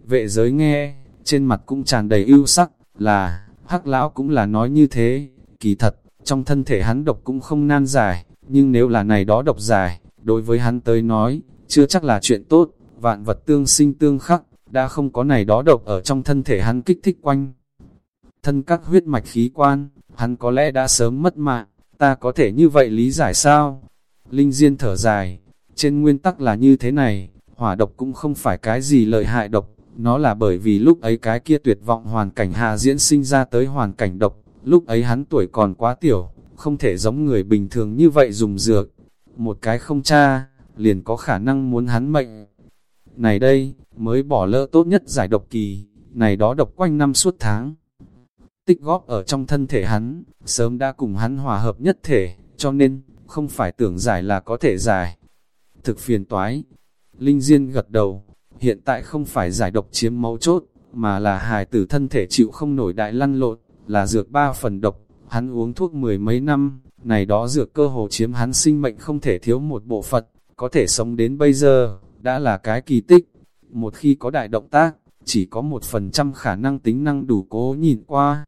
Speaker 1: Vệ giới nghe, trên mặt cũng tràn đầy ưu sắc, là, hắc lão cũng là nói như thế, kỳ thật, trong thân thể hắn độc cũng không nan giải, nhưng nếu là này đó độc giải, đối với hắn tới nói, chưa chắc là chuyện tốt, vạn vật tương sinh tương khắc, đã không có này đó độc ở trong thân thể hắn kích thích quanh. Thân các huyết mạch khí quan, hắn có lẽ đã sớm mất mạng, ta có thể như vậy lý giải sao? Linh Diên thở dài, trên nguyên tắc là như thế này, hỏa độc cũng không phải cái gì lợi hại độc, nó là bởi vì lúc ấy cái kia tuyệt vọng hoàn cảnh hạ diễn sinh ra tới hoàn cảnh độc, lúc ấy hắn tuổi còn quá tiểu, không thể giống người bình thường như vậy dùng dược. Một cái không cha, liền có khả năng muốn hắn mệnh. Này đây, mới bỏ lỡ tốt nhất giải độc kỳ, này đó độc quanh năm suốt tháng. Tích góp ở trong thân thể hắn, sớm đã cùng hắn hòa hợp nhất thể, cho nên, không phải tưởng giải là có thể giải. Thực phiền toái. Linh Diên gật đầu, hiện tại không phải giải độc chiếm máu chốt, mà là hài tử thân thể chịu không nổi đại lăn lộn, là dược ba phần độc, hắn uống thuốc mười mấy năm, này đó dược cơ hồ chiếm hắn sinh mệnh không thể thiếu một bộ phận, có thể sống đến bây giờ, đã là cái kỳ tích. Một khi có đại động tác, chỉ có một phần trăm khả năng tính năng đủ cố nhìn qua.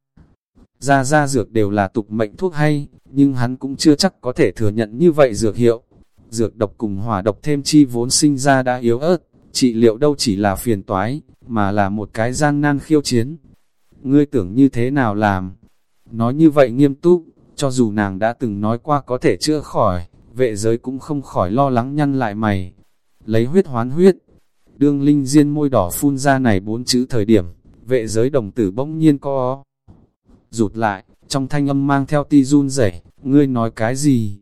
Speaker 1: Ra ra dược đều là tục mệnh thuốc hay, nhưng hắn cũng chưa chắc có thể thừa nhận như vậy dược hiệu. Dược độc cùng hỏa độc thêm chi vốn sinh ra đã yếu ớt, trị liệu đâu chỉ là phiền toái, mà là một cái gian nan khiêu chiến. Ngươi tưởng như thế nào làm? Nói như vậy nghiêm túc, cho dù nàng đã từng nói qua có thể chữa khỏi, vệ giới cũng không khỏi lo lắng nhăn lại mày. Lấy huyết hoán huyết, đương linh diên môi đỏ phun ra này bốn chữ thời điểm, vệ giới đồng tử bỗng nhiên co rụt lại, trong thanh âm mang theo ti run rẩy, ngươi nói cái gì?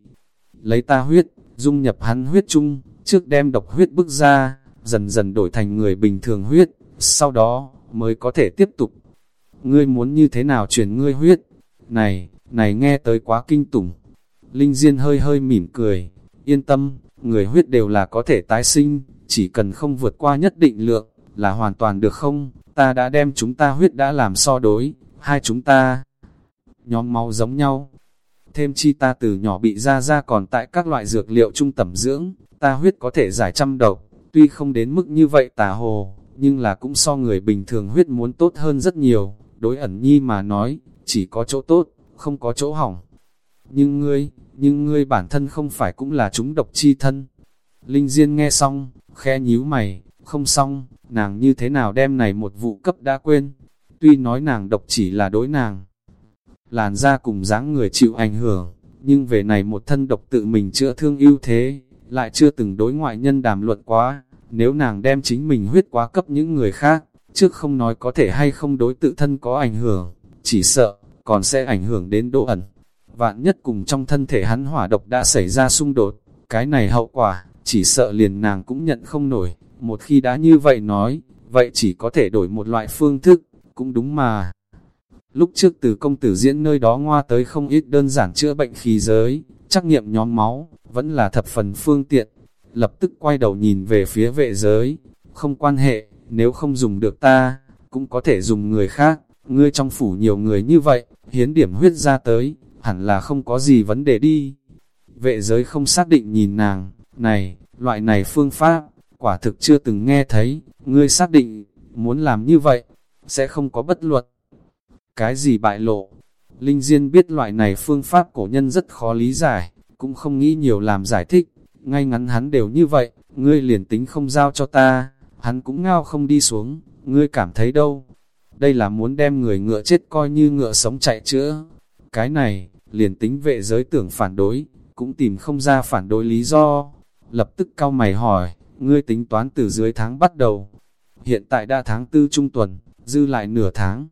Speaker 1: Lấy ta huyết, dung nhập hắn huyết chung, trước đem độc huyết bức ra, dần dần đổi thành người bình thường huyết, sau đó, mới có thể tiếp tục. Ngươi muốn như thế nào chuyển ngươi huyết? Này, này nghe tới quá kinh tủng. Linh Diên hơi hơi mỉm cười, yên tâm, người huyết đều là có thể tái sinh, chỉ cần không vượt qua nhất định lượng, là hoàn toàn được không? Ta đã đem chúng ta huyết đã làm so đối, hai chúng ta nhóm máu giống nhau. Thêm chi ta từ nhỏ bị ra ra còn tại các loại dược liệu trung tẩm dưỡng, ta huyết có thể giải trăm độc, tuy không đến mức như vậy tà hồ, nhưng là cũng so người bình thường huyết muốn tốt hơn rất nhiều, đối ẩn nhi mà nói, chỉ có chỗ tốt, không có chỗ hỏng. Nhưng ngươi, nhưng ngươi bản thân không phải cũng là chúng độc chi thân. Linh Diên nghe xong, khe nhíu mày, không xong, nàng như thế nào đem này một vụ cấp đã quên. Tuy nói nàng độc chỉ là đối nàng, làn da cùng dáng người chịu ảnh hưởng, nhưng về này một thân độc tự mình chữa thương ưu thế, lại chưa từng đối ngoại nhân đàm luận quá, nếu nàng đem chính mình huyết quá cấp những người khác, trước không nói có thể hay không đối tự thân có ảnh hưởng, chỉ sợ, còn sẽ ảnh hưởng đến độ ẩn. Vạn nhất cùng trong thân thể hắn hỏa độc đã xảy ra xung đột, cái này hậu quả, chỉ sợ liền nàng cũng nhận không nổi, một khi đã như vậy nói, vậy chỉ có thể đổi một loại phương thức, cũng đúng mà. Lúc trước từ công tử diễn nơi đó ngoa tới không ít đơn giản chữa bệnh khí giới, trắc nghiệm nhóm máu, vẫn là thập phần phương tiện. Lập tức quay đầu nhìn về phía vệ giới, không quan hệ, nếu không dùng được ta, cũng có thể dùng người khác, ngươi trong phủ nhiều người như vậy, hiến điểm huyết ra tới, hẳn là không có gì vấn đề đi. Vệ giới không xác định nhìn nàng, này, loại này phương pháp, quả thực chưa từng nghe thấy, ngươi xác định, muốn làm như vậy, sẽ không có bất luật. Cái gì bại lộ? Linh Diên biết loại này phương pháp cổ nhân rất khó lý giải, cũng không nghĩ nhiều làm giải thích, ngay ngắn hắn đều như vậy, ngươi liền tính không giao cho ta, hắn cũng ngao không đi xuống, ngươi cảm thấy đâu? Đây là muốn đem người ngựa chết coi như ngựa sống chạy chữa. Cái này, liền tính vệ giới tưởng phản đối, cũng tìm không ra phản đối lý do. Lập tức cao mày hỏi, ngươi tính toán từ dưới tháng bắt đầu. Hiện tại đã tháng tư trung tuần, dư lại nửa tháng.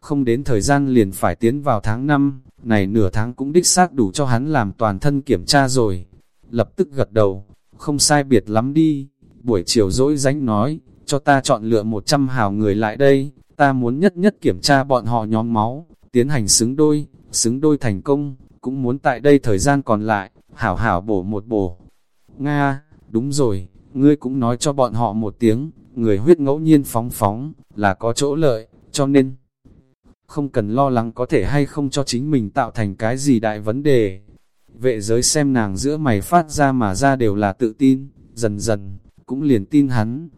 Speaker 1: Không đến thời gian liền phải tiến vào tháng 5, này nửa tháng cũng đích xác đủ cho hắn làm toàn thân kiểm tra rồi. Lập tức gật đầu, không sai biệt lắm đi. Buổi chiều dỗi dánh nói, cho ta chọn lựa 100 hào người lại đây, ta muốn nhất nhất kiểm tra bọn họ nhóm máu, tiến hành xứng đôi, xứng đôi thành công, cũng muốn tại đây thời gian còn lại, hảo hảo bổ một bổ. Nga, đúng rồi, ngươi cũng nói cho bọn họ một tiếng, người huyết ngẫu nhiên phóng phóng, là có chỗ lợi, cho nên không cần lo lắng có thể hay không cho chính mình tạo thành cái gì đại vấn đề. Vệ giới xem nàng giữa mày phát ra mà ra đều là tự tin, dần dần, cũng liền tin hắn.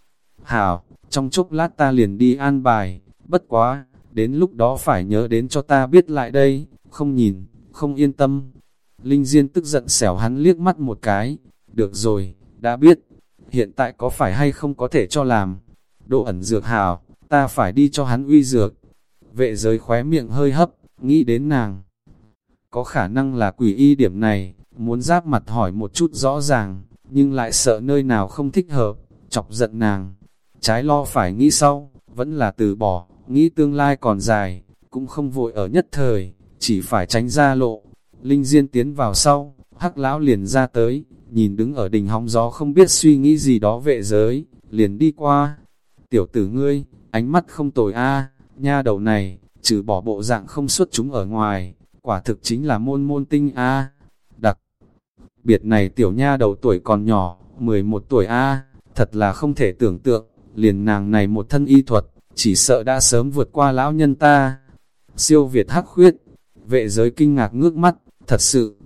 Speaker 1: Hảo, trong chốc lát ta liền đi an bài, bất quá, đến lúc đó phải nhớ đến cho ta biết lại đây, không nhìn, không yên tâm. Linh Diên tức giận xẻo hắn liếc mắt một cái, được rồi, đã biết, hiện tại có phải hay không có thể cho làm. Độ ẩn dược hảo, ta phải đi cho hắn uy dược. Vệ giới khóe miệng hơi hấp, nghĩ đến nàng. Có khả năng là quỷ y điểm này, muốn giáp mặt hỏi một chút rõ ràng, nhưng lại sợ nơi nào không thích hợp, chọc giận nàng. Trái lo phải nghĩ sau, vẫn là từ bỏ, nghĩ tương lai còn dài, cũng không vội ở nhất thời, chỉ phải tránh ra lộ. Linh Diên tiến vào sau, hắc lão liền ra tới, nhìn đứng ở đỉnh hóng gió không biết suy nghĩ gì đó vệ giới, liền đi qua. Tiểu tử ngươi, ánh mắt không tồi a nha đầu này, trừ bỏ bộ dạng không xuất chúng ở ngoài, quả thực chính là môn môn tinh a Đặc biệt này tiểu nha đầu tuổi còn nhỏ, 11 tuổi a thật là không thể tưởng tượng, liền nàng này một thân y thuật, chỉ sợ đã sớm vượt qua lão nhân ta. Siêu Việt hắc khuyết, vệ giới kinh ngạc ngước mắt, thật sự.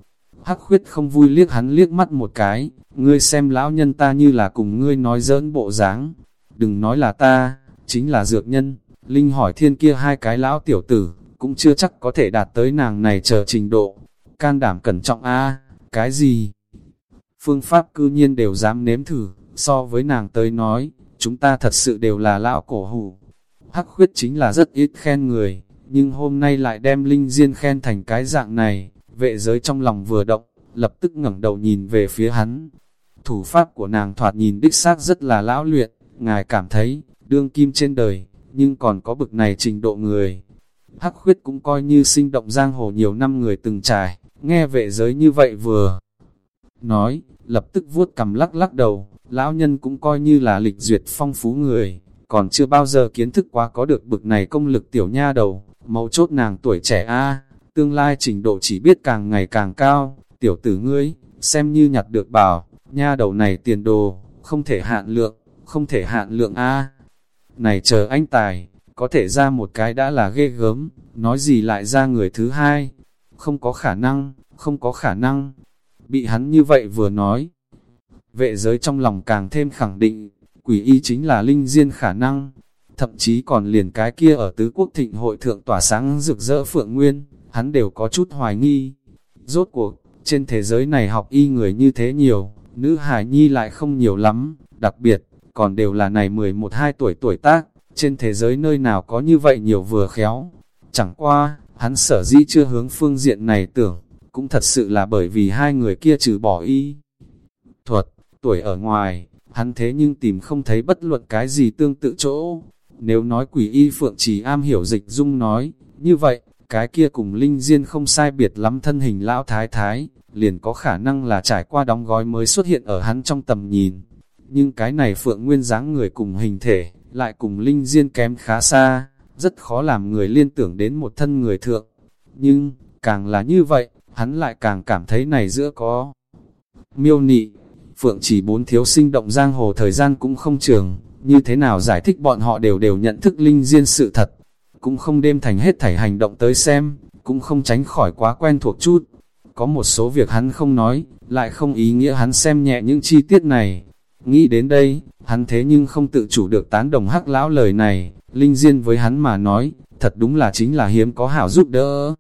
Speaker 1: Hắc khuyết không vui liếc hắn liếc mắt một cái, ngươi xem lão nhân ta như là cùng ngươi nói giỡn bộ dáng. Đừng nói là ta, chính là dược nhân. Linh hỏi thiên kia hai cái lão tiểu tử, cũng chưa chắc có thể đạt tới nàng này chờ trình độ. Can đảm cẩn trọng a cái gì? Phương pháp cư nhiên đều dám nếm thử, so với nàng tới nói, chúng ta thật sự đều là lão cổ hủ. Hắc khuyết chính là rất ít khen người, nhưng hôm nay lại đem Linh Diên khen thành cái dạng này, vệ giới trong lòng vừa động, lập tức ngẩng đầu nhìn về phía hắn. Thủ pháp của nàng thoạt nhìn đích xác rất là lão luyện, ngài cảm thấy, đương kim trên đời, nhưng còn có bực này trình độ người. Hắc khuyết cũng coi như sinh động giang hồ nhiều năm người từng trải, nghe vệ giới như vậy vừa. Nói, lập tức vuốt cầm lắc lắc đầu, lão nhân cũng coi như là lịch duyệt phong phú người, còn chưa bao giờ kiến thức quá có được bực này công lực tiểu nha đầu, mấu chốt nàng tuổi trẻ a tương lai trình độ chỉ biết càng ngày càng cao, tiểu tử ngươi, xem như nhặt được bảo, nha đầu này tiền đồ, không thể hạn lượng, không thể hạn lượng a. Này chờ anh tài, có thể ra một cái đã là ghê gớm, nói gì lại ra người thứ hai, không có khả năng, không có khả năng, bị hắn như vậy vừa nói. Vệ giới trong lòng càng thêm khẳng định, quỷ y chính là linh diên khả năng, thậm chí còn liền cái kia ở tứ quốc thịnh hội thượng tỏa sáng rực rỡ phượng nguyên, hắn đều có chút hoài nghi. Rốt cuộc, trên thế giới này học y người như thế nhiều, nữ hải nhi lại không nhiều lắm, đặc biệt, còn đều là này 11-12 tuổi tuổi tác, trên thế giới nơi nào có như vậy nhiều vừa khéo. Chẳng qua, hắn sở dĩ chưa hướng phương diện này tưởng, cũng thật sự là bởi vì hai người kia trừ bỏ y. Thuật, tuổi ở ngoài, hắn thế nhưng tìm không thấy bất luận cái gì tương tự chỗ. Nếu nói quỷ y phượng chỉ am hiểu dịch dung nói, như vậy, cái kia cùng linh diên không sai biệt lắm thân hình lão thái thái, liền có khả năng là trải qua đóng gói mới xuất hiện ở hắn trong tầm nhìn. Nhưng cái này phượng nguyên dáng người cùng hình thể, lại cùng linh diên kém khá xa, rất khó làm người liên tưởng đến một thân người thượng. Nhưng, càng là như vậy, hắn lại càng cảm thấy này giữa có miêu nị. Phượng chỉ bốn thiếu sinh động giang hồ thời gian cũng không trường, như thế nào giải thích bọn họ đều đều nhận thức Linh Diên sự thật, cũng không đêm thành hết thảy hành động tới xem, cũng không tránh khỏi quá quen thuộc chút. Có một số việc hắn không nói, lại không ý nghĩa hắn xem nhẹ những chi tiết này. Nghĩ đến đây, hắn thế nhưng không tự chủ được tán đồng hắc lão lời này, Linh Diên với hắn mà nói, thật đúng là chính là hiếm có hảo giúp đỡ.